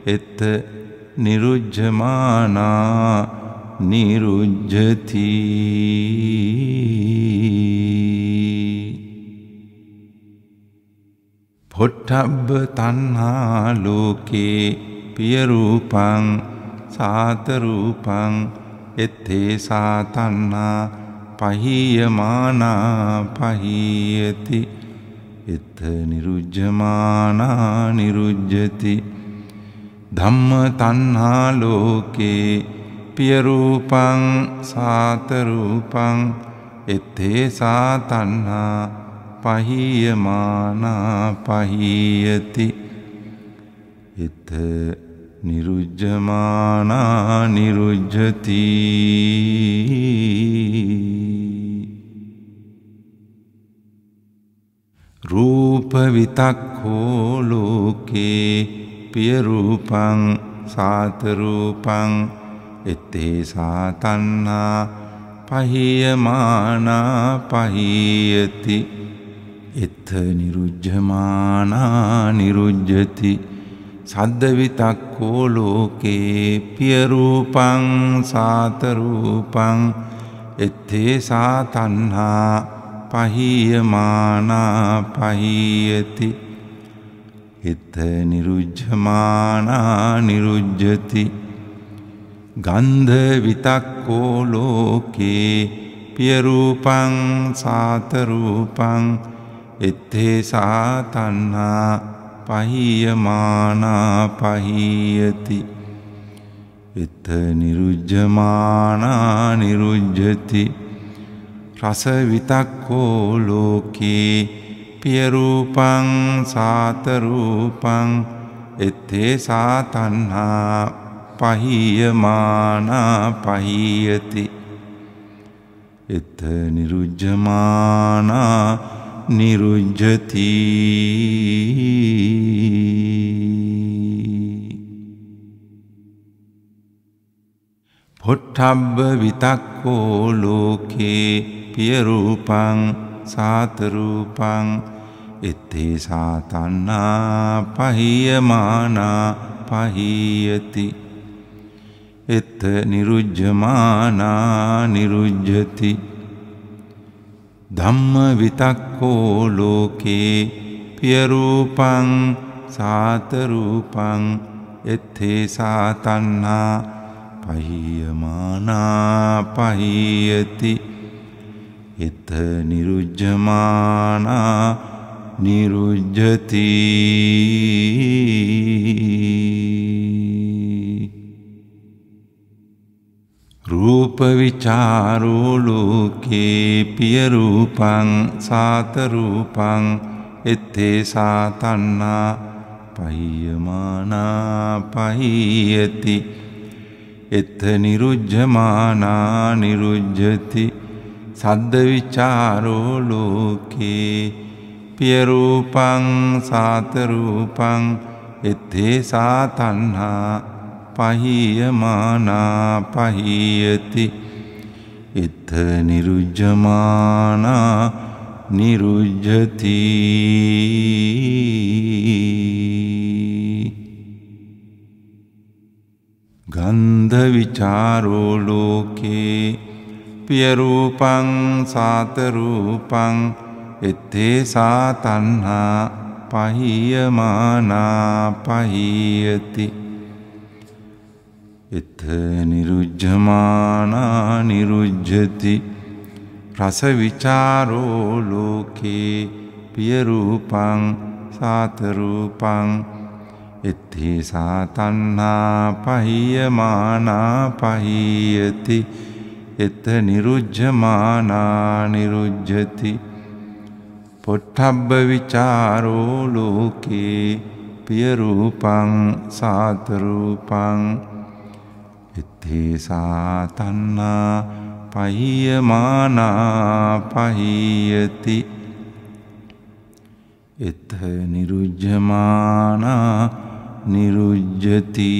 එත්ත නිරුජ්ජමානා නිරුජ්ජති. පොට්ටබ්බ තන්හා ලෝකේ පියරූපං සාතරූපං. එත්තේ සාතන්හා පහියමානා පහියති. එත්ත නිරුජ්ජමානා නිරුජ්ජති. ධම්ම තන්හා ලෝකේ පියරූපං සාතරූපං. එත්තේ සාතන්හා පහියමානා පහියති. එත නිරුජ්ජමානා නිරුජ්ජති. රූප විතක්ඛෝ ලෝකේ පියරූපං සාතරූපං එත්තේ සාතන්නා පහියමානා පහියති. එත්ත නිරුජ්ජමානා නිරුජ්ජති. සද්දවිතක්කෝ ලෝකේ පියරූපං සාතරූපං එත්තේ සාතන්හා පහියමානා පහියති. එත නිරුජ්ජමානා නිරුජ්ජති. ගන්ධ විතක්කෝ ලෝකේ පියරූපං සාතරූපං. එත්තේ සාතන්හා පහියමානා පහියති. එත නිරුජ්ජමානා නිරුජ්ජති. රස විතක්කෝ ලෝකේ පියරූපං සාතරූපං එත්තේ සාතන්හා පහියමානා පහියති. එත නිරුජ්ජමානා නිරුජ්ජති. පොට්ටබ්බ විතක්කෝ ලෝකේ පියරූපං සාතරූපං එත්තේ සාතන්නා පහියමානා පහියති. එත්ත නිරුජ්ජමානා නිරුජ්ජති. ධම්ම විතක්කෝ ලෝකේ පියරූපං සාතරූපං එත්තේ සාතන්නා පහියමානා පහියති. එත නිරුජ්ජමානා නිරුජ්ජති. රූපවිචාරෝ ලෝකේ පියරූපං සාතරූපං එත්තේ සාතන්නා පහියමානා පහියති. එත්ත නිරුජ්ජමානා නිරුජ්ජති සද්ධවිචාරෝ ලෝකේ පියරූපං සාතරූපං එත්තේ සාතන්හා පහියමානා පහියති එත්ත නිරුජ්ජමානා නිරුජ්ජති ගන්ධ විචාරෝ ලෝකේ පියරූපං සාතරූපං එත්තේ සාතන්හා පහියමානා පහියති. එත නිරුජ්ජමානා නිරුජ්ජති. රස විචාරෝ ලෝකේ පියරූපං සාතරූපං එත්හි සාතන්නා පහියමානා පහියති එත නිරුජ්ජමානා නිරුජ්ජති පොට්ටබ්බ විචාරෝ ලෝකේ පියරූපං සාතරූපං එත්හි සාතන්නා පහියමානා පහියති එත නිරුජ්ජමානා නිරුජ්ජති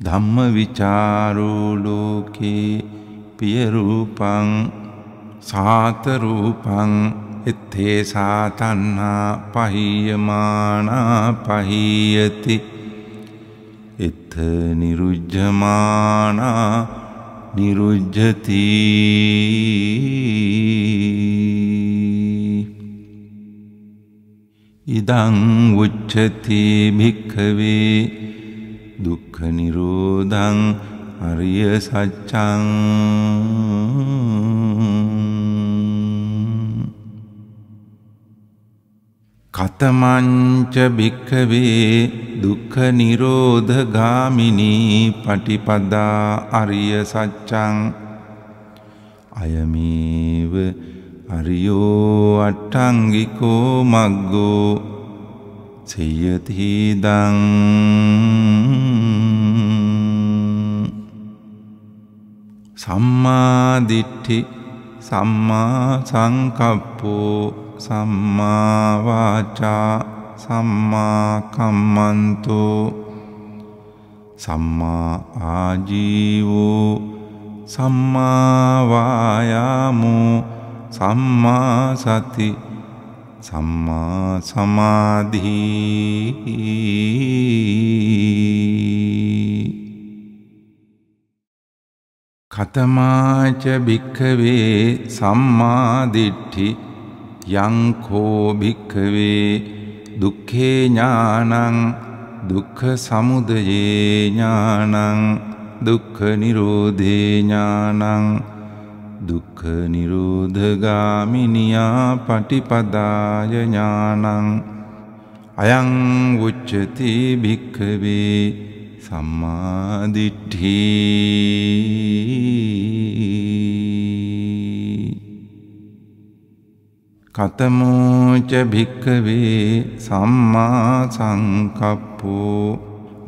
ධම්ම විචාරෝ ලෝකේ පියරූපං සාතරූපං එත්තේ සාතන්නා පහියමානා පහියති එත නිරුජ්ජමානා නිරුජ්ජති ඉදං උච්චති භික්ඛවේ දුක්ඛ නිරෝධං අරිය සත්‍යං කතමංච භික්ඛවේ දුක්ඛ නිරෝධ ගාමිනී පටිපදා අරිය සත්‍යං අයමේව අරියෝ අට්ටංගිකෝ මග්ගෝ සයතිදං සම්මාදිට්ඨි සම්මා සංකප්පෝ සම්මාවාචා සම්මා කම්මන්තෝ සම්මා ආජීවෝ සම්මාවායාමෝ සම්මා සති සම්මා සමාධී. කතමාච භික්ඛවේ සම්මාදිට්ඨි යංකෝ භික්ඛවේ දුක්ඛේ ඥානං දුක්ඛ සමුදයේ ඥානං දුක්ඛ නිරෝධේ ඥානං. දුක්ඛ නිරෝධගාමිනියා පටිපදාය ඥානං අයං උච්චති භික්ඛවේ සම්මාදිට්ඨි කතමෝච භික්කවේ සම්මා සංකප්පෝ.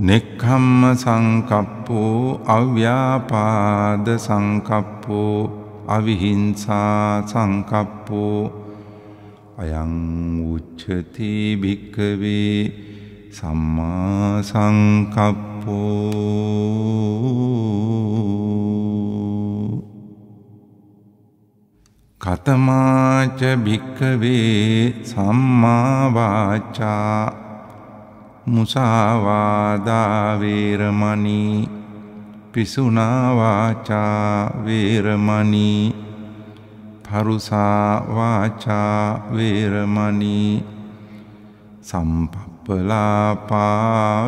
නෙක්ඛම්ම සංකප්පෝ අව්‍යාපාද සංකප්පෝ. අවිහිංසා සංකප්පෝ අයං උච්චති භික්කවේ සම්මා සංකප්පෝ කතමාච භික්කවේ සම්මාවාචා මුසාවාදාවේරමණී පිසුනා වාචා වේරමණී පරුසා වාචා වේරමණී සම්පප්පලාපා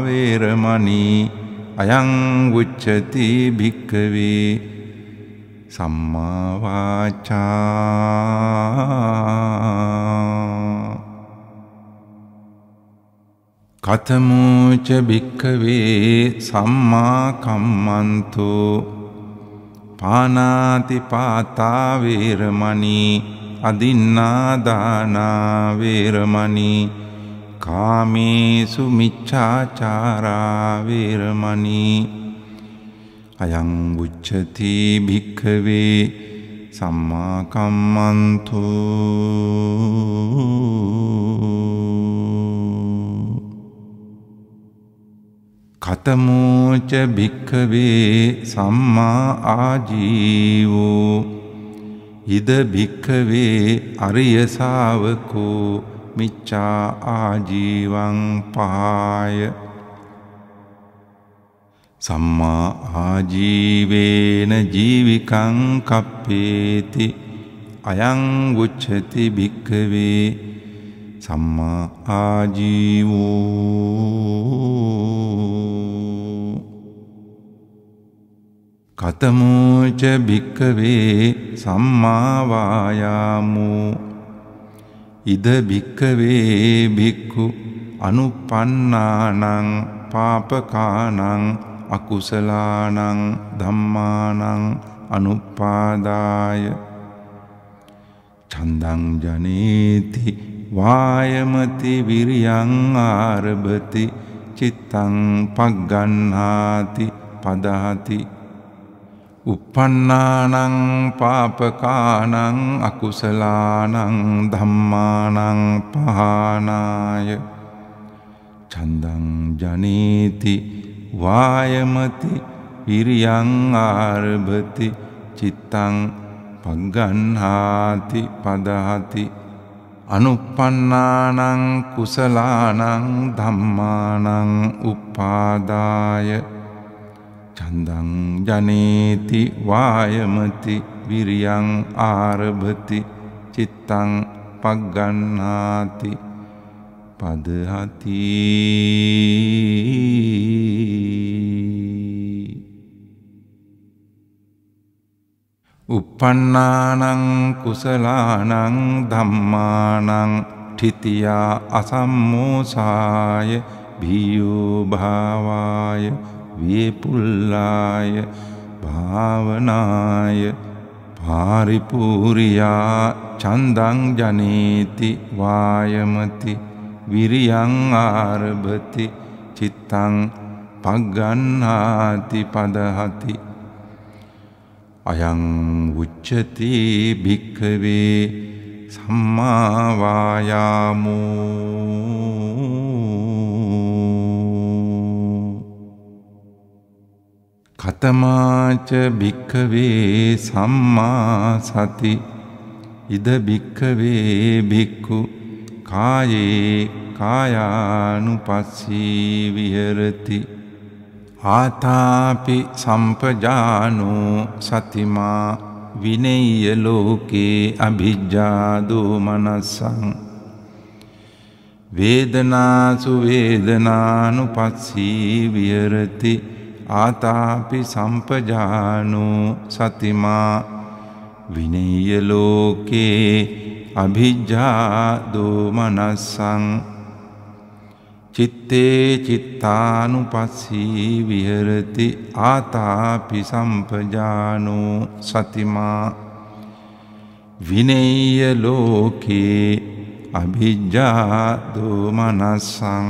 වේරමණී අයං උච්චති භික්කවේ සම්මා වාචා කතමෝච භික්කවේ සම්මා කම්මන්තු පානාති පාතා වේරමණී අදින්නාදානා වේරමණී කාමේසු මිච්ඡාචාරා වේරමණී අයං උච්චති භික්ඛවේ සම්මා කතමෝච භික්ඛවේ සම්මා ආජීවෝ. ඉද භික්ඛවේ අරිය ශාවකෝ මිච්ඡා ආජීවං පාය. සම්මා ආජීවේන ජීවිකං කප්පේති. අයං උච්චති භික්ඛවේ සම්මා ආජීවෝ. කතමෝච භික්කවේ සම්මා වායාමෝ. ඉද භික්කවේ භික්ඛු අනුපන්නානං පාපකානං අකුසලානං ධම්මානං අනුපාදාය. චන්දං ජනේති වායමති විරියං ආරභති චිත්තං පග්ගන්හාති පදහති. uppannānaṁ pāpakānaṁ akusalaanaṁ dhammānaṁ pahānāya චන්දං ජනීති වායමති විරියං ආරභති චිත්තං පග්ගන්හාති පදහති. අනුපන්නානං කුසලානං ධම්මානං උපාදාය චන්දං ජනේති වායමති විරියං ආරභති චිත්තං පග්ගන්නාති පදහති uppannānaං කුසලානං ධම්මානං ඨිතියා අසම්මෝසාය භීයෝ භාවාය විපුල්ලාය භාවනාය පාරිපූරියා චන්දං ජනේති වායමති විරියං ආරභති චිත්තං පග්ගන්හාති පදහති අයං උච්චති භික්ඛවේ සම්මාවායාමෝ කතමාච භික්ඛවේ සම්මා සති. ඉද භික්ඛවේ භික්ඛු කායේ කායානුපස්සී විහෙරති. ආතාපි සම්පජානෝ සතිමා විනෙය්‍ය ලෝකේ අභිජ්ජාදෝ මනස්සං වේදනාසු වේදනානුපස්සී විහෙරති ආතාපි සම්පජානෝ සතිමා විනෙය්‍ය ලෝකේ අභිජ්ජාදෝ මනස්සං චිත්තේ චිත්තානුපස්සී විහෙරති ආතාපි සම්පජානෝ සතිමා. විනෙය්‍ය ලෝකේ අභිජ්ජා දෝමනස්සං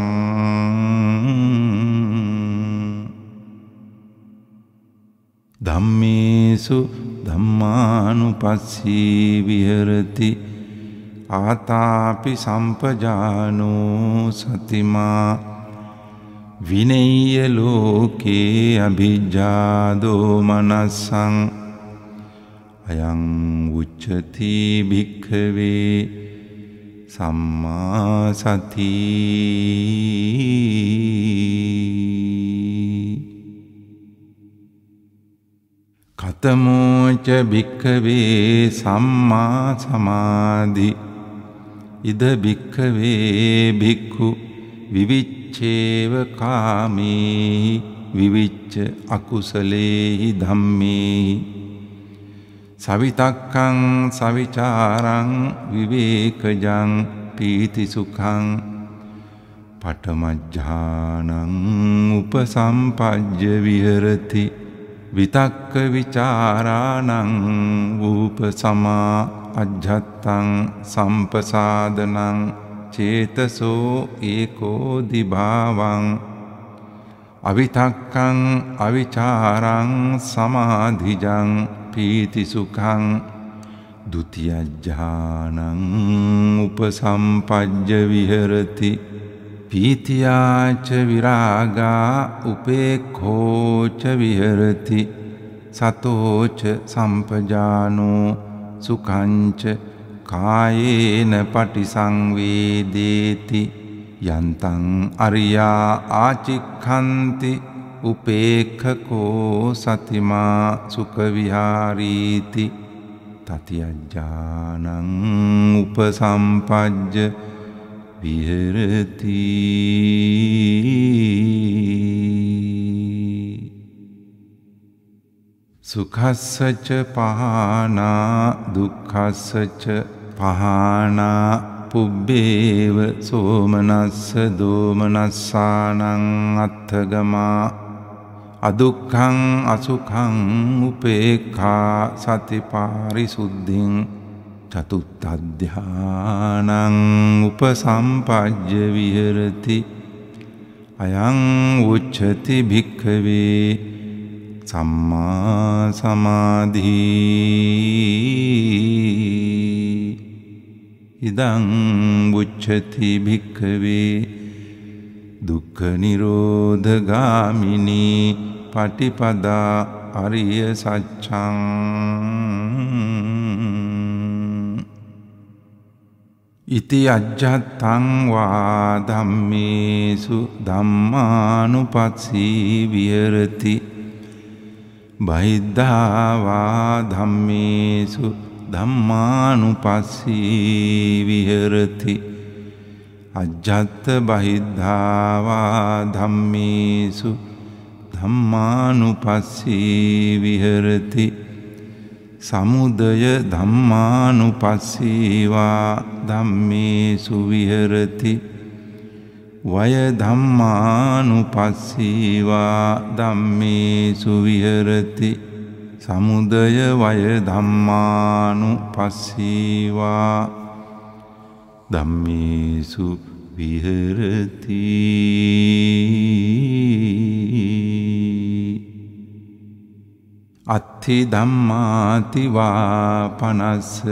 ධම්මේසු ධම්මානුපස්සී විහෙරති ආතාපි සම්පජානෝ සතිමා විනෙය්‍ය ලෝකේ අභිජ්ජාදෝ මනස්සං අයං උච්චති භික්ඛවේ සම්මා සතිී කතමෝච භික්කවේ සම්මා සමාධි ඉද භික්කවේ භික්කු විවිච්චේව කාමී විවිච්ච අකුසලේහි ධම්මේහි සවිතක්කං සවිචාරං විවේකජං පීතිසුඛං පටමජ්ජානං උපසම්පජ්ජ විහෙරති විතක්ක විචාරාණං ූපසමා අජ්ජත්තං සම්පසාදනං චේතසෝ ඒකෝදිභාවං අවිතක්කං අවිචාරං සමාධිජං පීතිසුඛං ဒ ුතියජ්ජානං උපසම්පජ්ජ විහෙරති පීතියාච විරාගා උපේක්ඛෝච විහෙරති සතෝච සම්පජානෝ සුඛංච කායේන පටිසංවේදේති යන්තං අරියා ආචික්ඛන්ති උපේක්ඛකෝ සතිමා සුඛ විහාරීති තතියජ්ජානං උපසම්පජ්ජ විහෙරති සුඛස්සච පහනා දුක්ඛස්සච පහනා පුබ්බේව සෝමනස්ස දෝමනස්සානං අත්ථගමා. අදුක්ඛං අසුඛං උපේක්ඛා සතිපාරිසුද්ධින් චතුත්තධ්‍යානං උපසම්පජ්ජ විහෙරති। අයං උච්චති භික්ඛවේ। සම්මා සමාධී. ඉදං උච්චති භික්ඛවේ දුක්ඛ නිරෝධගාමිනී පටිපදා අරිය සච්ඡං. ඉති අජ්ජත්තං වා ධම්මේසු ධම්මානුපස්සී විහෙරති. බහිද්ධා වා ධම්මේසු ධම්මානුපස්සී විහෙරති අජ්ජත්ත බහිද්ධා වා ධම්මේසු ධම්මානුපස්සී විහෙරති සමුදය ධම්මානුපස්සීවා ධම්මේසු විහෙරති. වය ධම්මානුපස්සීවා ධම්මේසු විහෙරති සමුදය වය ධම්මානුපස්සීවා ධම්මේසු විහෙරති අත්ථි ධම්මාතිවා පනස්ස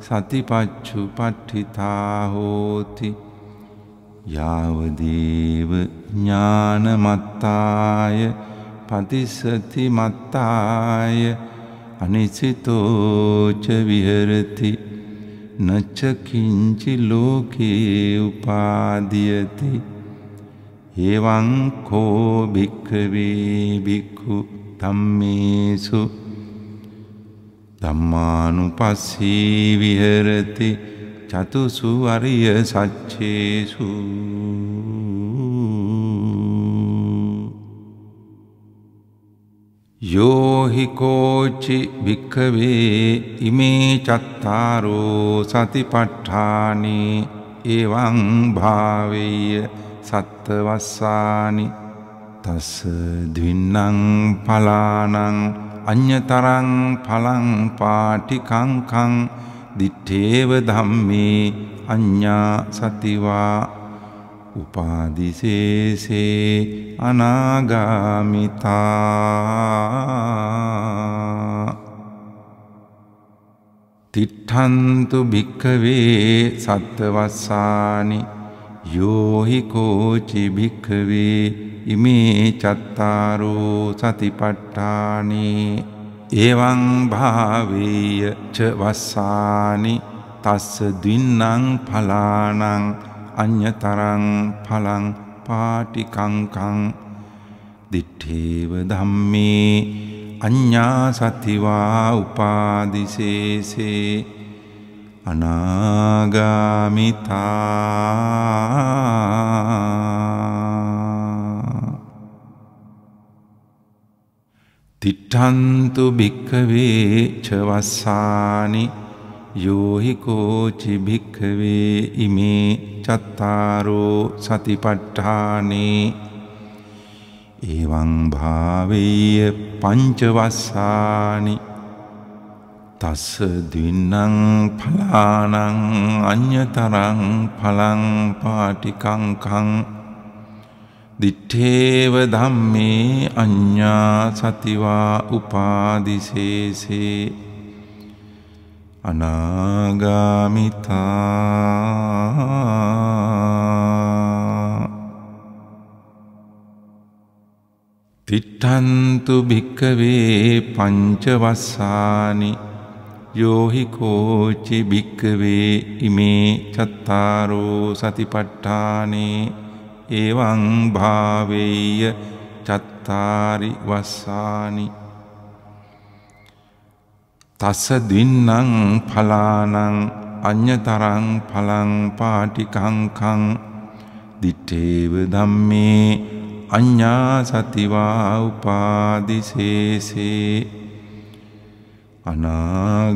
සතිපච්චු පට්ඨිතා හෝති යාවදේව ඥානමත්තාය පතිසති මත්තාය අනිසිතෝච විහෙරති නච්චකින්චි ලෝකේ උපාදියති. එවං කෝ භික්ඛවේ භික්ඛු ධම්මේසු. ධම්මානුපස්සී විහෙරති. චතුසු අරිය සච්චේසු. යෝහිකෝචි භික්කවේ ඉමේ චත්තාරෝ සතිපට්ඨානේ එවං භාවෙය සත්තවස්සානි. තස්ස දවින්නං පලානං අඤ්‍යතරං පලං පාටිකංකං දිට්ඨේව ධම්මේ අඤ්ඤා සතිවා උපාදිසේසේ අනාගාමිතා. තිට්ඨන්තු භික්ඛවේ සත්තවස්සානි යෝහි කෝචි භික්ඛවේ ඉමේ චත්තාරෝ සතිපට්ඨානේ. එවං භාවේය ච වස්සානි තස්ස දින්නං පලානං අඤ්‍යතරං පලං පාටිකංකං දිට්ඨේව ධම්මේ අඤ්ඤා සතිවා උපාදිසේසේ අනාගාමිතා තිට්ඨන්තු භික්ඛවේ චවස්සානි යෝහි කෝචි භික්ඛවේ ඉමේ චත්තාරෝ සතිපට්ඨානේ එවං භාවෙය්‍ය පංචවස්සානි තස්ස දින්නං ඵලානං අඤ්‍යතරං ඵලං පාටිකංකං දිත්තේව ධම්මේ අඤ්ඤා සතිවා උපාදිසේසේ අනාගාමිතා තිට්ඨන්තු භික්කවේ පංචවස්සානි යෝහි කෝචි භික්කවේ ඉමේ චත්තාරෝ සතිපට්ඨානේ එවං භාවෙය්‍ය චත්තාරි වස්සානි. තස්ස දින්නං ඵලානං අඤ්‍යතරං ඵලං පාටිකංකං දිත්තේව ධම්මේ අඤ්ඤා සතිවා උපාදිසේසේ අනාගාමිතා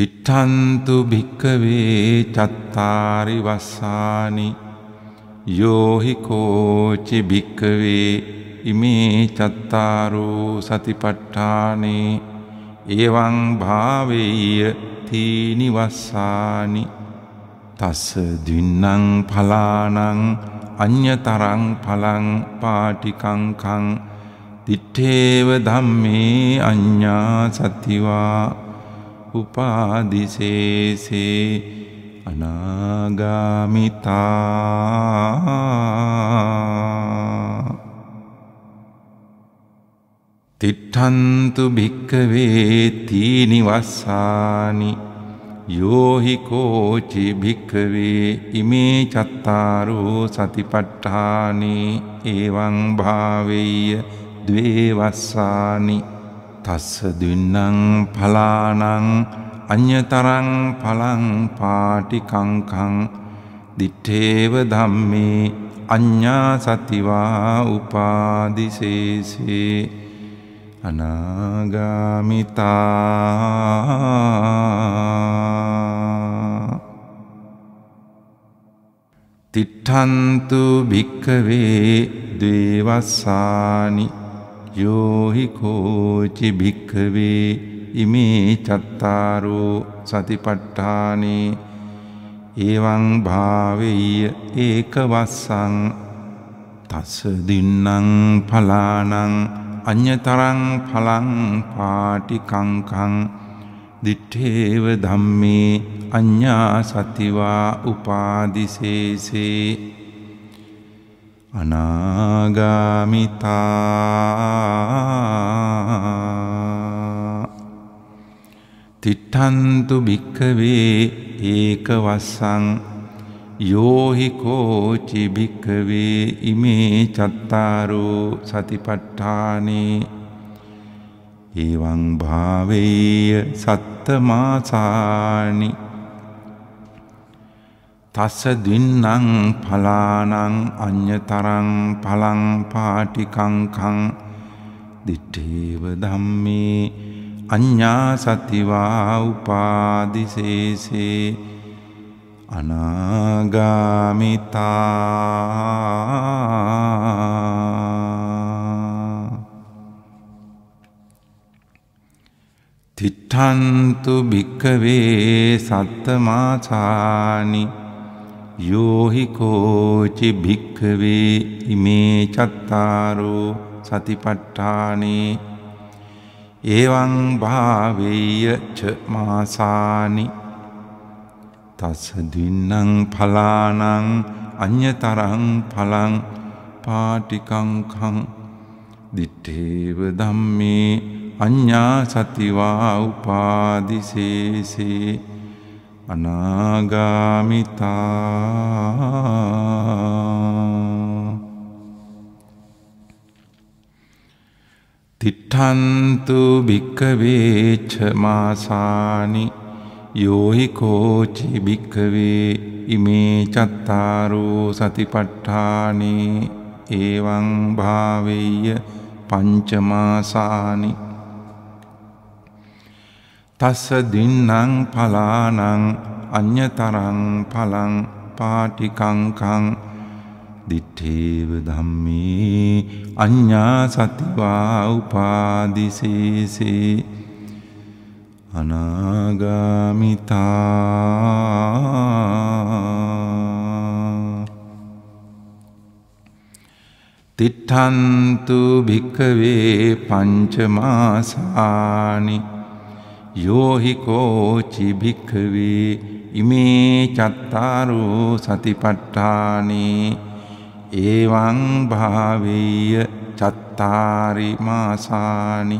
තිට්ඨන්තු භික්කවේ චත්තාරි වස්සානි යෝහි කෝචි භික්කවේ ඉමේ චත්තාරෝ සතිපට්ඨානේ එවං භාවෙය්‍ය තීනිවස්සානි තස්ස දින්නං ඵලානං අඤ්‍යතරං ඵලං පාටිකංකං දිත්තේව ධම්මේ අඤ්ඤා සතිවා උපාදිසේසේ අනාගාමිතා තිට්ඨන්තු භික්කවේ තීනිවස්සානි යෝහි කෝචි භික්කවේ ඉමේ චත්තාරෝ සතිපට්ඨානේ එවං භාවෙය්‍ය ද්වේවස්සානි තස්ස දින්නං ඵලානං අඤ්‍යතරං ඵලං පාටිකංකං දිත්තේව ධම්මේ අඤ්ඤා සතිවා උපාදිසේසේ අනාගාමිතා. තිට්ඨන්තු භික්කවේ දේවස්සානි යෝහි කෝචි භික්කවේ ඉමේ චත්තාරෝ සතිපට්ඨානේ. එවං භාවෙය්‍ය ඒකවස්සං. තස්ස දින්නං ඵලානං අඤ්‍යතරං ඵලං පාටිකංකං. දිත්තේව ධම්මේ අඤ්ඤා සතිවා උපාදිසේසේ අනාගාමිතා. තිට්ඨන්තු භික්ඛවේ ඒකවස්සං යෝහි කෝචි භික්ඛවේ ඉමේ චත්තාරෝ සතිපට්ඨානේ. එවං භාවෙය්‍ය සත්තමාසානි. තස්ස දින්නං ඵලානං අඤ්‍යතරං ඵලං පාටිකංකං දිත්තේව ධම්මේ අඤ්ඤා සතිවා උපාදිසේසේ අනාගාමිතා. තිට්ඨන්තු භික්කවේ සත්තමාසානි යෝහි කෝචි භික්කවේ ඉමේ චත්තාරෝ සතිපට්ඨානේ එවං භාවෙය්‍ය ච මාසානි තස්ස දින්නං ඵලානං අඤ්‍යතරං ඵලං පාටිකංකං දිත්තේව ධම්මේ අඤ්ඤා සතිවා උපාදිසේසේ අනාගාමිතා තිට්ඨන්තු භික්කවේච්ච මාසානි යෝහි කෝචි භික්කවේ ඉමේ චත්තාරෝ සතිපට්ඨානේ ඒවං භාවෙය්‍ය පංචමාසානි තස්ස දින්නං පලානං අඤ්‍යතරං පලං පාටිකංකං දිට්ඨේව ධම්මේ අඤ්ඤා සතිවා උපාදිසේසේ අනාගාමිතා තිට්ඨන්තු භික්කවේ පංචමාසානි යෝහි කෝචි භික්කවේ ඉමේ චත්තාරෝ සතිපට්ඨානේ ඒවං භාවෙය්‍ය චත්තාරි මාසානි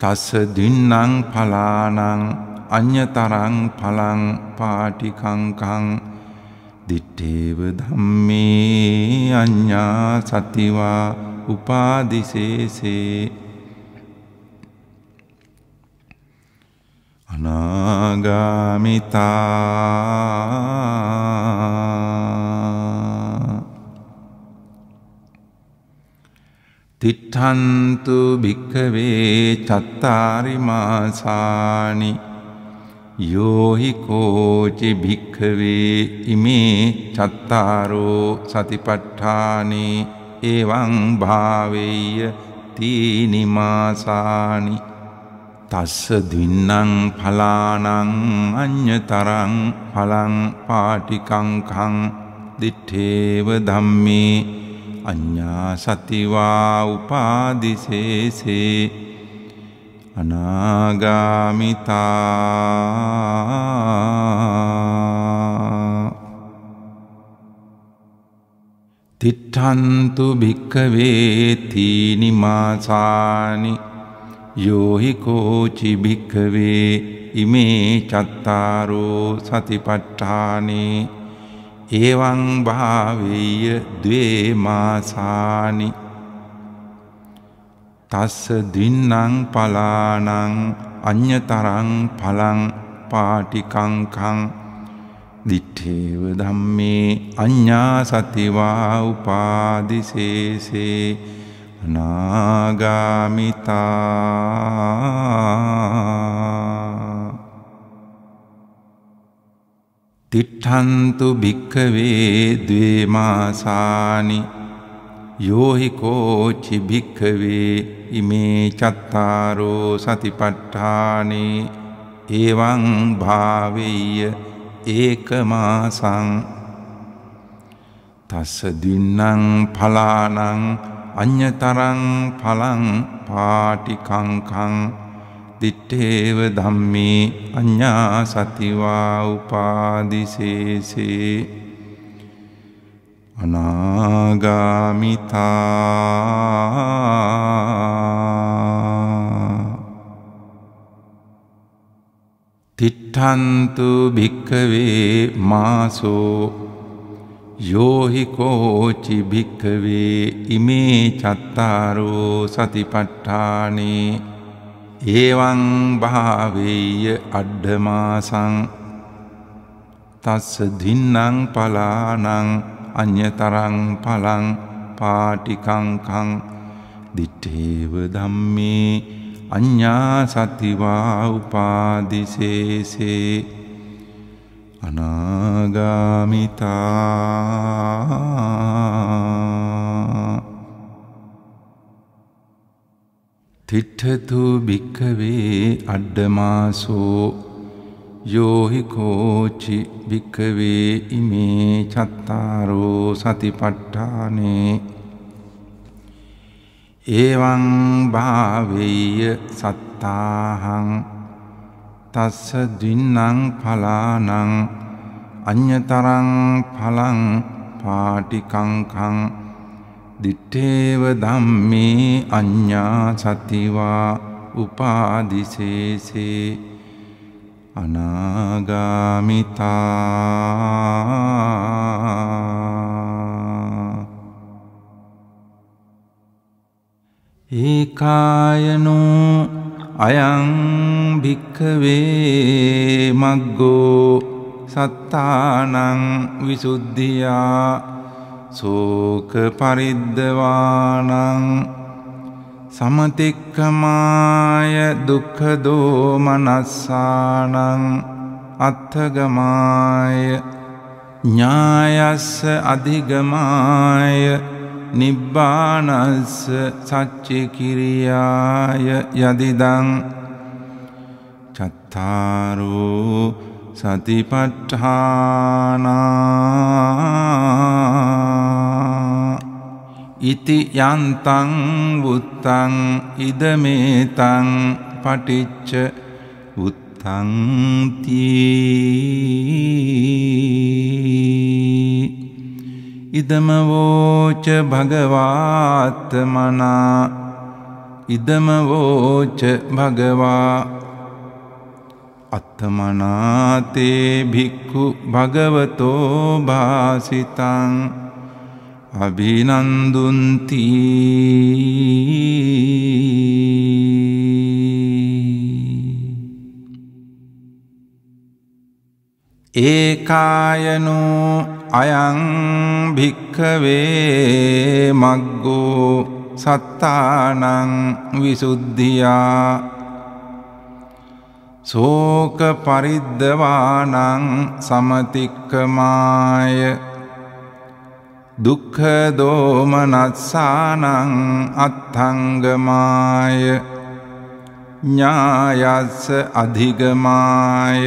තස්ස දින්නං පලානං අඤ්‍යතරං පලං පාටිකංකං දිට්ඨේව ධම්මේ අඤ්ඤා සතිවා උපාදිසේසේ අනාගාමිතා තිට්ඨන්තු භික්කවේ චත්තාරි මාසානි යෝහි කෝචි භික්කවේ ඉමේ චත්තාරෝ සතිපට්ඨානේ එවං භාවෙය්‍ය තීනිමාසානි තස්ස දින්නං පලානං අඤ්‍යතරං පලං පාටිකංකං දිට්ඨේව ධම්මේ අඤ්ඤා සතිවා උපාදිසේසේ අනාගාමිතා. තිට්ඨන්තු භික්කවේ තීනිමාසානි යෝහි කෝචි භික්කවේ ඉමේ චත්තාරෝ සතිපට්ඨානේ ඒවං භාවෙය්‍ය ද්වේ මාසානි තස්ස දින්නං පලානං අඤ්‍යතරං පලං පාටිකංකං දිට්ඨේව ධම්මේ අඤ්ඤා සතිවා උපාදිසේසේ අනාගාමිතා තිට්ඨන්තු භික්කවේ ද්වේමාසානි යෝහි කෝචි භික්කවේ ඉමේ චත්තාරෝ සතිපට්ඨානේ ඒවං භාවෙය්‍ය ඒකමාසං තස්ස දින්නං පලානං අඤ්‍යතරං පලං පාටිකංකං දිට්ඨේව ධම්මේ අඤ්ඤා සතිවා උපාදිසේසේ අනාගාමිතා තිට්ඨන්තු භික්කවේ මාසෝ යෝහි කෝචි භික්කවේ ඉමේ චත්තාරෝ සතිපට්ඨානේ ඒවං භාවෙය්‍ය අඩ්ඩමාසං තස්ස දින්නං පලානං අඤ්‍යතරං පලං පාටිකංකං දිට්ඨේව ධම්මේ අඤ්ඤා සතිවා උපාදිසේසේ අනාගාමිතා. තිට්ඨතු භික්කවේ අඩ්ඩමාසෝ. යෝහි කෝචි භික්කවේ ඉමේ චත්තාරෝ සතිපට්ඨානේ. ඒවං භාවෙය්‍ය සත්තාහං තස්ස දින්නං පලානං අඤ්‍යතරං පලං පාටිකංකං දිට්ඨේව ධම්මේ අඤ්ඤා සතිවා උපාදිසේසේ අනාගාමිතා. ඒකායනෝ අයං භික්කවේ මග්ගෝ සත්තානං විසුද්ධියා සෝක පරිද්දවානං සමතික්කමාය දුක්ඛදෝමනස්සානං අත්ථගමාය ඥායස්ස අධිගමාය නිබ්බානස්ස සච්චිකිරියාය යදිදං චත්තාරෝ සතිපට්ඨානා ඉති යන්තං වුත්තං ඉදමේතං පටිච්ච උත්තංතිී ඉදමවෝච භගවාත්තමනා ඉදමවෝච භගවා අත්තමනාතේ භික්කු භගවතෝ භාසිතං අභිනන්දුන්තිී ඒකායනෝ අයං භික්කවේ මග්ගෝ සත්තානං විසුද්ධියා සෝක පරිද්දවානං සමතික්කමාය දුක්ඛදෝමනස්සානං අත්ථංගමාය ඥායස්ස අධිගමාය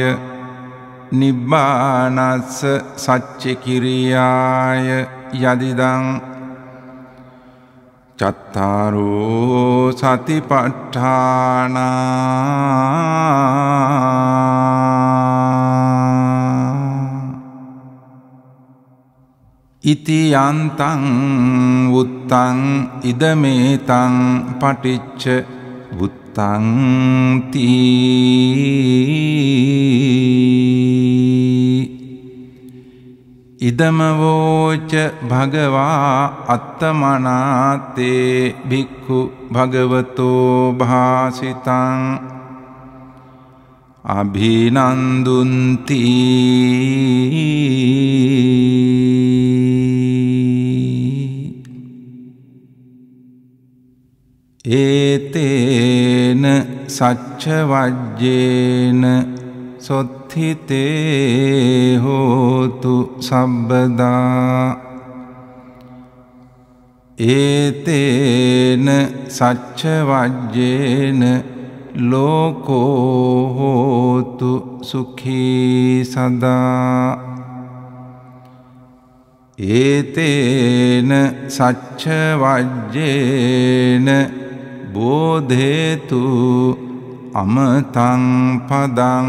නිබ්බානස්ස සච්චිකිරියාය යදිදං චත්තාරෝ සතිපට්ඨානා ඉති යන්තං වුත්තං ඉදමේතං පටිච්ච වුත්තංතිී ඉදමවෝච භගවා අත්තමනාතේ භික්කු භගවතෝ භාසිතං අභිනන්දුන්තිී. ඒතේන සච්චවජ්ජේන සොත්හිතේ හෝතු සබ්බදා ඒතේන සච්චවජ්ජේන ලෝකෝහෝතු සුඛී සදා ඒතේන සච්චවජ්ජේන බෝධේතු අමතං පදං